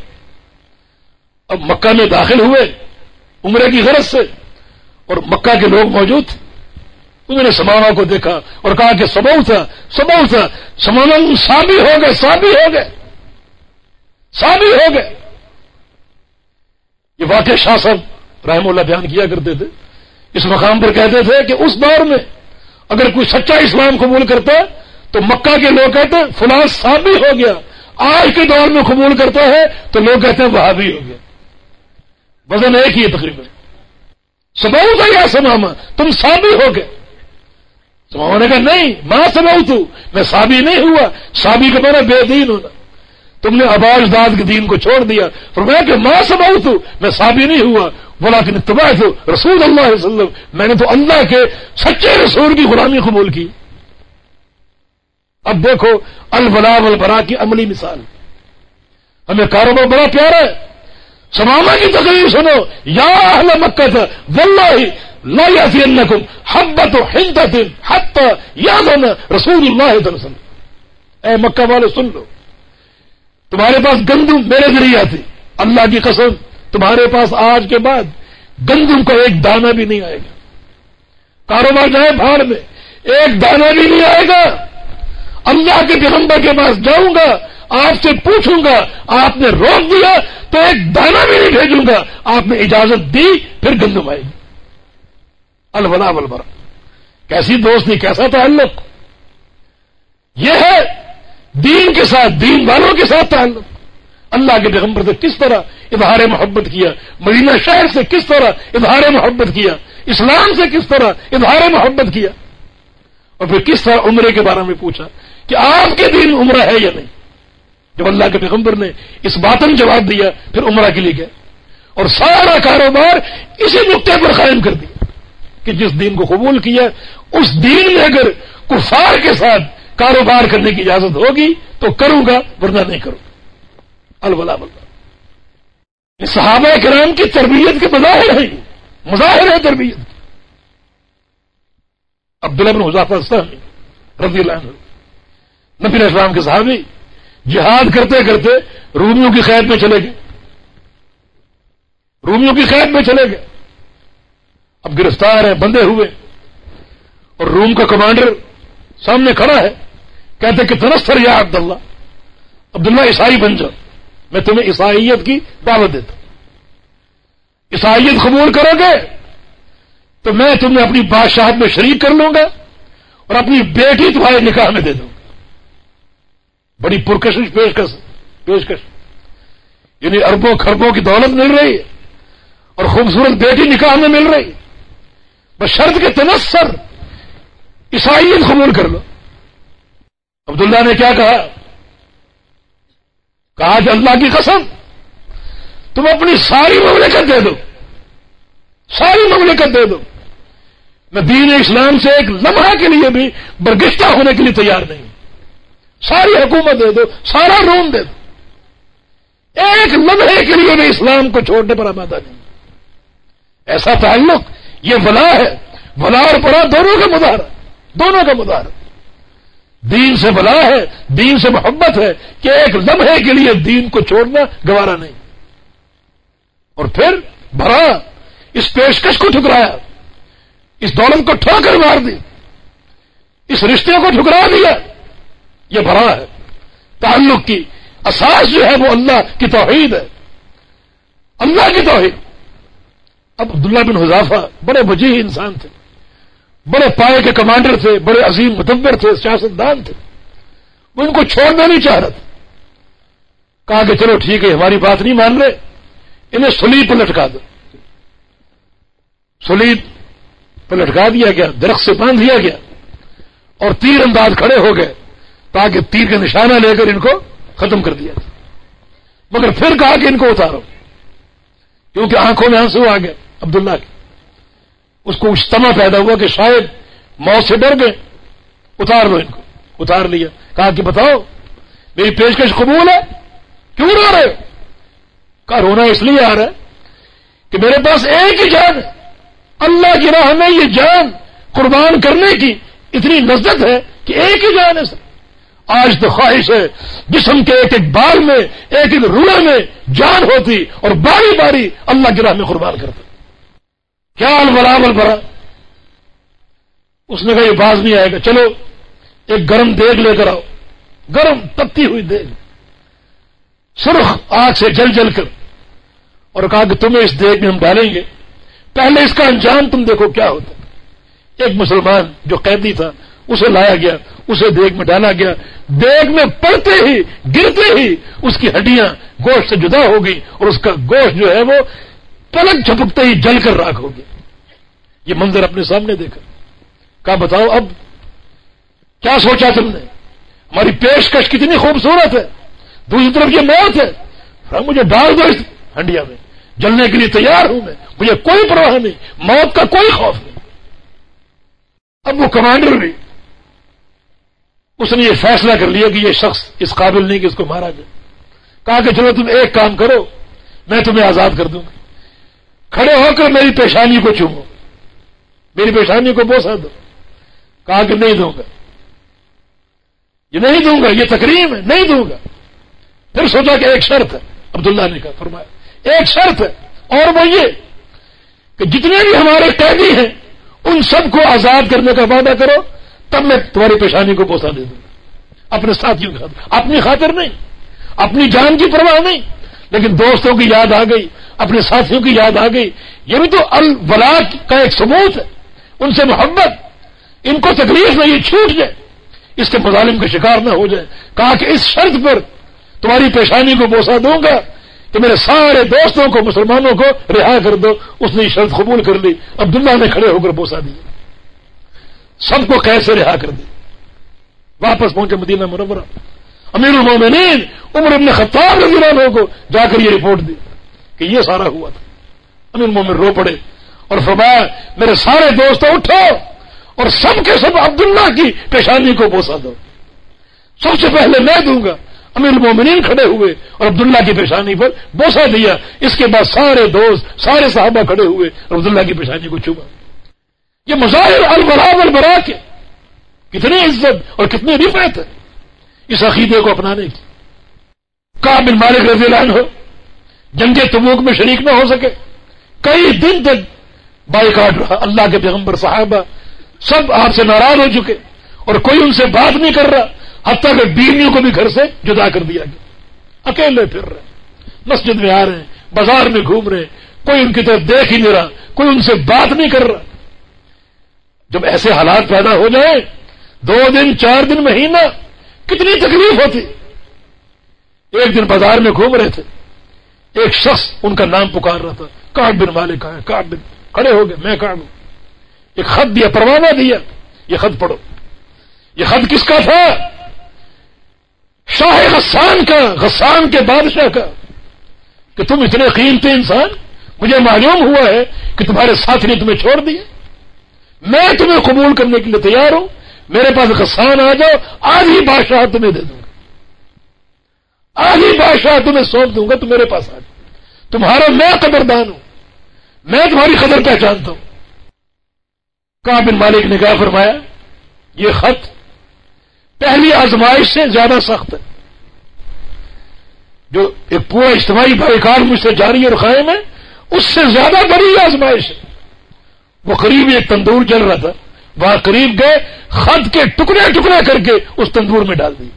اب مکہ میں داخل ہوئے، عمرے کی غرض سے، اور مکہ کے لوگ موجود تھے۔ انہوں نے سمانا کو دیکھا اور کہا کہ سبو تھا سبو تھا سمانا سابی ہو گئے سابی ہو گئے سابی ہو گئے۔ یہ واقع شاہ صاحب رحم اللہ بیان کیا کرتے تھے۔ اس مقام پر کہتے تھے کہ اس دور میں اگر کوئی سچا اسلام قبول کرتا تو مکہ کے لوگ کہتے فلاں سابی ہو گیا، آج کے دور میں قبول کرتا ہے تو لوگ کہتے ہیں وہ بھی ہو گیا۔ وزن ایک ہی ہے تقریباً۔ سباؤ تھا یا سماما تم سابی ہو گئے۔ سما نے کہا، نہیں ماں سباؤ تو، میں سابی نہیں ہوا۔ سابی کا مانا بے دین ہونا۔ تم نے آباز داد کے دین کو چھوڑ دیا پر میں کہ ماں سباؤ تو، میں سابی نہیں ہوا بولا کہ تباہ تو رسول اللہ علیہ وسلم، میں نے تو اللہ کے سچے رسول کی غلامی قبول کی۔ اب دیکھو البلا البرا کی عملی مثال۔ ہمیں کاروبار بڑا پیارا ہے۔ سماما کی تقریر سنو، یا اہل مکہ تھا، واللہ لا یافینکم حبت و حنتت حتی یادن رسول اللہ اللہ علیہ وسلم۔ اے مکہ والے سن لو۔ تمہارے پاس گندم میرے ذریعے آتی۔ اللہ کی قسم، تمہارے پاس آج کے بعد گندم کا ایک دانہ بھی نہیں آئے گا۔ کاروبار جائے بھاڑ میں، ایک دانہ بھی نہیں آئے گا۔ اللہ کے پیغمبر کے پاس جاؤں گا، آپ سے پوچھوں گا، آپ نے روک دیا تو ایک دانہ بھی نہیں بھیجوں گا۔ آپ نے اجازت دی، پھر گندم آئے گی۔ البلا بلبرا کیسی دوستی، کیسا تعلق۔ یہ ہے دین کے ساتھ، دین والوں کے ساتھ تعلق۔ اللہ کے پیغمبر سے کس طرح اظہار محبت کیا؟ مدینہ شہر سے کس طرح اظہار محبت کیا؟ اسلام سے کس طرح اظہار محبت کیا؟ اور پھر کس طرح عمرے کے بارے میں پوچھا کہ آپ کے دین عمرہ ہے یا نہیں؟ جب اللہ کے پیغمبر نے اس باتن جواب دیا، پھر عمرہ کے لیے گئے۔ اور سارا کاروبار اسی نقطے پر قائم کر دیا کہ جس دین کو قبول کیا، اس دین میں اگر کفار کے ساتھ کاروبار کرنے کی اجازت ہوگی تو کروں گا، ورنہ نہیں کروں الولا یہ صحابہ کرام کی تربیت کے مظاہر ہیں۔ مظاہر ہے تربیت۔ عبداللہ بن حضافہ رضی اللہ عنہ۔ نبی اسلام کے صحابی جہاد کرتے کرتے رومیوں کی قید میں چلے گئے۔ رومیوں کی قید میں چلے گئے۔ اب گرفتار ہیں، بندے ہوئے۔ اور روم کا کمانڈر سامنے کھڑا ہے۔ کہتے کہ تنستر یا عبداللہ۔ عبداللہ عیسائی بن جاؤ میں تمہیں عیسائیت کی دعوت دیتا ہوں۔ عیسائیت قبول کرو گے؟ تو میں تمہیں اپنی بادشاہت میں شریک کر لوں گا اور اپنی بیٹی تمہارے نکاح میں دے دوں گا۔ بڑی پرکشش پیشکش پیشکش یعنی اربوں خربوں کی دولت مل رہی ہے اور خوبصورت بیٹی نکاح میں مل رہی بس شرط کے تنسر عیسائیت قبول کر لو۔ عبداللہ نے کیا کہا؟ کہا کہ اللہ کی قسم، تم اپنی ساری مملکت دے دو۔ ساری مملکت دے دو۔ میں دین اسلام سے ایک لمحہ کے لیے بھی برگشتہ ہونے کے لیے تیار نہیں ساری حکومت دے دو، سارا روم دے دو۔ ایک لمحے کے لیے بھی اسلام کو چھوڑنے پر آمادہ نہیں۔ ایسا تعلق، یہ ولا ہے۔ ولا اور پڑا دونوں کا مظاہرہ۔ دونوں کا مظاہرہ۔ دین سے بلا ہے، دین سے محبت ہے کہ ایک لمحے کے لیے دین کو چھوڑنا گوارا نہیں۔ اور پھر بھرا اس پیشکش کو ٹھکرایا، اس دولت کو ٹھوکر مار دی، اس رشتے کو ٹھکرا دیا۔ یہ بھرا ہے۔ تعلق کی اساس جو ہے وہ اللہ کی توحید ہے۔ اللہ کی توحید۔ اب عبداللہ بن حضافہ بڑے وجیح انسان تھے۔ بڑے پائے کے کمانڈر تھے، بڑے عظیم متبر تھے، سیاستدان تھے۔ وہ ان کو چھوڑنا نہیں چاہ رہا تھا۔ کہا کہ چلو ٹھیک ہے، ہماری بات نہیں مان رہے، انہیں سلیب پہ لٹکا دو۔ سلیب پہ لٹکا دیا گیا، درخت سے باندھ دیا گیا اور تیر انداز کھڑے ہو گئے تاکہ تیر کا نشانہ لے کر ان کو ختم کر دیا مگر پھر کہا کہ ان کو اتارو، کیونکہ آنکھوں میں آنسو آ گئے، عبداللہ کے۔ اس کو اجتماع پیدا ہوا کہ شاید موت سے ڈر گئے۔ اتار لو ان کو۔ اتار لیا۔ کہا کہ بتاؤ، میری پیشکش قبول ہے؟ کیوں رو رہے؟ کہا، رونا اس لیے آ رہا ہے کہ میرے پاس ایک ہی جان ہے۔ اللہ کی راہ میں یہ جان قربان کرنے کی اتنی نزدت ہے کہ ایک ہی جان ہے سر۔ آج تو خواہش ہے، جسم کے ایک ایک بال میں، ایک ایک روڑے میں جان ہوتی اور باری باری اللہ کی راہ میں قربان کرتا۔ کیا البلا برا اس نے کہا، یہ باز نہیں آئے گا۔ چلو، ایک گرم دیگ لے کر آؤ۔ گرم تپتی ہوئی دیگ۔ سرخ آگ سے جل جل کر۔ اور کہا کہ تمہیں اس دیگ میں ہم ڈالیں گے۔ پہلے اس کا انجام تم دیکھو کیا ہوتا ایک مسلمان جو قیدی تھا، اسے لایا گیا، اسے دیگ میں ڈالا گیا۔ دیگ میں پڑتے ہی، گرتے ہی اس کی ہڈیاں گوشت سے جدا ہو گئی اور اس کا گوشت جو ہے وہ پلک چھپکتے ہی جل کر راک ہو گیا۔ یہ منظر اپنے سامنے دیکھا۔ کہا، بتاؤ اب کیا سوچا تم نے؟ ہماری پیشکش کتنی خوبصورت ہے۔ دوسری طرف یہ موت ہے۔ ہاں، مجھے ڈال دو اس ہنڈیا میں۔ جلنے کے لیے تیار ہوں میں۔ مجھے کوئی پرواہ نہیں۔ موت کا کوئی خوف نہیں۔ اب وہ کمانڈر بھی، اس نے یہ فیصلہ کر لیا کہ یہ شخص اس قابل نہیں کہ اس کو مارا جائے۔ کہا کہ چلو تم ایک کام کرو، میں تمہیں آزاد کر دوں گا۔ کھڑے ہو کر میری پیشانی کو چومو۔ میری پیشانی کو بوسا دو۔ کہا کہ نہیں دوں گا۔ یہ نہیں دوں گا، یہ تقریب ہے، نہیں دوں گا۔ پھر سوچا کہ ایک شرط ہے۔ عبداللہ نے کہا، فرمایا، ایک شرط ہے۔ اور وہ یہ کہ جتنے بھی ہمارے قیدی ہیں، ان سب کو آزاد کرنے کا وعدہ کرو، تب میں تمہاری پیشانی کو بوسا دے دوں۔ گا اپنے ساتھیوں کی خاطر۔ اپنی خاطر نہیں، اپنی جان کی پرواہ نہیں، لیکن دوستوں کی یاد آ گئی۔ اپنے ساتھیوں کی یاد آ گئی۔ یہ بھی تو الولا کا ایک ثبوت ہے، ان سے محبت، ان کو تکلیف میں یہ چھوٹ جائے، اس کے مظالم کا شکار نہ ہو جائے۔ کہا کہ اس شرط پر تمہاری پیشانی کو بوسا دوں گا کہ میرے سارے دوستوں کو، مسلمانوں کو رہا کر دو۔ اس نے شرط قبول کر لی۔ عبداللہ نے کھڑے ہو کر بوسا دیا۔ سب کو کیسے رہا کر دی واپس پہنچے مدینہ مرورہ امیر المومنین، عمر ابن خطاب رضی اللہ کو جا کر یہ رپورٹ دی۔ کہ یہ سارا ہوا تھا۔ امیر المومن رو پڑے اور فرمایا، میرے سارے دوست اٹھو اور سب کے سب عبداللہ کی پیشانی کو بوسا دو۔ سب سے پہلے میں دوں گا۔ امیر المومنین کھڑے ہوئے اور عبداللہ کی پیشانی پر بوسا دیا۔ اس کے بعد سارے دوست، سارے صحابہ کھڑے ہوئے اور عبداللہ کی پیشانی کو چوبا یہ مظاہر البرا البرا کے۔ کتنی عزت اور کتنی رفت ہے۔ اس عقیدے کو اپنانے کی۔ بن مالک رضی اللہ عنہ جنگ تبوک میں شریک نہ ہو سکے۔ کئی دن تک بائی کاٹ رہا۔ اللہ کے پیغمبر صاحبہ سب آپ سے ناراض ہو چکے اور کوئی ان سے بات نہیں کر رہا، حتیٰ کہ بیویوں کو بھی گھر سے جدا کر دیا گیا۔ اکیلے پھر رہے۔ مسجد میں آ رہے ہیں، بازار میں گھوم رہے ہیں۔ کوئی ان کی طرف دیکھ ہی نہیں رہا، کوئی ان سے بات نہیں کر رہا۔ جب ایسے حالات پیدا ہو جائیں، دو دن، چار دن، مہینہ، کتنی تکلیف ہوتی۔ ایک دن بازار میں گھوم رہے تھے۔ ایک شخص ان کا نام پکار رہا تھا کاٹ بن والے کا ہے کاٹ بن کھڑے ہو گئے، میں کاٹ ایک خط دیا، پروانہ دیا، یہ خط پڑھو۔ یہ خط کس کا تھا؟ شاہ غسان کا، غسان کے بادشاہ کا۔ کہ تم اتنے قیمتی انسان، مجھے معلوم ہوا ہے کہ تمہارے ساتھ نے تمہیں چھوڑ دیا۔ میں تمہیں قبول کرنے کے لیے تیار ہوں۔ میرے پاس غسان آ جاؤ، آج ہی بادشاہ تمہیں دے دوں گا بادشاہ تمہیں سونپ دوں گا، تم میرے پاس آ جاؤ۔ تمہارا میں قدردان ہوں۔ میں تمہاری قدر پہچانتا ہوں۔ کہا بن مالک نے کہا، فرمایا، یہ خط پہلی آزمائش سے زیادہ سخت ہے۔ جو ایک پورا اجتماعی بھائی کار مجھ سے جاری اور قائم ہے، اس سے زیادہ بڑی آزمائش ہے۔ وہ قریب ایک تندور جل رہا تھا۔ وہاں قریب گئے، خط کے ٹکڑے ٹکڑے کر کے اس تندور میں ڈال دی۔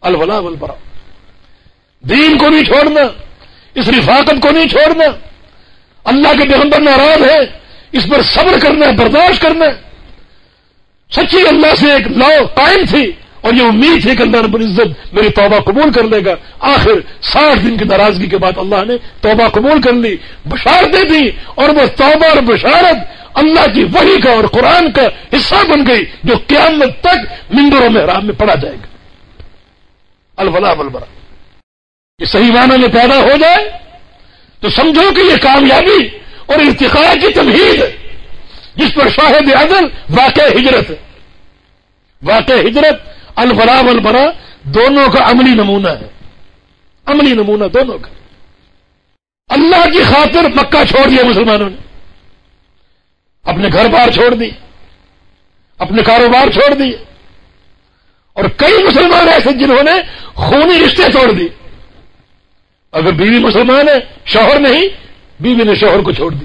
الولا البرا دین کو نہیں چھوڑنا، اس رفاقت کو نہیں چھوڑنا۔ اللہ کے پیغمبر ناراض ہے اس پر صبر کرنا ہے برداشت کرنا۔ ہے سچی اللہ سے ایک لا قائم تھی اور یہ امید تھی کہ اللہ رب العزت میری توبہ قبول کر لے گا۔ آخر ساٹھ دن کی ناراضگی کے بعد اللہ نے توبہ قبول کر لی بشارتیں دی اور وہ توبہ اور بشارت اللہ کی وحی کا اور قرآن کا حصہ بن گئی، جو قیامت تک مندروں میں رام میں پڑا جائے گا۔ الفلا البرا یہ صحیح معنی میں پیدا ہو جائے، تو سمجھو کہ یہ کامیابی اور ارتقاء کی تمہید ہے جس پر شاہد عدل واقع ہجرت ہے واقع ہجرت الفلا البرا دونوں کا عملی نمونہ ہے۔ عملی نمونہ دونوں کا۔ اللہ کی خاطر مکہ چھوڑ دیا مسلمانوں نے۔ اپنے گھر بار چھوڑ دی، اپنے کاروبار چھوڑ دیے اور کئی مسلمان ایسے جنہوں نے خونی رشتے توڑ دی اگر بیوی مسلمان ہے، شوہر نہیں، بیوی نے شوہر کو چھوڑ دی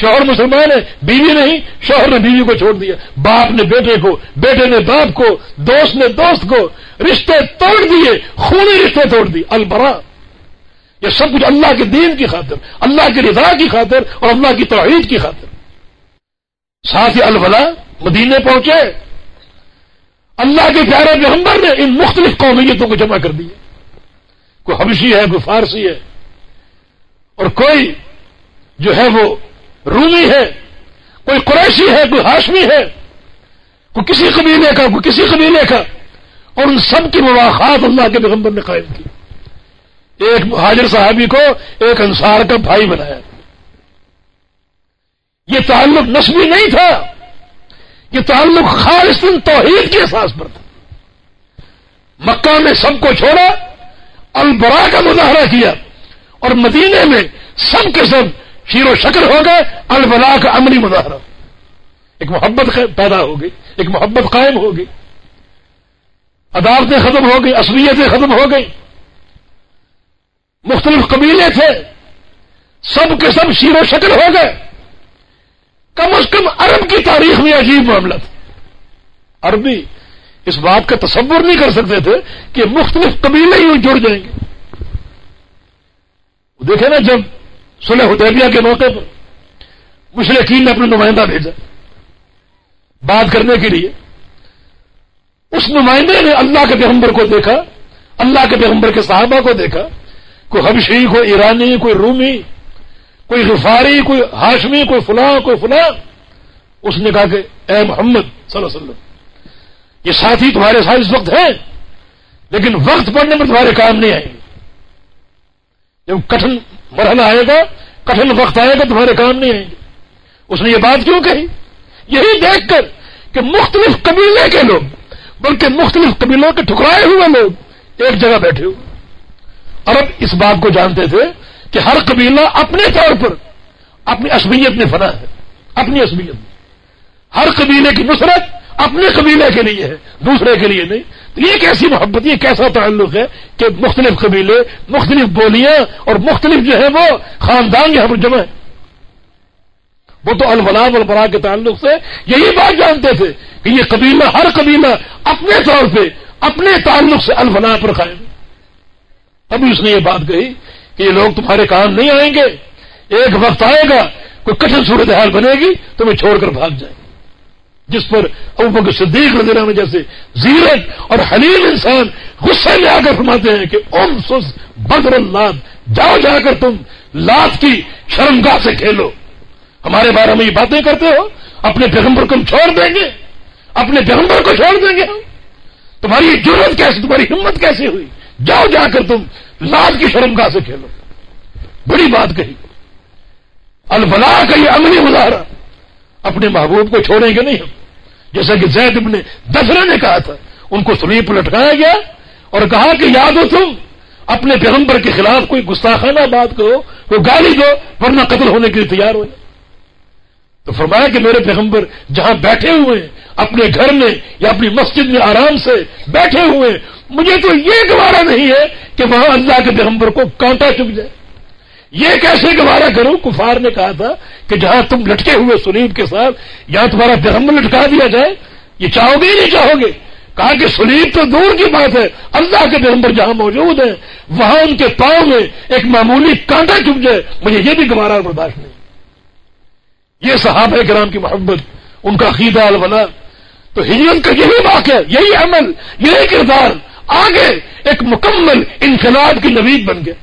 شوہر مسلمان ہے، بیوی نہیں، شوہر نے بیوی کو چھوڑ دیا۔ باپ نے بیٹے کو، بیٹے نے باپ کو، دوست نے دوست کو رشتے توڑ دیے، خونی رشتے توڑ دی البرا۔ یہ سب کچھ اللہ کے دین کی خاطر، اللہ کی رضا کی خاطر اور اللہ کی توحید کی خاطر۔ ساتھ ہی الولا مدینے پہنچے۔ اللہ کے پیارے پیغمبر نے ان مختلف قومیتوں کو جمع کر دیا۔ کوئی حبشی ہے، کوئی فارسی ہے۔ اور کوئی جو ہے وہ رومی ہے، کوئی قریشی ہے، کوئی ہاشمی ہے، کوئی کسی قبیلے کا، کوئی کسی قبیلے کا۔ اور ان سب کی مواقعات اللہ کے پیغمبر نے قائم کی۔ ایک حاضر صحابی کو ایک انصار کا بھائی بنایا۔ یہ تعلق نسبی نہیں تھا۔ یہ تعلق خالص توحید کے احساس پر تھا۔ مکہ میں سب کو چھوڑا۔ البرا کا مظاہرہ کیا اور مدینے میں سب کے سب شیر و شکل ہو گئے البلا کا عملی مظاہرہ۔ ایک محبت پیدا ہو گئی، ایک محبت قائم ہو گئی۔ عدالتیں ختم ہو گئی اصلیتیں ختم ہو گئی مختلف قبیلے تھے، سب کے سب شیر و شکل ہو گئے۔ کم از کم عرب کی تاریخ میں عجیب معاملہ تھا۔ عربی اس بات کا تصور نہیں کر سکتے تھے کہ مختلف قبیلے ہی جڑ جائیں گے۔ دیکھیں نا جب سلح حدیبیہ کے موقع پر مشرقین نے اپنا نمائندہ بھیجا۔ بات کرنے کے لیے۔ اس نمائندے نے اللہ کے پیغمبر کو دیکھا، اللہ کے پیغمبر کے صحابہ کو دیکھا۔ کوئی حبشی، کوئی ایرانی، کوئی رومی، کوئی غفاری، کوئی ہاشمی، کوئی فلاں کوئی فلاں۔ اس نے کہا کہ اے محمد صلی اللہ علیہ وسلم یہ ساتھی تمہارے ساتھ اس وقت ہیں، لیکن وقت پڑنے پر تمہارے کام نہیں آئیں گے۔ جب کٹن مرحلہ آئے گا کٹن وقت آئے گا، تمہارے کام نہیں آئیں گے۔ اس نے یہ بات کیوں کہی؟ یہی دیکھ کر کہ مختلف قبیلے کے لوگ، بلکہ مختلف قبیلوں کے ٹھکرائے ہوئے لوگ ایک جگہ بیٹھے ہوئے۔ عرب اس بات کو جانتے تھے کہ ہر قبیلہ اپنے طور پر اپنی عصبیت میں فنا ہے، اپنی عصبیت میں۔ ہر قبیلے کی نصرت اپنے قبیلے کے لیے ہے، دوسرے کے لیے نہیں۔ تو یہ کیسی محبت، یہ کیسا تعلق ہے کہ مختلف قبیلے، مختلف بولیاں اور مختلف جو ہے وہ خاندان یہاں پر جمع ہے وہ تو الفلاح البرا کے تعلق سے یہی بات جانتے تھے کہ یہ قبیلہ، ہر قبیلہ اپنے طور پہ، اپنے تعلق سے الفلاح پر قائم تبھی اس نے یہ بات کہی کہ یہ لوگ تمہارے کام نہیں آئیں گے۔ ایک وقت آئے گا، کوئی کٹن صورتحال بنے گی، تمہیں چھوڑ کر بھاگ جائیں جس پر ابو صدیق رضی اللہ جیسے زیرت اور حلیم انسان غصے میں آ کر فرماتے ہیں کہ ام سس بدر اللہ جاؤ جا کر تم لات کی شرمگاہ سے کھیلو۔ ہمارے بارے میں یہ باتیں کرتے ہو، اپنے پیغمبر کو ہم چھوڑ دیں گے۔ اپنے پیغمبر کو چھوڑ دیں گے۔ ہم تمہاری ضرورت کیسے تمہاری ہمت کیسے ہوئی؟ جاؤ جا کر تم لاد کی شرم سے کھیلو۔ بڑی بات کہی۔ الفلاح کا یہ عملی مظاہرہ۔ اپنے محبوب کو چھوڑیں گے نہیں ہم؟ جیسا کہ زید ابن دفرے نے کہا تھا، ان کو سلیپ لٹکایا گیا اور کہا کہ یاد ہو تم، اپنے پیغمبر کے خلاف کوئی گستاخانہ بات کرو کوئی گالی دو، ورنہ قتل ہونے کے لیے تیار ہو تو فرمایا کہ میرے پیغمبر جہاں بیٹھے ہوئے ہیں، اپنے گھر میں یا اپنی مسجد میں آرام سے بیٹھے ہوئے مجھے تو یہ گوارا نہیں ہے کہ وہاں اللہ کے پیغمبر کو کانٹا چپ جائے۔ یہ کیسے گوارا کروں؟ کفار نے کہا تھا کہ جہاں تم لٹکے ہوئے سلیب کے ساتھ یہاں تمہارا پیغمبر لٹکا دیا جائے، یہ چاہو گے نہیں چاہو گے؟ کہا کہ سلیب تو دور کی بات ہے، اللہ کے پیغمبر جہاں موجود ہیں وہاں ان کے پاؤں میں ایک معمولی کانٹا چپ جائے، مجھے یہ بھی گوارا برداشت نہیں۔ یہ صحابہ کرام کی محبت، ان کا عقیدہ الولا تو ہجرت کا یہی واقعہ، یہی عمل، یہی کردار، آگے ایک مکمل انقلاب کی نوید بن گیا۔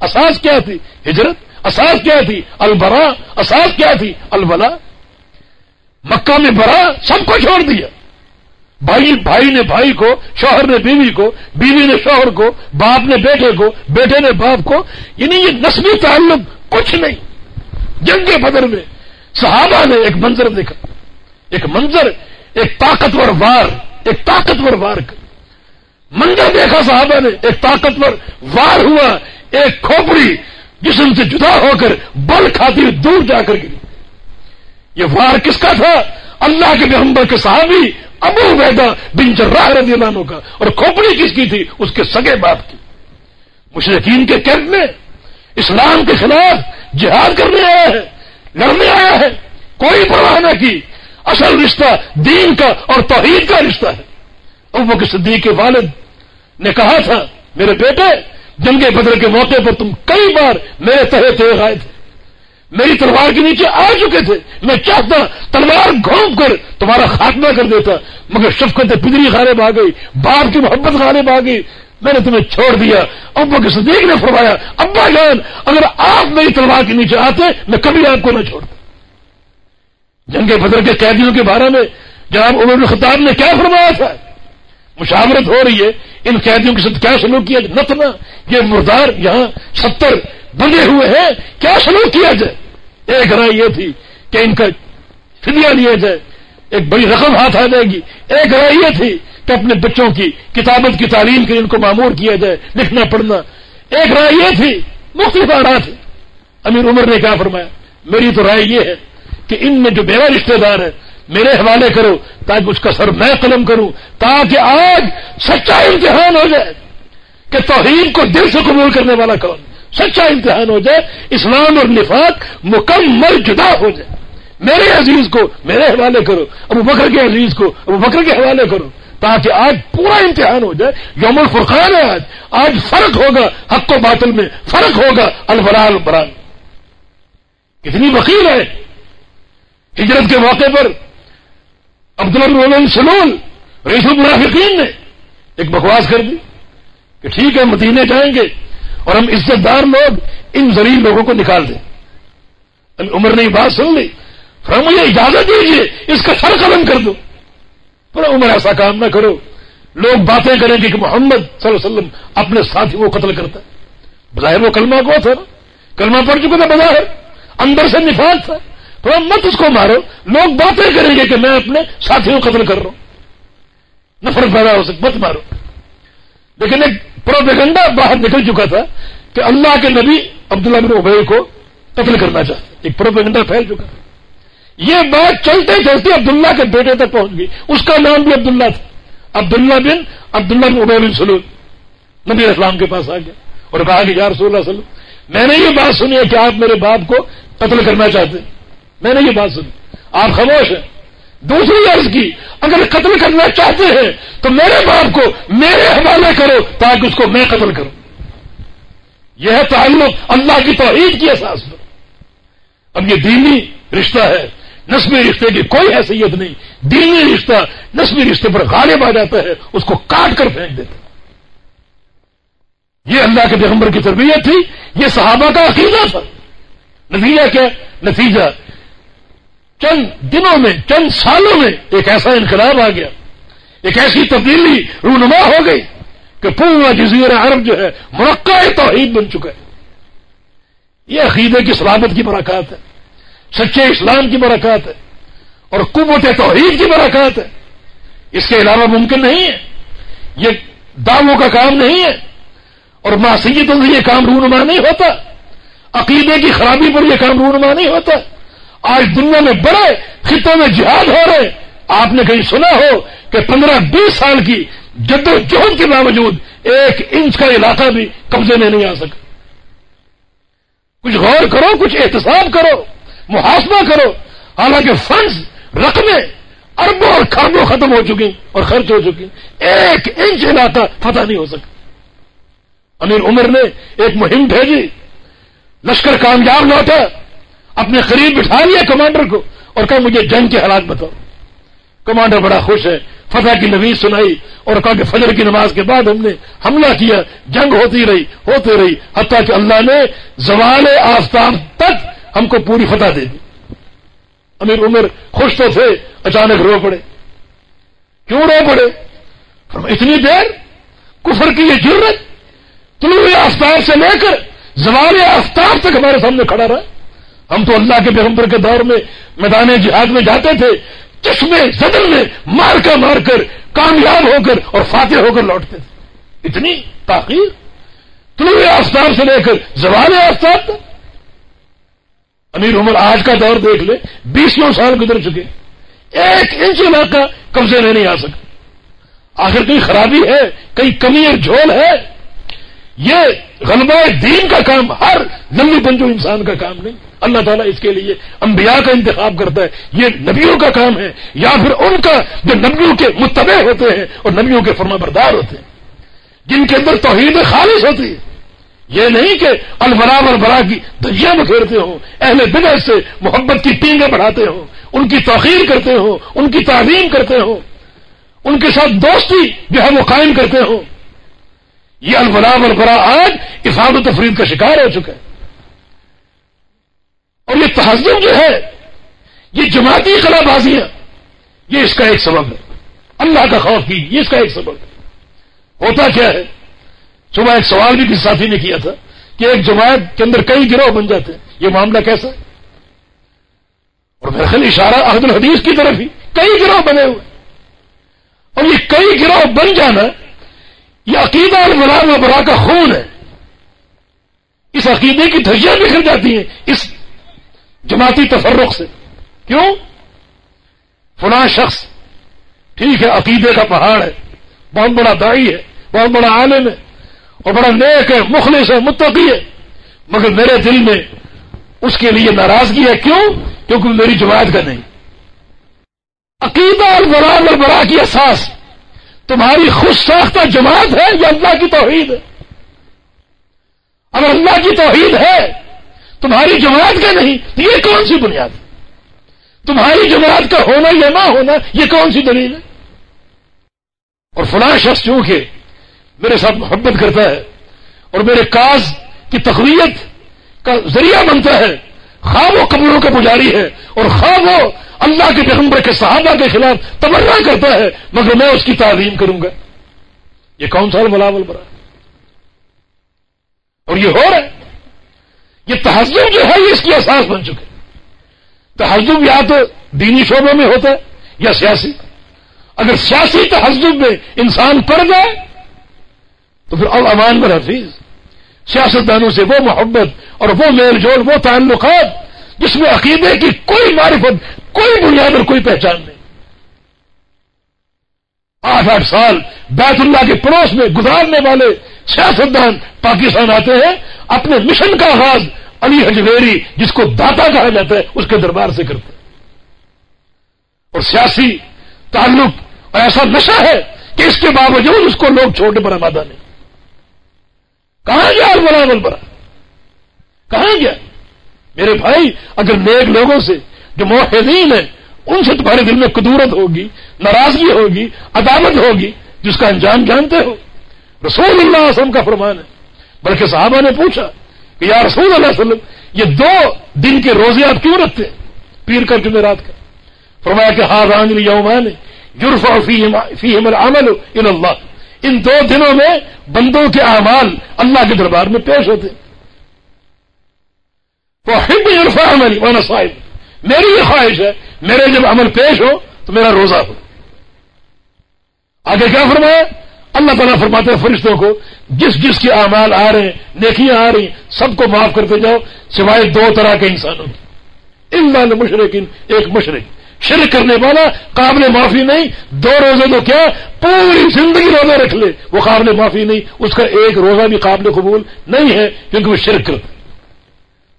اساس کیا تھی؟ ہجرت؟ اساس کیا تھی؟ البرا اساس کیا تھی؟ الولا. مکہ میں برا سب کو چھوڑ دیا. بھائی بھائی نے بھائی کو، شوہر نے بیوی کو، بیوی نے شوہر کو، باپ نے بیٹے کو، بیٹے نے باپ کو یعنی یہ نسلی تعلق کچھ نہیں. جنگ بدر میں صحابہ نے ایک منظر دیکھا. ایک منظر، ایک طاقتور وار، ایک طاقتور وار کا. منظر دیکھا صحابہ نے، ایک طاقتور وار ہوا، ایک کھوپڑی جسم سے جدا ہو کر بل کھاتی ہوئی دور جا کر گری۔ یہ وار کس کا تھا؟ اللہ کے پیغمبر کے صحابی ابو ویدا بن جراح رضی اللہ عنہ کا۔ اور کھوپڑی کس کی تھی؟ اس کے سگے باپ کی۔ مشرقین کے کیمپ میں اسلام کے خلاف جہاد کرنے آیا ہے لڑنے آیا ہے کوئی پرواہ نہ کی۔ اصل رشتہ دین کا اور توحید کا رشتہ ہے۔ ابو کے صدیق کے والد نے کہا تھا، میرے بیٹے جنگ بدر کے موقع پر تم کئی بار میرے تہے تہے آئے تھے۔ میری تلوار کے نیچے آ چکے تھے۔ میں چاہتا تلوار گھونپ کر تمہارا خاتمہ کر دیتا، مگر شفقت پدری غالب آ گئی، باپ کی محبت غالب آ گئی۔ میں نے تمہیں چھوڑ دیا۔ ابا کے صدیق نے فرمایا، ابا جان، اگر آپ میری تلوار کے نیچے آتے، میں کبھی آپ کو نہ چھوڑتا۔ جنگ بدر کے قیدیوں کے بارے میں جناب عمر الخطاب نے کیا فرمایا تھا؟ مشاورت ہو رہی ہے، ان قیدیوں کے ساتھ کیا سلوک کیا جائے؟ نتنا یہ مردار یہاں ستر بندے ہوئے ہیں، کیا سلوک کیا جائے؟ ایک رائے یہ تھی کہ ان کا فدیہ لیا جائے، ایک بڑی رقم ہاتھ آ جائے گی۔ ایک رائے یہ تھی کہ اپنے بچوں کی کتابت کی تعلیم کے ان کو معمور کیا جائے، لکھنا، پڑھنا۔ ایک رائے یہ تھی، مختلف آرات تھی امیر عمر نے کیا فرمایا، میری تو رائے یہ ہے کہ ان میں جو میرا رشتہ دار ہے میرے حوالے کرو تاکہ اس کا سر میں قلم کروں، تاکہ آج سچا امتحان ہو جائے کہ توحید کو دل سے قبول کرنے والا کون؟ سچا امتحان ہو جائے، اسلام اور نفاق مکمل جدا ہو جائے۔ میرے عزیز کو، میرے حوالے کرو، ابو بکر کے عزیز کو، ابو بکر کے حوالے کرو، تاکہ آج پورا امتحان ہو جائے۔ یوم الفرقان ہے آج۔ آج فرق ہوگا، حق و باطل میں فرق ہوگا البرا البران۔ کتنی وکیل ہے۔ ہجرت کے موقع پر عبدالرحمن سلول رئیس المرافقین نے ایک بکواس کر دی کہ ٹھیک ہے مدینے جائیں گے اور ہم عزت دار لوگ ان ذریع لوگوں کو نکال دیں۔ عمر نے یہ بات سن لی۔ پھر مجھے اجازت دیجیے اس کا سر قلم کر دو۔ پر عمر، ایسا کام نہ کرو۔ لوگ باتیں کریں گے کہ محمد صلی اللہ علیہ وسلم اپنے ساتھی کو قتل کرتا ہے۔ بظاہر وہ کلمہ کو تھا کلمہ پڑ چکا تھا بظاہر اندر سے نفاذ تھا۔ تھوڑا مت اس کو مارو۔ لوگ باتیں کریں گے کہ میں اپنے ساتھیوں کو قتل کر رہا ہوں۔ نفرت پیدا ہو سکے مت مارو۔ لیکن ایک پروپیگنڈا باہر نکل چکا تھا کہ اللہ کے نبی عبداللہ بن ابئی کو قتل کرنا چاہتے ایک پروپیگنڈا پھیل چکا۔ تھا یہ بات چلتے چلتے عبداللہ کے بیٹے تک پہنچ گئی۔ اس کا نام بھی عبداللہ تھا۔ عبداللہ بن عبداللہ بن ابئی بن سلول۔ نبی اسلام کے پاس آ گیا اور کہا کہ یا رسول اللہ وسلم، میں نے یہ بات سنی ہے کہ آپ میرے باپ کو قتل کرنا چاہتے ہیں۔ میں نے یہ بات سنی۔ آپ خاموش ہیں؟ دوسری عرض کی، اگر قتل کرنا چاہتے ہیں، تو میرے باپ کو میرے حوالے کرو تاکہ اس کو میں قتل کروں۔ یہ ہے تعلق، اللہ کی توحید کی احساس پر اب یہ دینی رشتہ ہے۔ نسبی رشتے کی کوئی حیثیت نہیں۔ دینی رشتہ نسبی رشتے پر غالب آ جاتا ہے، اس کو کاٹ کر پھینک دیتا یہ اللہ کے پیغمبر کی تربیت تھی، یہ صحابہ کا عقیدہ تھا۔ نتیجہ کیا؟ نتیجہ چند دنوں میں، چند سالوں میں ایک ایسا انقلاب آ گیا۔ ایک ایسی تبدیلی، رونما ہو گئی کہ پورا جزیر عرب جو ہے مرکہ توحید بن چکا ہے۔ یہ عقیدے کی سلامت کی برکات ہے، سچے اسلام کی برکات ہے، اور قوت توحید کی برکات ہے۔ اس کے علاوہ ممکن نہیں ہے۔ یہ دعووں کا کام نہیں ہے۔ اور معصیتوں سے یہ کام رونما نہیں ہوتا۔ عقیدے کی خرابی پر یہ کام رونما نہیں ہوتا۔ آج دنیا میں بڑے خطوں میں جہاد ہو رہے آپ نے کہیں سنا ہو کہ پندرہ بیس سال کی جد و جہد کے باوجود ایک انچ کا علاقہ بھی قبضے میں نہیں آ سکا۔ کچھ غور کرو، کچھ احتساب کرو، محاسبہ کرو۔ حالانکہ فنڈز رقمیں اربوں اور کھانوں ختم ہو چکی اور خرچ ہو چکی۔ ایک انچ علاقہ فتح نہیں ہو سکا۔ امیر عمر نے ایک مہم بھیجی۔ لشکر کامیاب لوٹا۔ اپنے قریب بٹھا لیا کمانڈر کو اور کہا مجھے جنگ کے حالات بتاؤ۔ کمانڈر بڑا خوش ہے۔ فتح کی نویز سنائی اور کہا کہ فجر کی نماز کے بعد ہم نے حملہ کیا۔ جنگ ہوتی رہی ہوتی رہی۔ حتیٰ کہ اللہ نے زوال آفتاب تک ہم کو پوری فتح دے دی۔ امیر عمر خوش تو تھے، اچانک رو پڑے۔ کیوں رو پڑے؟ اتنی دیر کفر کی یہ ضرورت طلوع آفتاب سے لے کر زوال آفتاب تک ہمارے سامنے کھڑا رہا۔ ہم تو اللہ کے پیغمبر کے دور میں میدان جہاد میں جاتے تھے، چشمے زدن میں مار کا مار کر کامیاب ہو کر اور فاتح ہو کر لوٹتے تھے۔ اتنی تاخیر؟ طلوع آفتاب سے لے کر زوال آفتاب تک۔ امیر عمر آج کا دور دیکھ لے، بیسوں سال گزر چکے۔ ایک انچ علاقہ قبضے میں نہیں آ سکا۔ آخر کہیں خرابی ہے، کہیں کمی اور جھول ہے۔ یہ غلبہ دین کا کام، ہر لمبی پنجو انسان کا کام نہیں۔ اللہ تعالیٰ اس کے لیے انبیاء کا انتخاب کرتا ہے۔ یہ نبیوں کا کام ہے۔ یا پھر ان کا جو نبیوں کے متبع ہوتے ہیں اور نبیوں کے فرما بردار ہوتے ہیں۔ جن کے اندر توحید خالص ہوتی ہے۔ یہ نہیں کہ البرا البرا کی دیا بکھیرتے ہوں، اہل بدر سے محبت کی ٹینگیں بڑھاتے ہوں، ان کی توقیر کرتے ہوں، ان کی تعظیم کرتے ہوں، ان کے ساتھ دوستی جو ہے وہ قائم کرتے ہوں۔ یہ البلا البرا آج افاد و تفرید کا شکار ہو چکا ہے۔ اور یہ تہذب جو ہے، یہ جماعتی خلا بازیاں یہ اس کا ایک سبب ہے۔ اللہ کا خوف کی یہ اس کا ایک سبب ہے۔ ہوتا کیا ہے؟ صبح ایک سوال بھی کسی ساتھی نے کیا تھا کہ ایک جماعت کے اندر کئی گروہ بن جاتے ہیں۔ یہ معاملہ کیسا؟ ہے اور میرا خیال اشارہ عہد الحدیث کی طرف ہی کئی گروہ بنے ہوئے اور یہ کئی گروہ بن جانا یہ عقیدہ اور و برا کا خون ہے۔ اس عقیدے کی دھجیاں بکھر جاتی ہیں، اس جماعتی تفرق سے۔ کیوں؟ فلاں شخص ٹھیک ہے، عقیدے کا پہاڑ ہے، بہت بڑا دائی ہے، بہت بڑا عالم ہے، اور بڑا نیک ہے، مخلص ہے، متقی ہے، مگر میرے دل میں اس کے لیے ناراضگی ہے۔ کیوں؟ کیونکہ میری جماعت کا نہیں۔ عقیدہ البرال البرا کی احساس تمہاری خوش ساختہ جماعت ہے یا اللہ کی توحید ہے؟ اگر اللہ کی توحید ہے تمہاری جماعت کا نہیں، یہ کون سی بنیاد تمہاری جماعت کا ہونا یا نہ ہونا، یہ کون سی دلیل ہے؟ اور فلاں شخص چونکہ میرے ساتھ محبت کرتا ہے اور میرے کاز کی تقویت کا ذریعہ بنتا ہے، خواہ وہ قبروں کا پجاری ہے اور خواہ وہ اللہ کے پیغمبر کے صحابہ کے خلاف تبرہ کرتا ہے، مگر میں اس کی تعلیم کروں گا۔ یہ کون سا ملاول برا؟ اور یہ ہو رہا ہے۔ یہ تہذب جو ہے یہ اس کی احساس بن چکے تہذب یا تو دینی شعبوں میں ہوتا ہے یا سیاسی اگر سیاسی تہذب میں انسان پڑ جائے تو پھر اب امان پر حفیظ۔ سیاستدانوں سے وہ محبت اور وہ میل جول، وہ تعلقات جس میں عقیدے کی کوئی معرفت، کوئی بنیاد اور کوئی پہچان نہیں۔ آٹھ آٹھ سال بیت اللہ کے پڑوس میں گزارنے والے سیاستدان پاکستان آتے ہیں اپنے مشن کا آغاز علی حجویری جس کو داتا کہا جاتا ہے، اس کے دربار سے کرتے ہیں۔ اور سیاسی تعلق اور ایسا نشہ ہے کہ اس کے باوجود اس کو لوگ چھوٹے پر آمادہ نہیں۔ کہاں گیا البلا برا کہاں گیا؟ میرے بھائی، اگر نیک لوگوں سے جو موحدین ہیں، ان سے تمہارے دل میں قدورت ہوگی، ناراضگی ہوگی عدالت ہوگی، جس کا انجام جانتے ہو۔ رسول اللہ علیہ وسلم کا فرمان ہے۔ بلکہ صحابہ نے پوچھا کہ یا رسول اللہ علیہ وسلم، یہ دو دن کے روزے آپ کیوں رکھتے؟ ہیں پیر کر جمعرات کا فرمایا کہ ہاں رانجل یومان یورف فی عمل اللہ ان دو دنوں میں بندوں کے اعمال اللہ کے دربار میں پیش ہوتے۔ تو ہند عرفا عمل وانا صاحب میری یہ خواہش ہے، میرے جب عمل پیش ہو تو میرا روزہ ہو۔ آگے کیا فرمایا؟ اللہ تعالیٰ فرماتے ہیں فرشتوں کو، جس جس کے اعمال آ رہے ہیں، نیکیاں آ رہی ہیں، سب کو معاف کرتے جاؤ، سوائے دو طرح کے انسانوں کی ان مشرقین ایک مشرق شرک کرنے والا قابل معافی نہیں، دو روزے تو کیا، پوری زندگی روزہ رکھ لے۔ وہ قابل معافی نہیں، اس کا ایک روزہ بھی قابل قبول نہیں ہے، کیونکہ وہ شرک کرتا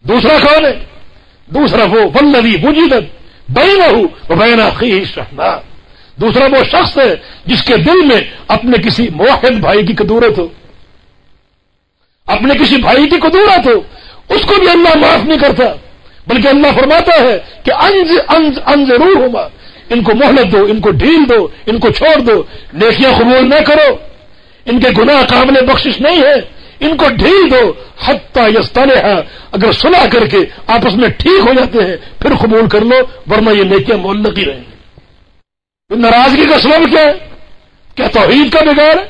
دوسرا کون ہے؟ دوسرا وہ ولوی مجیدت بین وہ بین عقی شہنا دوسرا وہ شخص ہے جس کے دل میں اپنے کسی موحد بھائی کی قدورت ہو۔ اپنے کسی بھائی کی قدورت ہو۔ اس کو بھی اللہ معاف نہیں کرتا، بلکہ اللہ فرماتا ہے کہ انج انج ان ضرور ہوگا ان کو مہلت دو، ان کو ڈھیل دو، ان کو چھوڑ دو۔ نیکیاں قبول نہ کرو۔ ان کے گناہ قابل بخشش نہیں ہے۔ ان کو ڈھیل دو۔ حتہ یستان اگر سلا کر کے آپس میں ٹھیک ہو جاتے ہیں، پھر قبول کر لو، ورنہ یہ نیکیاں مولت ہی رہیں۔ گی ناراضگی کا سبب کیا ہے؟ کیا توحید کا بگاڑ ہے؟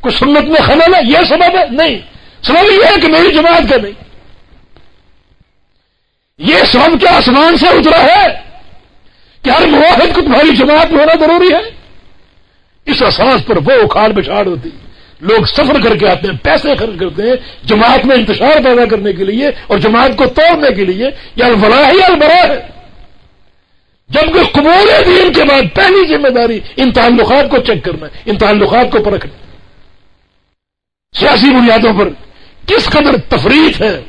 کچھ سنت میں خلل ہے؟ یہ سبب ہے؟ نہیں. سبب یہ ہے کہ میری جماعت کا نہیں. یہ سبب کیا آسمان سے اترا ہے؟ کہ ہر مواحد کو تمہاری جماعت میں ہونا ضروری ہے؟ اس احساس پر وہ اکھاڑ بچھاڑ ہوتی. لوگ سفر کر کے آتے ہیں، پیسے خرچ کرتے ہیں، جماعت میں انتشار پیدا کرنے کے لیے اور جماعت کو توڑنے کے لیے. یا البرا ہی البرا ہے. جبکہ قبول دین کے بعد، پہلی ذمہ داری، ان تعلقات کو چیک کرنا ہے ان تعلقات کو پرکھنا۔ سیاسی بنیادوں پر کس قدر تفریح ہے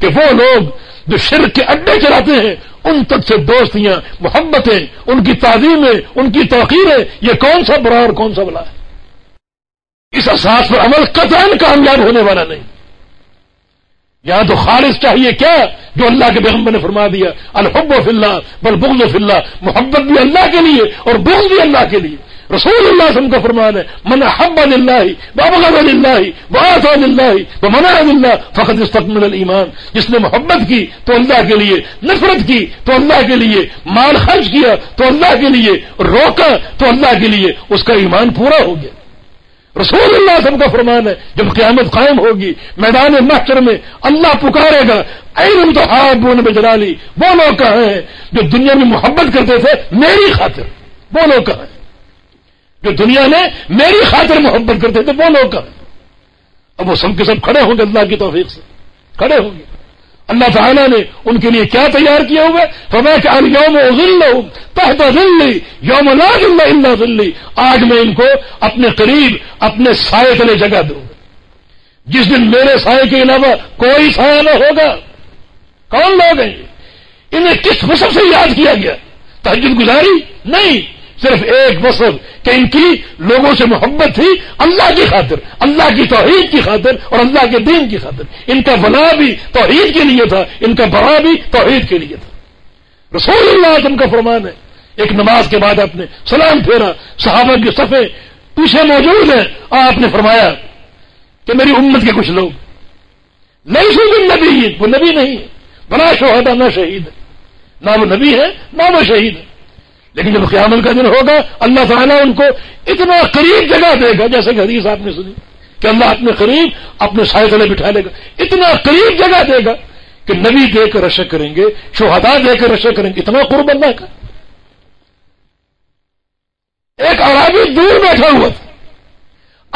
کہ وہ لوگ جو شرک کے اڈے چلاتے ہیں، ان تک سے دوستیاں، محبتیں، ان کی تعظیمیں، ان کی توقیریں یہ کون سا برا اور کون سا بلا ہے؟ اس اساس پر عمل قطن کامیاب ہونے والا نہیں۔ یہاں تو خالص چاہیے کیا جو اللہ کے پیغمبر نے فرما دیا، الحب و فلّہ بل بغض و فلّہ محبت بھی اللہ کے لیے اور بغض بھی اللہ کے لیے۔ رسول اللہ وسلم کا فرمان ہے، من حب اللہ بابغض اللہ بآت اللہ وہ منا اللہ فقط استقمل الایمان۔ جس نے محبت کی تو اللہ کے لیے، نفرت کی تو اللہ کے لیے، مال خرچ کیا تو اللہ کے لیے، روکا تو اللہ کے لیے، اس کا ایمان پورا ہو گیا۔ رسول اللہ وسلم کا فرمان ہے، جب قیامت قائم ہوگی، میدان محشر میں اللہ پکارے گا این تو ہاتھ بون بجرالی وہ لوگ کہاں ہیں؟ جو دنیا میں محبت کرتے تھے، میری خاطر، وہ لوگ کہاں ہیں؟ جو دنیا میں میری خاطر محبت کرتے تھے، وہ لوگ کہاں ہیں؟ اب وہ سب کے سب کھڑے ہوں گے اللہ کی توفیق سے، کھڑے ہوں گے۔ اللہ تعالیٰ نے ان کے لیے کیا تیار کیا ہوئے فما کہ یوم ذل تحت ذلی یوم لا ذل الا ذلی آج میں ان کو اپنے قریب، اپنے سائے تلے جگہ دوں۔ جس دن میرے سائے کے علاوہ کوئی سایہ نہ ہوگا، کون لوگ ہیں؟ انہیں کس وصف سے یاد کیا گیا؟ تحجد گزاری؟ نہیں۔ صرف ایک وصف کہ ان کی لوگوں سے محبت تھی اللہ کی خاطر، اللہ کی توحید کی خاطر اور اللہ کے دین کی خاطر۔ ان کا بنا بھی توحید کے لیے تھا، ان کا بڑا بھی توحید کے لیے تھا۔ رسول اللہ کا فرمان ہے، ایک نماز کے بعد آپ نے سلام پھیرا، صحابہ کی صفے پیچھے موجود ہیں۔ آپ نے فرمایا کہ میری امت کے کچھ لوگ نہیں سن نبی وہ نبی نہیں ہے۔ بنا شہدا نہ شہید نہ وہ نبی ہے، نہ وہ شہید ہے۔ لیکن جب قیامت کا دن ہوگا، اللہ تعالیٰ ان کو اتنا قریب جگہ دے گا، جیسے کہ حدیث آپ نے سنی، کہ اللہ اپنے قریب اپنے سائے تلے بٹھا لے گا۔ اتنا قریب جگہ دے گا کہ نبی دے کر رشک کریں گے شہدا دے کر رشک کریں گے۔ اتنا قرب اللہ کا ایک عرابی دور بیٹھا ہوا تھا۔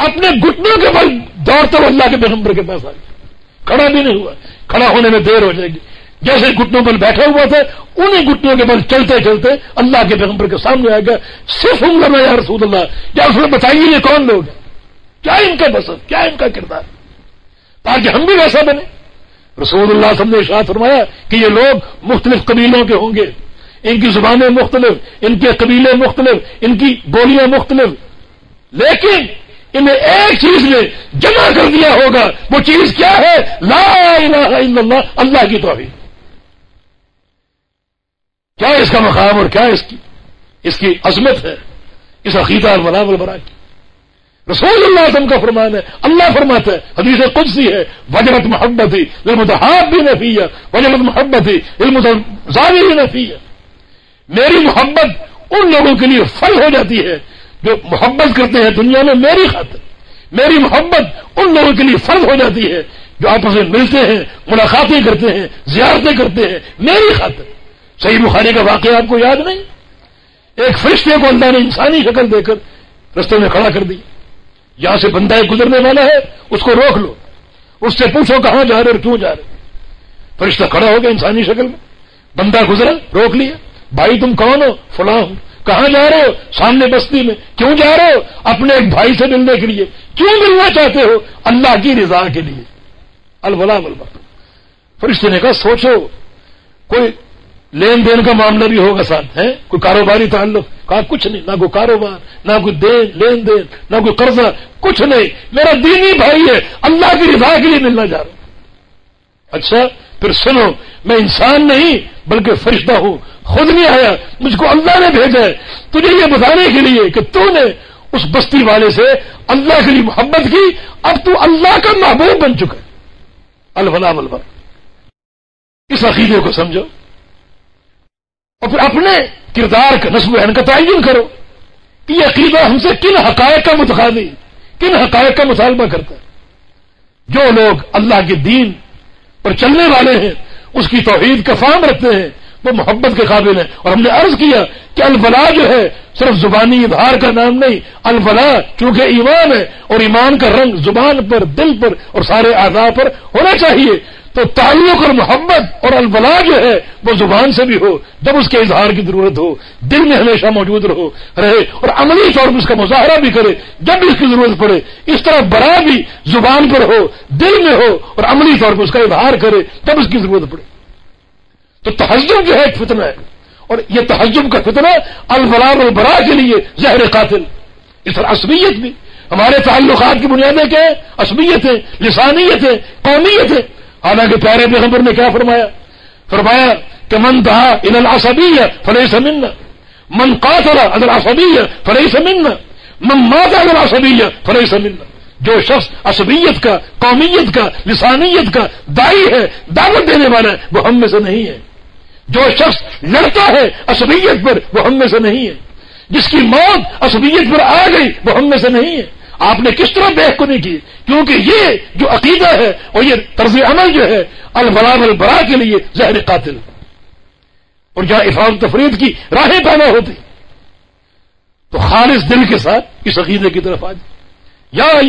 اپنے گٹنوں کے بل دوڑتے ہوئے اللہ کے پیغمبر کے پاس آ گیا۔ کھڑا بھی نہیں ہوا۔ کھڑا ہونے میں دیر ہو جائے گی۔ جیسے گٹنوں پر بیٹھا ہوا تھا انہیں گٹنوں کے بل چلتے چلتے اللہ کے پیغمبر کے سامنے آئے گا صرف عمر میں یا رسول اللہ کیا اس میں بتائیے یہ کون لوگ ہیں؟ کیا ان کا بسر کیا ان کا کردار؟ تاکہ ہم بھی ویسا بنے رسول اللہ سب نے اشاعت فرمایا کہ یہ لوگ مختلف قبیلوں کے ہوں گے۔ ان کی زبانیں مختلف، ان کے قبیلے مختلف، ان کی بولیاں مختلف۔ لیکن انہیں ایک چیز میں جمع کر دیا ہوگا، وہ چیز کیا ہے؟ لا الہ الا اللہ اللہ کی توحید۔ کیا اس کا مقام اور کیا اس کی اس کی عظمت ہے؟ اس عقیدہ اور ملام البرا کی رسول اللہ وسلم کا فرمان ہے، اللہ فرماتا ہے، حدیث قدسی ہے، وجرت محبت ہی علم بھی نفی ہے وجرت محبت ہی علم بھی نفی ہے میری محبت ان لوگوں کے لیے فل ہو جاتی ہے جو محبت کرتے ہیں دنیا میں میری خاطر۔ میری محبت ان لوگوں کے لیے فرض ہو جاتی ہے جو آپس میں ملتے ہیں، ملاقاتیں کرتے ہیں، زیارتیں کرتے ہیں، میری خاطر۔ صحیح بخاری کا واقعہ آپ کو یاد نہیں؟ ایک فرشتے کو اللہ نے انسانی شکل دے کر رستے میں کھڑا کر دی۔ یہاں سے بندہ گزرنے والا ہے، اس کو روک لو۔ اس سے پوچھو کہاں جا رہے اور کیوں جا رہے۔ فرشتہ کھڑا ہو گیا انسانی شکل میں۔ بندہ گزرا، روک لیا۔ بھائی تم کون ہو؟ فلاں ہو۔ کہاں جا رہے ہو؟ سامنے بستی میں۔ کیوں جا رہے ہو؟ اپنے ایک بھائی سے ملنے کے لیے۔ کیوں ملنا چاہتے ہو؟ اللہ کی رضا کے لیے۔ الولا ملبا فرشتے نے کہا، سوچو، کوئی لین دین کا معاملہ بھی ہوگا ساتھ ہے کوئی کاروباری تعلق، کہا کچھ نہیں، نہ کوئی کاروبار، نہ کوئی دین، لین دین، نہ کوئی قرضہ، کچھ نہیں۔ میرا دینی بھائی ہے، اللہ کی رضا کے لیے ملنا جا رہا اچھا پھر سنو، میں انسان نہیں، بلکہ فرشتہ ہوں۔ خود نہیں آیا، مجھ کو اللہ نے بھیجا ہے۔ تجھے یہ بتانے کے لیے کہ تو نے اس بستی والے سے اللہ کے لیے محبت کی، اب تو اللہ کا محبوب بن چکا ہے۔ الفلا البر اس عقیدے کو سمجھو۔ اور پھر اپنے کردار کا نصب کا تعین کرو۔ کہ یہ عقیدہ ہم سے کن حقائق کا متقاضی کن حقائق کا مطالبہ کرتا ہے۔ جو لوگ اللہ کے دین پر چلنے والے ہیں، اس کی توحید کا فام رکھتے ہیں، وہ محبت کے قابل ہیں۔ اور ہم نے عرض کیا کہ الفلا جو ہے، صرف زبانی اظہار کا نام نہیں الفلا چونکہ ایمان ہے اور ایمان کا رنگ زبان پر، دل پر اور سارے اعضاء پر ہونا چاہیے۔ تو تعلق اور محبت اور الفلا جو ہے، وہ زبان سے بھی ہو، جب اس کے اظہار کی ضرورت ہو، دل میں ہمیشہ موجود رہو، رہے اور عملی طور پر اس کا مظاہرہ بھی کرے، جب بھی اس کی ضرورت پڑے، اس طرح بڑا بھی زبان پر ہو، دل میں ہو اور عملی طور پر اس کا اظہار کرے جب اس کی ضرورت پڑے۔ تو تہذب جو ہے ایک فتنہ ہے، اور یہ تہذب کا فتنہ الفلاح البرا کے لیے زہر قاتل۔ اس طرح عصبیت بھی، ہمارے تعلقات کی بنیادیں کیا ہیں؟ عصبیت ہے لسانیت ہے قومیت ہے حالانکہ پیارے پیغمبر نے کیا فرمایا؟ فرمایا کہ من کہا ان الاسبی ہے فلح سمن من قاتل ادر عصبی ہے فلح سمن من ماتا ادر عصبی ہے فلح سمن جو شخص عصبیت کا، قومیت کا، لسانیت کا دائی ہے، دعوت دینے والا ہے، وہ ہم میں سے نہیں ہے. جو شخص لڑتا ہے عصبیت پر، وہ ہم میں سے نہیں ہے. جس کی موت عصبیت پر آ گئی، وہ ہم میں سے نہیں ہے. آپ نے کس طرح بیک کو نہیں کی؟ کیونکہ یہ جو عقیدہ ہے اور یہ طرز عمل جو ہے البلا البرا کے لیے زہر قاتل۔ اور جہاں افام تفرید کی راہیں پیدا ہوتی۔ تو خالص دل کے ساتھ اس عقیدے کی طرف آ جائے یا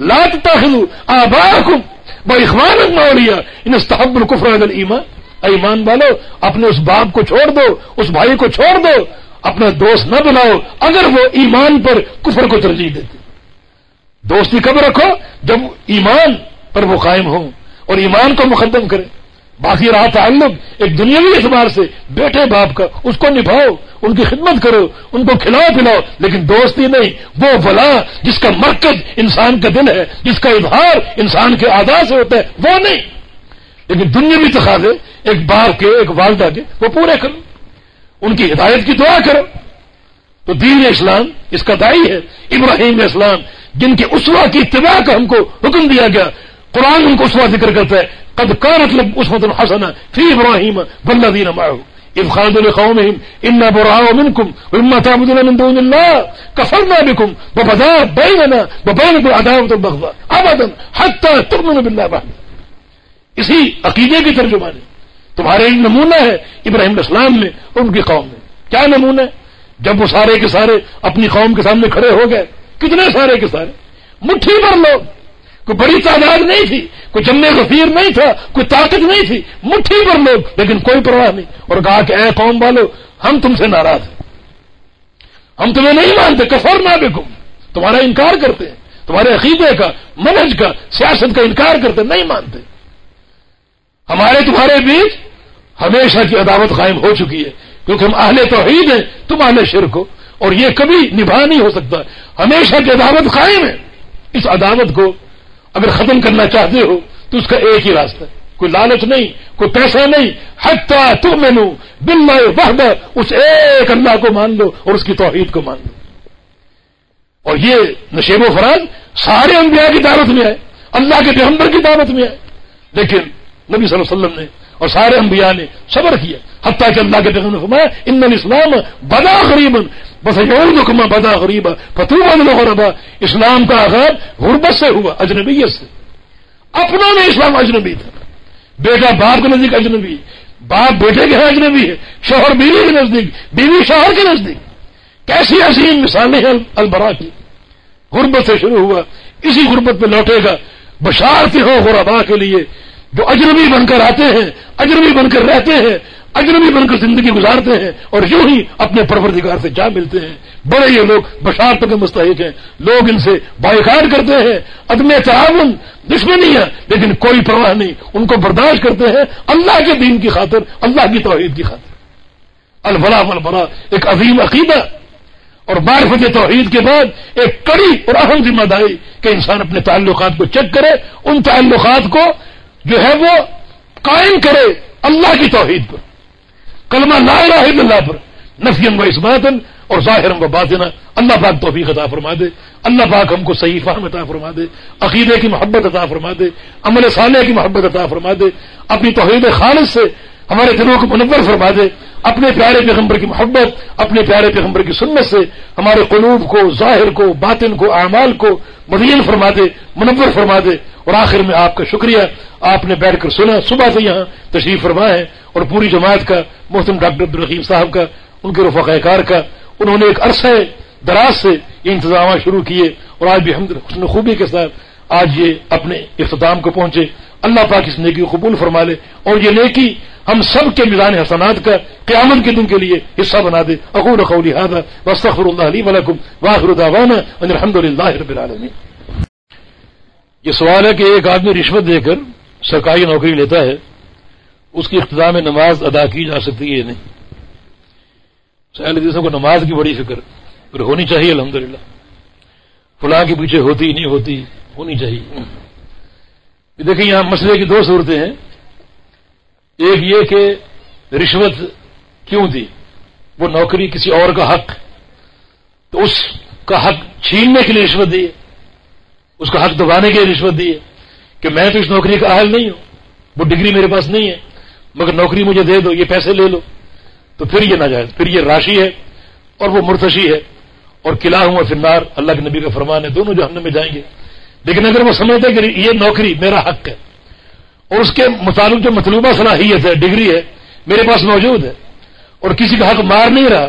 لات تاخلو آباکم با اخوان مولیا ان استحب الكفر ایمان ایمان والو، اپنے اس باپ کو چھوڑ دو، اس بھائی کو چھوڑ دو۔ اپنا دوست نہ بناؤ اگر وہ ایمان پر کفر کو ترجیح دیتے۔ دوستی کب رکھو؟ جب ایمان پر وہ قائم ہوں اور ایمان کو مقدم کرے باقی رہا تعلق ایک دنیاوی اعتبار سے بیٹے باپ کا، اس کو نبھاؤ، ان کی خدمت کرو، ان کو کھلاؤ پلاؤ، لیکن دوستی نہیں، وہ بلا جس کا مرکز انسان کا دل ہے، جس کا اظہار انسان کے آدھا سے ہوتا ہے، وہ نہیں۔ لیکن دنیاوی تقاضے، ایک باپ کے، ایک والدہ کے، وہ پورے کرو۔ ان کی ہدایت کی دعا کرو۔ تو دین اسلام اس کا دائی ہے۔ ابراہیم اسلام جن کے اسوا کی اتباع کا ہم کو حکم دیا گیا، قرآن ان کو اسوا ذکر کرتا ہے۔ قد مطلب اسمت الحسن فی ابراہیم والذین معه۔ اذ خالد لقومهم انا براء منكم ومما تعبدون من دون الله۔ كفرنا بكم وبدا بيننا وبينكم العداوة والبغضاء۔ ابدا حتى تؤمنوا بالله اسی عقیدے کی ترجمانی تمہارے ایک نمونہ ہے ابراہیم اسلام میں، اور ان کی قوم میں۔ کیا نمونہ؟ ہے جب وہ سارے کے سارے اپنی قوم کے سامنے کھڑے ہو گئے، کتنے سارے کے سارے؟ مٹھی پر لوگ۔ کوئی بڑی تعداد نہیں تھی، کوئی جمع غفیر نہیں تھا، کوئی طاقت نہیں تھی، مٹھی پر لوگ۔ لیکن کوئی پرواہ نہیں۔ اور کہا کہ اے قوم والو، ہم تم سے ناراض ہیں۔ ہم تمہیں نہیں مانتے، کفر نہ بکم۔ تمہارا انکار کرتے ہیں، تمہارے عقیدے کا منج کا، سیاست کا انکار کرتے نہیں مانتے۔ ہمارے تمہارے بیچ ہمیشہ کی عداوت قائم ہو چکی ہے۔ کیونکہ ہم اہل توحید ہیں، تم اہل شرک ہو۔ اور یہ کبھی نبھا نہیں ہو سکتا۔ ہمیشہ کی عداوت قائم ہے۔ اس عداوت کو اگر ختم کرنا چاہتے ہو، تو اس کا ایک ہی راستہ ہے۔ کوئی لالچ نہیں، کوئی پیسہ نہیں۔ حتیٰ تو میں نو بل وحدہ، اس ایک اللہ کو مان لو اور اس کی توحید کو مان لو۔ اور یہ نشیب و فراز سارے انبیاء کی دعوت میں آئے اللہ کے پیغمبر کی دعوت میں آئے لیکن نبی صلی اللہ علیہ وسلم نے اور سارے انبیاء نے صبر کیا۔ حتیٰ کہ اللہ کے پیغمبر نے فرمایا، ان اسلام بدا غریب، بس یور بدا غریب فتح غربا اسلام کا آغاز غربت سے ہوا، اجنبیت سے۔ اپنوں نے اسلام اجنبی تھا۔ بیٹا باپ کے نزدیک اجنبی باپ بیٹے کے اجنبی ہے۔ شوہر بیوی کے نزدیک، بیوی شوہر کے نزدیک۔ کیسی عظیم مثالیں ہیں البرا کی۔ غربت سے شروع ہوا، اسی غربت پہ لوٹے گا۔ بشارتے ہو غربا کے لیے۔ جو اجنبی بن کر آتے ہیں، اجنبی بن کر رہتے ہیں، اجنبی بن کر زندگی گزارتے ہیں اور یوں ہی اپنے پروردگار سے جا ملتے ہیں۔ بڑے یہ لوگ بشارتوں کے مستحق ہیں۔ لوگ ان سے بائیکاٹ کرتے ہیں، عدم تعاون دشمنی ہے لیکن کوئی پرواہ نہیں۔ ان کو برداشت کرتے ہیں اللہ کے دین کی خاطر، اللہ کی توحید کی خاطر۔ البلا البلا ایک عظیم عقیدہ۔ اور معرفت توحید کے بعد ایک کڑی اور اہم ذمہ داری کہ انسان اپنے تعلقات کو چیک کرے، ان تعلقات کو جو ہے وہ قائم کرے اللہ کی توحید پر، کلمہ لا الہ الا اللہ پر نفیم و اسماطن اور ظاہر و باطنا اللہ پاک توفیق عطا فرما دے، اللہ پاک ہم کو صحیح فہم عطا فرما دے، عقیدے کی محبت عطا فرما دے، عمل صالح کی محبت عطا فرما دے، اپنی توحید خالص سے ہمارے دلوں کو منور فرما دے، اپنے پیارے پیغمبر کی محبت، اپنے پیارے پیغمبر کی سنت سے ہمارے قلوب کو، ظاہر کو، باطن کو، اعمال کو مدین فرما دے، منور فرما دے، اور آخر میں آپ کا شکریہ۔ آپ نے بیٹھ کر سنا، صبح سے یہاں تشریف فرما ہے اور پوری جماعت کا محتم ڈاکٹر عبدالرحیم صاحب کا، ان کے رفقہ کار کا۔ انہوں نے ایک عرصہ دراز سے یہ انتظامات شروع کیے، اور آج بھی حسن خوبی کے ساتھ آج یہ اپنے اختتام کو پہنچے۔ اللہ پاک اس نیکی کو قبول فرما لے اور یہ نیکی ہم سب کے میزان حسنات کا قیامت کے دن کے لیے حصہ بنا دے۔ اقول قولی هذا واستغفر الله لي ولكم واخر دعوانا ان الحمد لله رب العالمين یہ سوال ہے کہ ایک آدمی رشوت دے کر سرکاری نوکری لیتا ہے، اس کی اختتام نماز ادا کی جا سکتی ہے نہیں؟ سہل کو نماز کی بڑی فکر پھر ہونی چاہیے الحمدللہ۔ فلاں کے پیچھے ہوتی نہیں ہوتی، ہونی چاہیے۔ دیکھیں یہاں مسئلے کی دو صورتیں ہیں۔ ایک یہ کہ رشوت کیوں دی؟ وہ نوکری کسی اور کا حق، تو اس کا حق چھیننے کے لیے رشوت دی اس کا حق دبانے کے لیے رشوت دی کہ میں تو اس نوکری کا اہل نہیں ہوں، وہ ڈگری میرے پاس نہیں ہے، مگر نوکری مجھے دے دو، یہ پیسے لے لو۔ تو پھر یہ نہ پھر یہ راشی ہے اور وہ مرتشی ہے اور قلعہ ہوں اور فرنار اللہ کے نبی کا فرمان ہے، دونوں جو ہم میں جائیں گے۔ لیکن اگر وہ سمجھتے کہ یہ نوکری میرا حق ہے، اور اس کے مطابق جو مطلوبہ صلاحیت ہے، ڈگری ہے، میرے پاس موجود ہے، اور کسی کا حق مار نہیں رہا،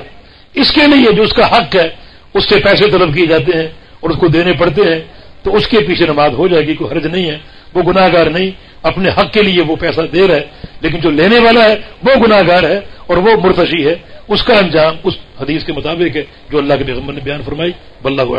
اس کے لیے جو اس کا حق ہے، اس سے پیسے طلب کیے جاتے ہیں، اور اس کو دینے پڑتے ہیں، تو اس کے پیچھے نماز ہو جائے گی، کوئی حرج نہیں ہے، وہ گناہ گار نہیں، اپنے حق کے لیے وہ پیسہ دے رہا ہے، لیکن جو لینے والا ہے، وہ گناہ گار ہے، اور وہ مرتشی ہے، اس کا انجام اس حدیث کے مطابق ہے، جو اللہ کے پیغمبر نے بیان فرمائی بلّہ کو